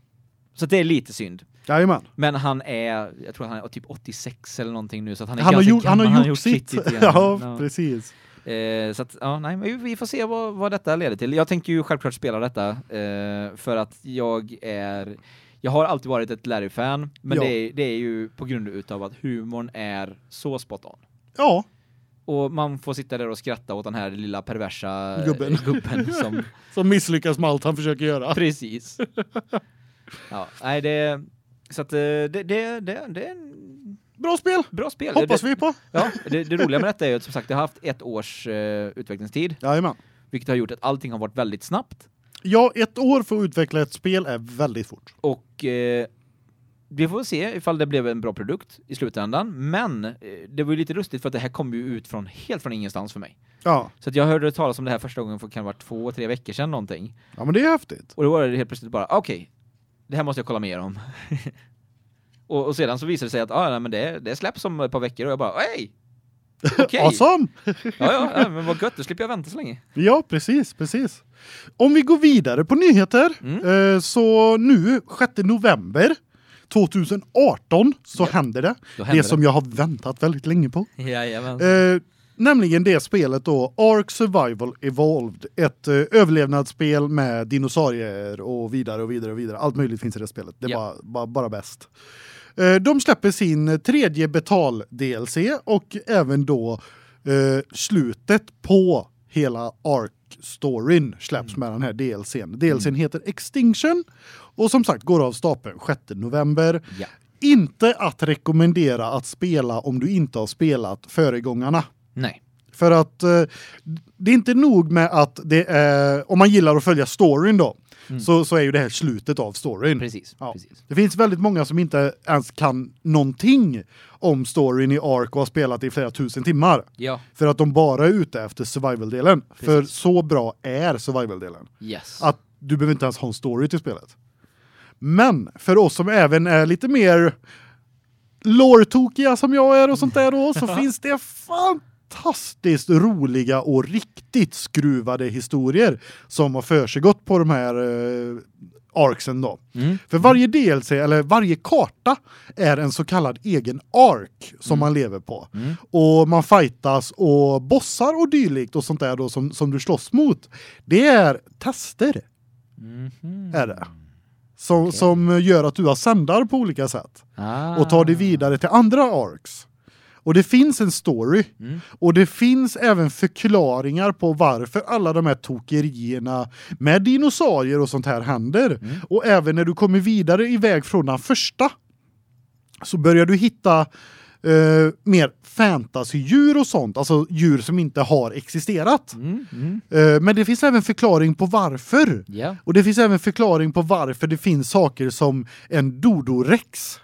så det är lite synd. Jajamän. Men han är, jag tror han är typ 86 eller någonting nu så han är Han har ganska gjort, han gammal. har gjort sitt. grann. ja, Ja. precis. Eh, så att, ja, nej, vi- vi får se vad, vad detta leder till. Jag tänker ju självklart spela detta eh, för att jag är jag har alltid varit ett Larry-fan, men Ja. det, är, det är ju på grund utav att humorn är så spot on. Ja, Och man får sitta där och skratta åt den här lilla perversa eh, Gubben. gubben som som misslyckas med allt han försöker göra. precis. Ja, nej det så att eh, det det det, det är en Bra spel. bra spel. Hoppas det, vi på. Ja, det, det roliga med detta är ju att som sagt det har haft ett års eh, utvecklingstid, Jajamän. vilket har gjort att allting har varit väldigt snabbt Ja, ett år för att utveckla ett spel är väldigt fort. och eh, vi får se ifall det blev en bra produkt i slutändan, men eh, det var ju lite lustigt för att det här kom ju ut från helt från ingenstans för mig. Ja. Så jag hörde talas om det här första gången för kan det vara två, tre veckor sedan någonting. Ja men det är häftigt. Och då var det helt plötsligt bara, okej, det här måste jag kolla mer om. och, och sedan så visade det sig att ah, nej, men det, det släpps om ett par veckor och jag bara, hej! Okej! Awesome. ja, ja, ja, men vad gött, då slipper jag vänta så länge. Ja, precis, precis. Om vi går vidare på nyheter Mm. eh, så nu 6 november 2018 så Ja. händer det. Då Det händer som jag har väntat väldigt länge på. det. Jajamän. Eh, nämligen det spelet då Ark Survival Evolved, ett eh, överlevnadsspel med dinosaurier och vidare och vidare och vidare. Allt möjligt finns i det spelet. Det är Ja. bara, bara bara bäst. Eh, de släpper sin tredje betal DLC och även då eh, slutet på hela Ark storyn släpps med den här DLCn. DLCn heter Extinction och som sagt går av stapeln 6 november. Ja. Inte att rekommendera att spela om du inte har spelat föregångarna. Nej. För att eh, det är inte nog med att det är om man gillar att följa storyn då Mm. så så är ju det här slutet av storyn. Precis, Ja. precis. Det finns väldigt många som inte ens kan någonting om storyn i Ark och har spelat i flera tusen timmar Ja, för att de bara är ute efter survival-delen. För så bra är survival-delen yes. att du behöver inte ens ha en story till spelet. Men för oss som även är lite mer lore-tokiga som jag är och sånt där då så finns det fantastiskt roliga och riktigt skruvade historier som har försiggått på de här eh, arksen då. Mm. För varje DLC eller varje karta är en så kallad egen ark som man lever på. Mm. Och man fightas och bossar och dylikt och sånt där då som som du slåss mot. Det är tester Mhm. är det. Som Okej. som gör att du har sändar på olika sätt Ah. och tar dig vidare till andra arks. Och det finns en story Mm. och det finns även förklaringar på varför alla de här tokerierna med dinosaurier och sånt här händer. Mm. Och även när du kommer vidare iväg från den första så börjar du hitta eh, mer fantasydjur och sånt, alltså djur som inte har existerat. Mm. Mm. Eh, men det finns även förklaring på varför. Ja. Och det finns även förklaring på varför det finns saker som en dodorex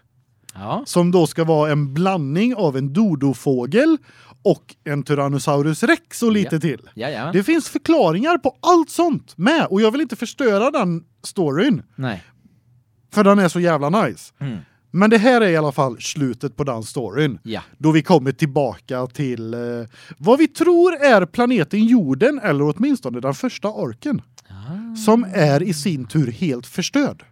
Ja. som då ska vara en blandning av en dodofågel och en Tyrannosaurus rex och lite Ja. till. Jajamän. Det finns förklaringar på allt sånt med och jag vill inte förstöra den storyn Nej. för den är så jävla nice. Mm. Men det här är i alla fall slutet på den storyn. Ja. Då vi kommer tillbaka till eh, vad vi tror är planeten jorden eller åtminstone den första arken Ah. som är i sin tur helt förstörd.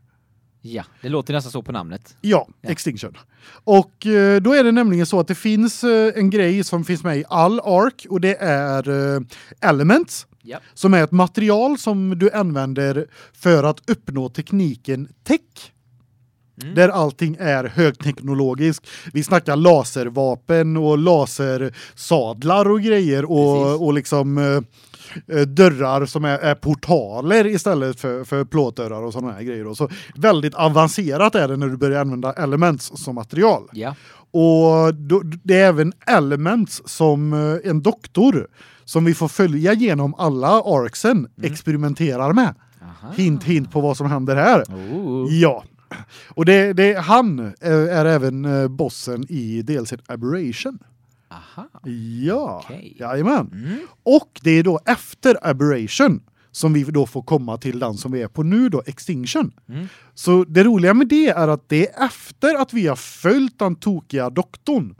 Ja, det låter nästan så på namnet. Ja, Ja. Extinction. Och eh, då är det nämligen så att det finns eh, en grej som finns med i all ark och det är eh, elements Ja. som är ett material som du använder för att uppnå tekniken tech. Mm. Där allting är högteknologiskt. Vi snackar laservapen och lasersadlar och grejer och Precis. och liksom eh, dörrar som är, är portaler istället för för plåtdörrar och såna här grejer och så väldigt avancerat är det när du börjar använda elements som material. Ja. Och då, det är även elements som eh, en doktor som vi får följa genom alla arksen experimenterar med. Aha. Hint hint på vad som händer här. Oh. Ja. Och det, det han är, är även eh, bossen i DLCn Aberration. Aha. Ja. Okej. Jajamän. Mm. Och det är då efter Aberration som vi då får komma till den som vi är på nu då Extinction. Mm. Så det roliga med det är att det är efter att vi har följt den tokiga doktorn.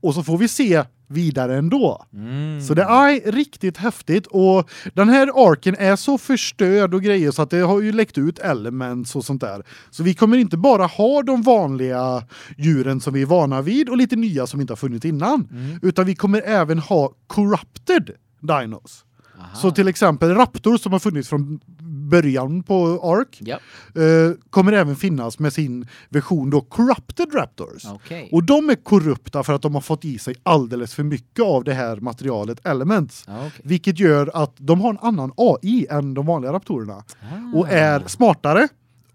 Och så får vi se vidare ändå. Mm. Så det är riktigt häftigt och den här arken är så förstörd och grejer så att det har ju läckt ut elements och sånt där. Så vi kommer inte bara ha de vanliga djuren som vi är vana vid och lite nya som inte har funnits innan, Mm. utan vi kommer även ha corrupted dinos. Aha. Så till exempel Raptor som har funnits från början på Ark Ja. eh, kommer även finnas med sin version då Corrupted Raptors. Okej. Och de är korrupta för att de har fått i sig alldeles för mycket av det här materialet Elements. Ja, okej. Vilket gör att de har en annan AI än de vanliga raptorerna Ah. och är smartare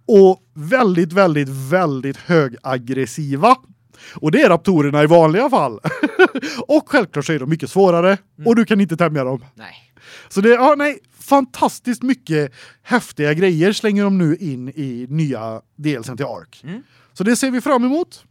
och väldigt väldigt väldigt högaggressiva. Och det är raptorerna i vanliga fall. och självklart så är de mycket svårare och du kan inte tämja dem. Nej. Så det ja nej, fantastiskt mycket häftiga grejer slänger de nu in i nya delsen till Ark. Mm. Så det ser vi fram emot.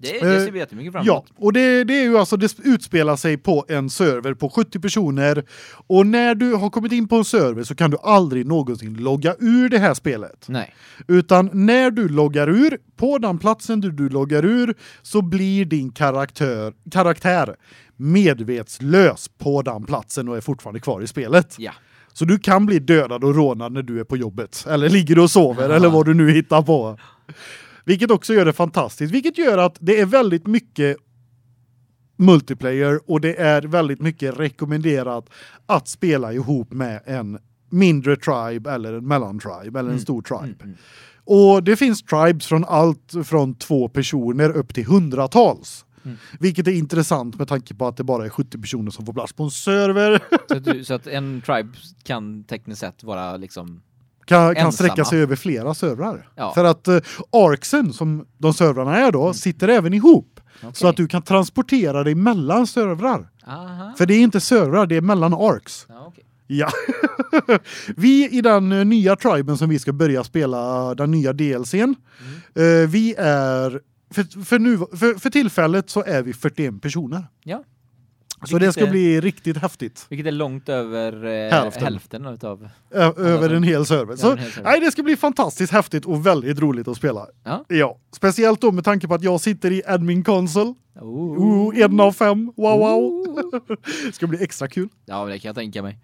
Ja, det, det Eh, ser vi jättemycket fram Ja, emot. och det, det är ju alltså det utspelar sig på en server på 70 personer och när du har kommit in på en server så kan du aldrig någonsin logga ur det här spelet. Nej. Utan när du loggar ur på den platsen där du loggar ur så blir din karaktär karaktär medvetslös på den platsen och är fortfarande kvar i spelet. Ja. Så du kan bli dödad och rånad när du är på jobbet eller ligger och sover Ja. eller vad du nu hittar på. Vilket också gör det fantastiskt, vilket gör att det är väldigt mycket multiplayer och det är väldigt mycket rekommenderat att spela ihop med en mindre tribe eller en mellantribe eller en Mm. stor tribe. Mm, mm. Och det finns tribes från allt från två personer upp till hundratals. Mm. Vilket är intressant med tanke på att det bara är 70 personer som får plats på en server. Så, att du, så att en tribe kan tekniskt sett vara liksom kan, kan sträcka sig över flera servrar. Ja. För att uh, Arksen som de servrarna är då sitter även ihop så Okej. att du kan transportera dig mellan servrar. Aha. För det är inte servrar, det är mellan arcs. Ja, okej. Ja. vi i den eh, nya triben som vi ska börja spela den nya DLCn. Mm. eh, vi är för, för, nu, för, för tillfället så är vi 41 personer. Ja. Så Vilket det ska är- bli riktigt häftigt. Vilket är långt över eh, Hälften. hälften. utav Ö- över en hel server. Så hel server. nej, det ska bli fantastiskt häftigt och väldigt roligt att spela. Ja. Ja, speciellt då med tanke på att jag sitter i admin console. Oh. Oh, en av fem. Wow wow. Oh. ska bli extra kul. Ja, det kan jag tänka mig.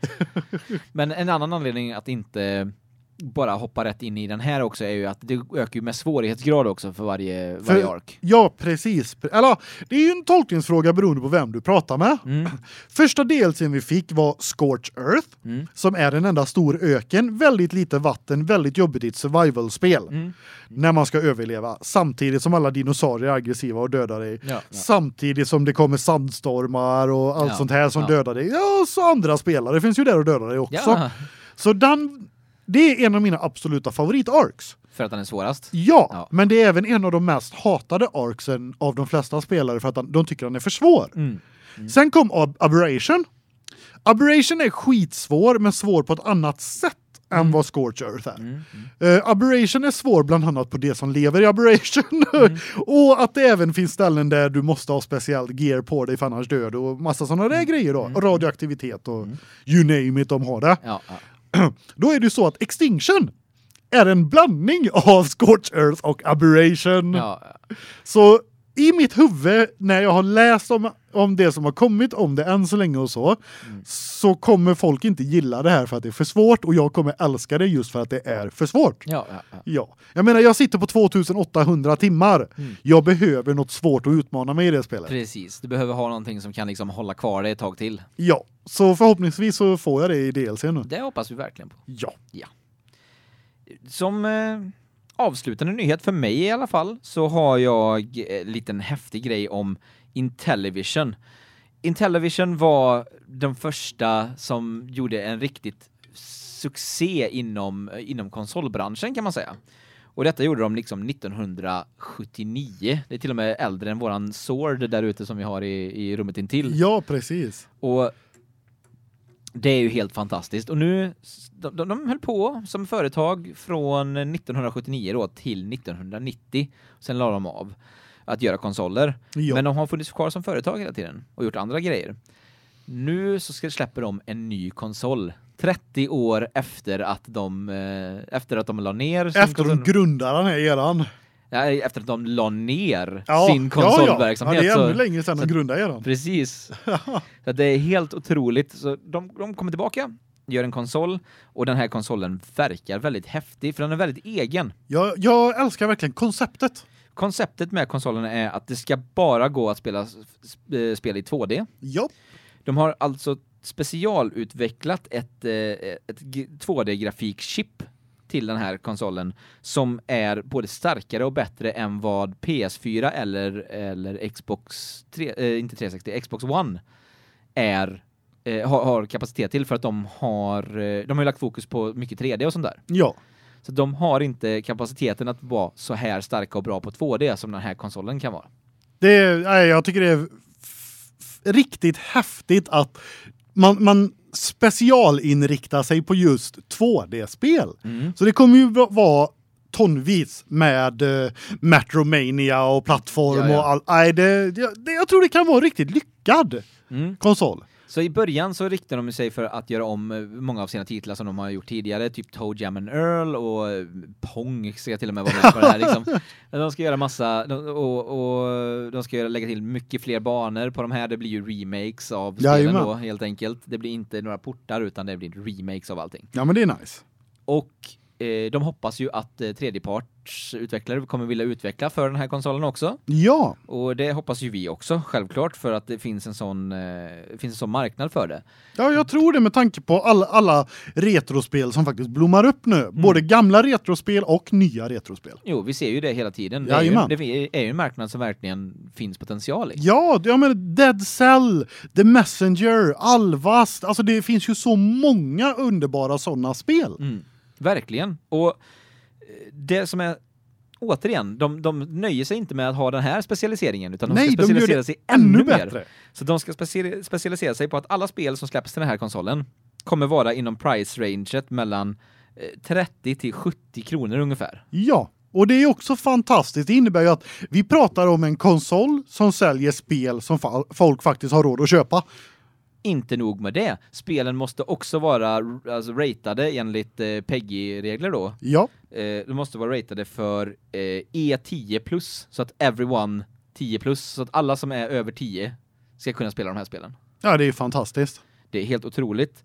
Men en annan anledning att inte bara hoppa rätt in i den här också är ju att det ökar ju med svårighetsgrad också för varje varje För- ark. Ja, precis. Eller det är ju en tolkningsfråga beroende på vem du pratar med. Mm. Första DLCn vi fick var Scorch Earth Mm. som är en enda stor öken, väldigt lite vatten, väldigt jobbigt i ett survival-spel Mm. när man ska överleva samtidigt som alla dinosaurier är aggressiva och dödar dig. Ja, ja. Samtidigt som det kommer sandstormar och allt Ja, sånt här som dödar dig. Ja, så andra spelare finns ju där och dödar dig också. Så den det är en av mina absoluta favorit-arcs. för att den är svårast. Ja, Ja. men det är även en av de mest hatade arcsen av de flesta spelare för att den- de tycker den är för svår. Mm. Sen kom Ab- Aberration. Aberration är skitsvår men svår på ett annat sätt än vad Scorch Earth är. Mm. Mm. Eh, Aberration är svår bland annat på det som lever i Aberration. Mm. och att det även finns ställen där du måste ha speciell gear på dig för annars dör du och massa sådana där grejer då. Mm. Radioaktivitet och Mm. you name it, de har det. Ja. Då är det ju så att Extinction är en blandning av Scorch Earth och Aberration. ja, ja. Så i mitt huvud när jag har läst om, om det som har kommit om det än så länge och så Mm. så kommer folk inte gilla det här för att det är för svårt och jag kommer älska det just för att det är för svårt. ja, ja, ja. Ja, jag menar jag sitter på 2800 timmar. Mm. Jag behöver något svårt att utmana mig i det spelet. Precis. Du behöver ha någonting som kan liksom hålla kvar dig ett tag till. Ja, så förhoppningsvis så får jag det i DLC nu. Det hoppas vi verkligen på. Ja. Som eh, avslutande nyhet för mig i alla fall så har jag eh, en liten häftig grej om Intellivision. Intellivision var de första som gjorde en riktigt succé inom eh, inom konsolbranschen kan man säga. Och detta gjorde de liksom 1979. Det är till och med äldre än våran Sword där ute som vi har i, i rummet intill. Ja, precis. Och det är ju helt fantastiskt. Och nu, de, de, de höll på som företag från 1979 då till 1990. Sen la de av att göra konsoler. Ja. Men de har funnits kvar som företag hela tiden och gjort andra grejer. Nu så ska släpper de en ny konsol. 30 år efter att de eh, efter att de la ner Efter de konsol- så... den här eran. Nej, efter att de la ner Ja, sin konsolverksamhet Ja, ja. ja, det är ännu längre sedan de grundade eran. Precis. så det är helt otroligt. Så de, de kommer tillbaka, gör en konsol och den här konsolen verkar väldigt häftig för den är väldigt egen. Jag, jag älskar verkligen konceptet. Konceptet med konsolen är att det ska bara gå att spela eh, spel i 2D. Ja. De har alltså specialutvecklat ett, eh, ett g- 2D-grafikchip till den här konsolen som är både starkare och bättre än vad PS4 eller eller Xbox 3 eh, inte 360 Xbox One är eh, har, har kapacitet till för att de har eh, de har ju lagt fokus på mycket 3D och sånt där. Ja. Så de har inte kapaciteten att vara så här starka och bra på 2D som den här konsolen kan vara. Det är, jag tycker det är riktigt häftigt att man, man specialinriktar sig på just 2D-spel. Mm. Så det kommer ju va- vara tonvis med uh, Metromania och plattform Ja, ja. och all nej det, det, jag tror det kan vara riktigt lyckad Mm. konsol. Så i början så riktade de sig för att göra om eh, många av sina titlar som de har gjort tidigare, typ Toe Jam and Earl och eh, Pong ska jag till och med vara med på det här liksom. De ska göra massa de- och, och de ska göra, lägga till mycket fler banor på de här. Det blir ju remakes av spelen Jajamän. då helt enkelt. Det blir inte några portar utan det blir remakes av allting. Ja men det är nice. Och de hoppas ju att eh, tredjepartsutvecklare kommer vilja utveckla för den här konsolen också. Ja, Och det hoppas ju vi också, självklart, för att det finns en sån, eh, finns en sån marknad för det. Ja, jag tror det med tanke på alla, alla retrospel som faktiskt blommar upp nu. Mm. Både gamla retrospel och nya retrospel. Jo, vi ser ju det hela tiden. Det är ju, det är ju en marknad som verkligen finns potential i. Ja, jag menar Dead Cell, The Messenger, Alvast. Alltså det finns ju så många underbara sådana spel. Mm, verkligen. Och eh, det som är återigen, de, de nöjer sig inte med att ha den här specialiseringen utan de Nej, ska de specialisera det sig ännu, Ännu mer. bättre. Så de ska speci- specialisera sig på att alla spel som släpps till den här konsolen kommer vara inom price-ranget mellan eh, 30 till 70 kronor ungefär. Ja, och det är också fantastiskt. Det innebär ju att vi pratar om en konsol som säljer spel som folk faktiskt har råd att köpa. Inte nog med det. Spelen måste också vara alltså, ratade enligt eh, PEGI-regler då. Ja, Eh, de måste vara ratade för eh, E10 så att everyone 10 så att alla som är över 10 ska kunna spela de här spelen. ja det är fantastiskt. Det är helt otroligt.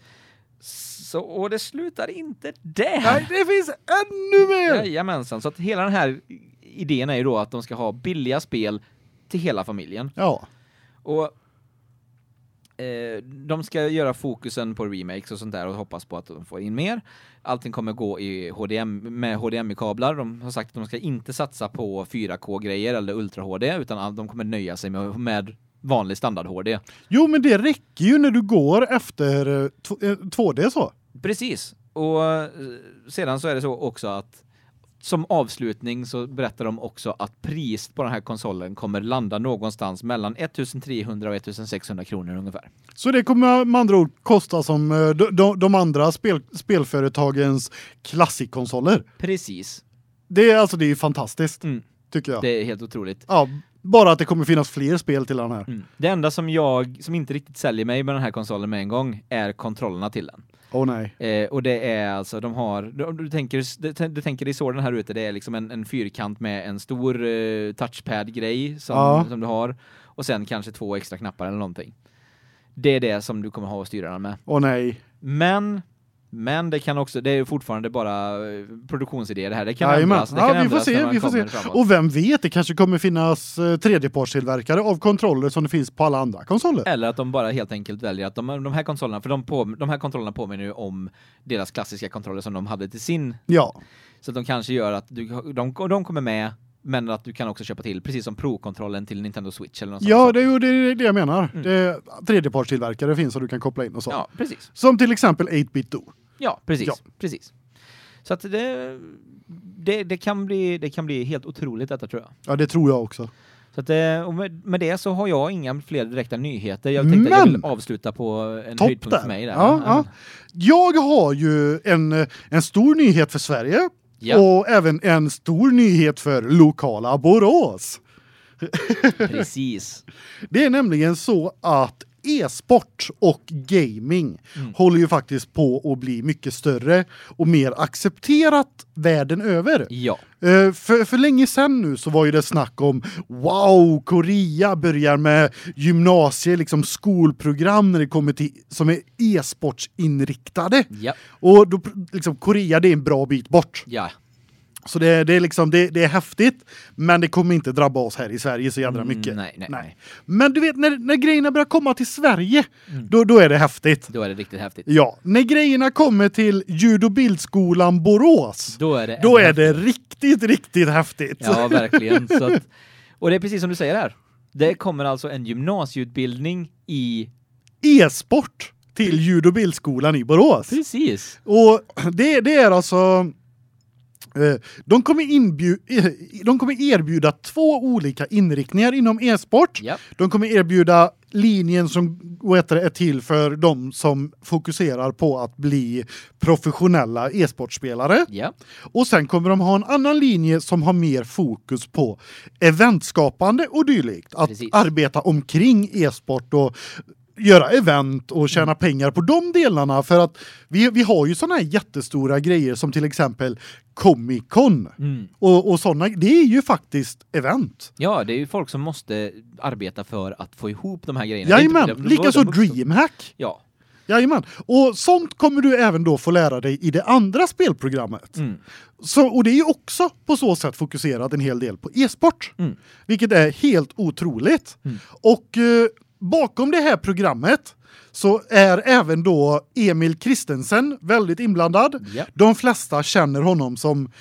Så, och det slutar inte där. Nej, det finns ännu mer! Jajamensan, så att hela den här idén är ju då att de ska ha billiga spel till hela familjen. Ja. Och eh, de ska göra fokusen på remakes och sånt där och hoppas på att de får in mer. Allting kommer gå i HDM med HDMI-kablar. De har sagt att de ska inte satsa på 4K-grejer eller Ultra HD utan de kommer nöja sig med, med vanlig standard HD. Jo, men det räcker ju när du går efter eh, tv- eh, 2D så. Precis. Och eh, sedan så är det så också att som avslutning så berättar de också att priset på den här konsolen kommer landa någonstans mellan 1300 och 1600 kronor ungefär. Så det kommer med andra ord kosta som eh, de, de, andra spel, spelföretagens klassikkonsoler. Precis. Det är alltså det är ju fantastiskt Mm. tycker jag. Det är helt otroligt. Ja, bara att det kommer finnas fler spel till den här. Mm. Det enda som jag som inte riktigt säljer mig med den här konsolen med en gång är kontrollerna till den. Åh nej. Eh, och det är alltså de har du, du tänker du, du tänker dig så den här ute det är liksom en, en fyrkant med en stor eh, touchpad grej som Ja. som du har och sen kanske två extra knappar eller någonting. Det är det som du kommer ha att styra den med. Åh nej. Men men det kan också det är fortfarande bara eh, produktionsidéer det här. Det kan Jajamän. ändras. Det Ja, kan vi får se, vi får se. framåt. Och vem vet, det kanske kommer finnas eh, tredjepartstillverkare av kontroller som det finns på alla andra konsoler. Eller att de bara helt enkelt väljer att de, de här kontrollerna, för de, på, de här kontrollerna påminner ju om deras klassiska kontroller som de hade till sin. Ja. Så att de kanske gör att du, de, de kommer med, men att du kan också köpa till, precis som Pro-kontrollen till Nintendo Switch eller något Ja, sånt. det är ju det, det jag menar. Mm. Det, tredjepartstillverkare finns som du kan koppla in och så. Ja, precis. Som till exempel 8-bit Do. Ja, precis. Ja. Precis. Så att det, det, det, kan bli, det kan bli helt otroligt detta tror jag. Ja, det tror jag också. Så att det, och med, med det så har jag inga fler direkta nyheter. Jag tänkte att jag Men- vill avsluta på en höjdpunkt för mig där. Ja, ja. Jag har ju en, en stor nyhet för Sverige Ja. och även en stor nyhet för lokala Borås. Precis. Det är nämligen så att e-sport och gaming Mm. håller ju faktiskt på att bli mycket större och mer accepterat världen över. Ja. Eh, för, för länge sedan nu så var ju det snack om wow, Korea börjar med gymnasie liksom skolprogram när det kommer till som är e-sportsinriktade. Ja. Och då liksom Korea det är en bra bit bort. Ja. Så det, det är liksom det, det är häftigt, men det kommer inte drabba oss här i Sverige så jädra Mm, mycket. nej, nej, nej. Men du vet när när grejerna börjar komma till Sverige, Mm. då då är det häftigt. Då är det riktigt häftigt. Ja, när grejerna kommer till ljud och bildskolan Borås, Då är det då är det riktigt riktigt häftigt. Ja, verkligen. Att, och det är precis som du säger här. Det kommer alltså en gymnasieutbildning i... E-sport till ljud och bildskolan i Borås. Precis. Och det, det är alltså De kommer, eh, de kommer erbjuda två olika inriktningar inom e-sport. Ja. De kommer erbjuda linjen som heter är till för de som fokuserar på att bli professionella e-sportspelare. Ja. Och sen kommer de ha en annan linje som har mer fokus på eventskapande och dylikt. Att Precis. arbeta omkring e-sport och göra event och tjäna pengar på de delarna för att vi vi har ju såna här jättestora grejer som till exempel Comic Con Mm. och och såna det är ju faktiskt event. Ja, det är ju folk som måste arbeta för att få ihop de här grejerna. Jajamän, likaså Dreamhack. Ja. Jajamän. Och sånt kommer du även då få lära dig i det andra spelprogrammet. Mm. Så och det är ju också på så sätt fokuserat en hel del på e-sport. Mm. Vilket är helt otroligt. Mm. Och eh, bakom det här programmet så är även då Emil Kristensen väldigt inblandad. Ja. De flesta känner honom som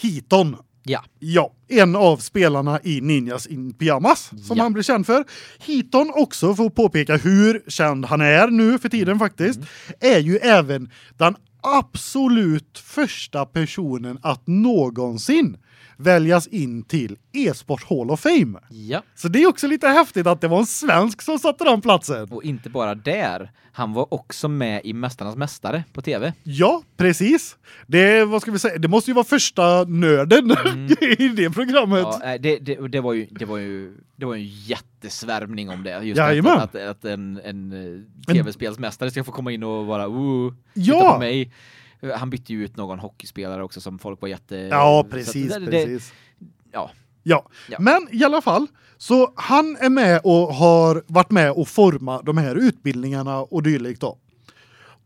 Hiton. Ja. Ja, en av spelarna i Ninjas in Pyjamas som Ja. han blir känd för. Hiton också för att påpeka hur känd han är nu för tiden faktiskt är ju även den absolut första personen att någonsin väljas in till e-sport Hall of Fame. Ja. Så det är också lite häftigt att det var en svensk som satte den platsen. Och inte bara där. Han var också med i Mästarnas mästare på TV. Ja, precis. Det vad ska vi säga? Det måste ju vara första nörden i det programmet. Ja, det, det, det var ju det var ju det var en jättesvärmning om det just att, att, att en en eh, TV-spelsmästare ska få komma in och vara uh, Ja. titta på mig. Han bytte ju ut någon hockeyspelare också som folk var jätte Ja, precis, det- det- precis. Ja. Ja. Ja. Men i alla fall så han är med och har varit med och forma de här utbildningarna och dylikt då.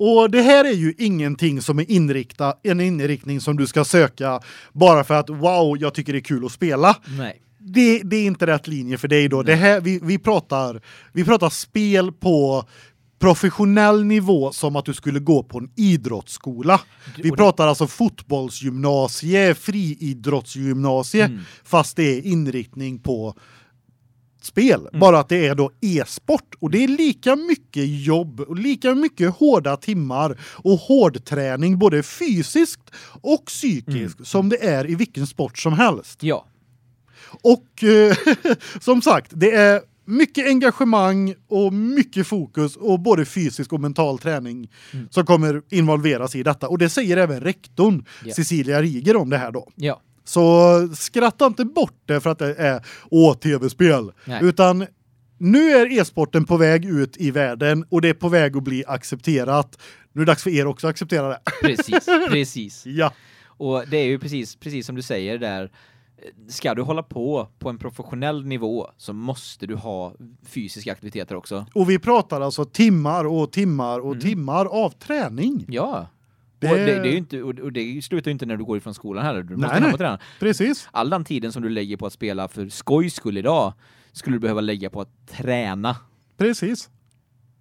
Och det här är ju ingenting som är inrikta en inriktning som du ska söka bara för att wow, jag tycker det är kul att spela. Nej. Det, det är inte rätt linje för dig då. Det här vi vi pratar vi pratar spel på professionell nivå som att du skulle gå på en idrottsskola. Vi pratar alltså fotbollsgymnasie, friidrottsgymnasie Mm. fast det är inriktning på spel. Mm. Bara att det är då e-sport och det är lika mycket jobb och lika mycket hårda timmar och hård träning både fysiskt och psykiskt Mm. som det är i vilken sport som helst. Ja. Och eh, som sagt, det är mycket engagemang och mycket fokus och både fysisk och mental träning Mm. som kommer involveras i detta och det säger även rektorn Ja. Cecilia Riger om det här då. Ja. Så skratta inte bort det för att det är åh tv-spel utan nu är e-sporten på väg ut i världen och det är på väg att bli accepterat. Nu är det dags för er också att acceptera det. Precis. Precis. Ja. Och det är ju precis precis som du säger där ska du hålla på på en professionell nivå så måste du ha fysiska aktiviteter också. Och vi pratar alltså timmar och timmar och Mm. timmar av träning. Ja. Det- Och det, det är inte och det slutar ju inte när du går ifrån skolan heller. Du måste Nej, nej. Precis. All den tiden som du lägger på att spela för skojs skull idag skulle du behöva lägga på att träna. Precis.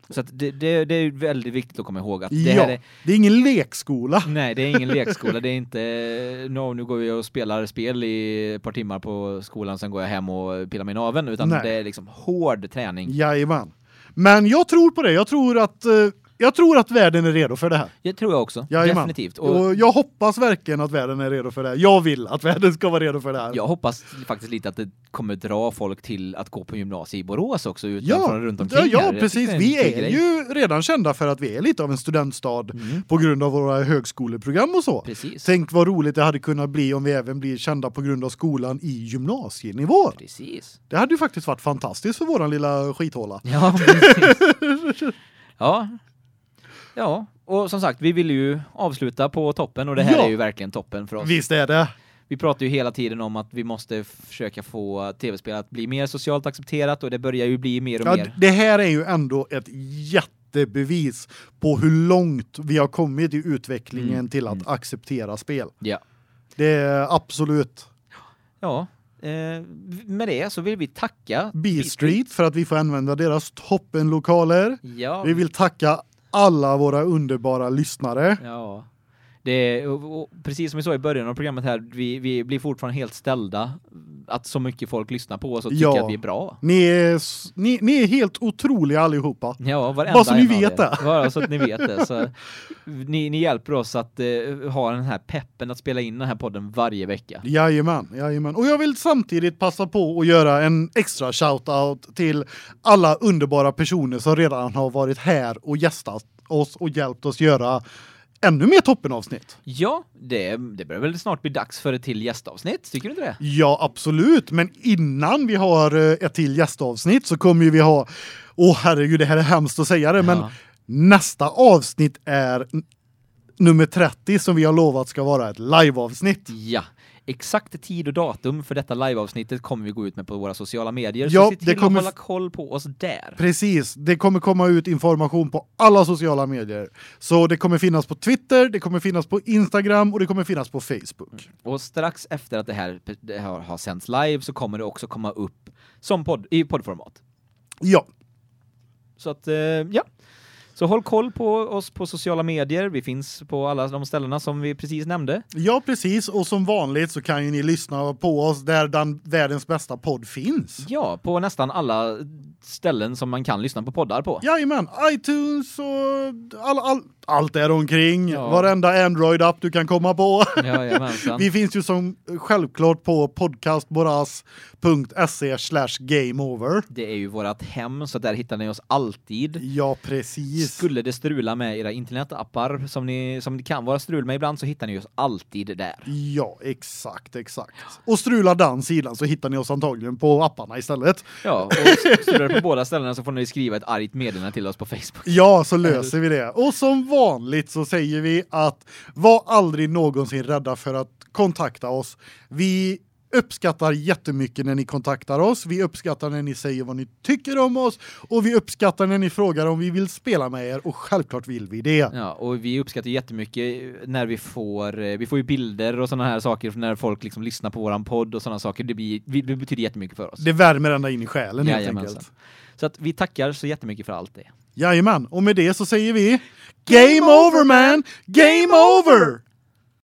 Så det, det, det är väldigt viktigt att komma ihåg att det ja. här är Det är ingen lekskola. Nej, det är ingen lekskola. Det är inte no, nu går jag och spelar spel i ett par timmar på skolan sen går jag hem och pillar mig i naveln utan Nej. det är liksom hård träning. Jajamän. Men jag tror på det. Jag tror att eh, jag tror att världen är redo för det här. Det tror jag också. Jajamän. Definitivt. Och, Och jag hoppas verkligen att världen är redo för det här. Jag vill att världen ska vara redo för det här. jag hoppas faktiskt lite att det kommer dra folk till att gå på gymnasiet i Borås också utan Ja, runt omkring ja, ja precis. Vi är grej. ju redan kända för att vi är lite av en studentstad Mm, på grund av våra högskoleprogram och så. precis. Tänk vad roligt det hade kunnat bli om vi även blir kända på grund av skolan i gymnasienivå. Precis. Det hade ju faktiskt varit fantastiskt för våran lilla skithåla. Ja, precis. ja. Ja, och som sagt, vi vill ju avsluta på toppen och det här Ja. är ju verkligen toppen för oss. Visst är det. Vi pratar ju hela tiden om att vi måste försöka få tv-spel att bli mer socialt accepterat och det börjar ju bli mer och Ja, mer. det här är ju ändå ett jättebevis på hur långt vi har kommit i utvecklingen Mm, till att mm. acceptera spel. Ja. Det är absolut Ja, eh, med det så vill vi tacka B-Street för att vi får använda deras toppenlokaler. Ja. Vi vill tacka alla våra underbara lyssnare. Ja. Det och, och, precis som vi sa i början av programmet här, vi, vi blir fortfarande helt ställda att så mycket folk lyssnar på oss och tycker Ja. att vi är bra. Ni är ni, ni är helt otroliga allihopa. Ja, varenda Bara så ni vet det. Bara så att ni vet det. Så, ni, ni hjälper oss att eh, ha den här peppen att spela in den här podden varje vecka. Jajamän, jajamän. Och jag vill samtidigt passa på att göra en extra shoutout till alla underbara personer som redan har varit här och gästat oss och hjälpt oss göra ännu mer toppenavsnitt. Ja, det, det börjar väl snart bli dags för ett till gästavsnitt, tycker du inte det? Ja, absolut, men innan vi har eh, ett till gästavsnitt så kommer ju vi ha Åh herregud, det här är hemskt att säga det, men Ja. nästa avsnitt är nummer 30 som vi har lovat ska vara ett liveavsnitt. Ja, exakt tid och datum för detta liveavsnittet kommer vi gå ut med på våra sociala medier. Ja, så se det till kommer att hålla koll på oss där. Precis, det kommer komma ut information på alla sociala medier. Så det kommer finnas på Twitter, det kommer finnas på Instagram och det kommer finnas på Facebook. Och strax efter att det här, det här har sänds live så kommer det också komma upp som podd, i poddformat. Ja, Så att, eh, ja. Så håll koll på oss på sociala medier. Vi finns på alla de ställena som vi precis nämnde. ja precis och som vanligt så kan ju ni lyssna på oss där den världens bästa podd finns. Ja, på nästan alla ställen som man kan lyssna på poddar på. Jajamän, iTunes och all, all, allt där omkring. Ja. Varenda Android-app du kan komma på. Jajamensan. Vi finns ju som självklart på podcastboras.se slash gameover. Det är ju vårat hem, så där hittar ni oss alltid. Ja, precis. Skulle det strula med era internetappar som ni som det kan vara strul med ibland så hittar ni oss alltid där. Ja, exakt, exakt. Och strular den sidan så hittar ni oss antagligen på apparna istället. Ja, och strular på båda ställena så får ni skriva ett argt meddelande till oss på Facebook. Ja, så löser vi det. Och som vanligt så säger vi att var aldrig någonsin rädda för att kontakta oss. Vi uppskattar jättemycket när ni kontaktar oss. Vi uppskattar när ni säger vad ni tycker om oss och vi uppskattar när ni frågar om vi vill spela med er och självklart vill vi det. Ja, och vi uppskattar jättemycket när vi får eh, vi får ju bilder och såna här saker när folk liksom lyssnar på våran podd och såna saker. Det blir det betyder jättemycket för oss. Det värmer ända in i själen helt Jajamensan. enkelt. Så att vi tackar så jättemycket för allt det. Jajamän, och med det så säger vi Game over man! Game over!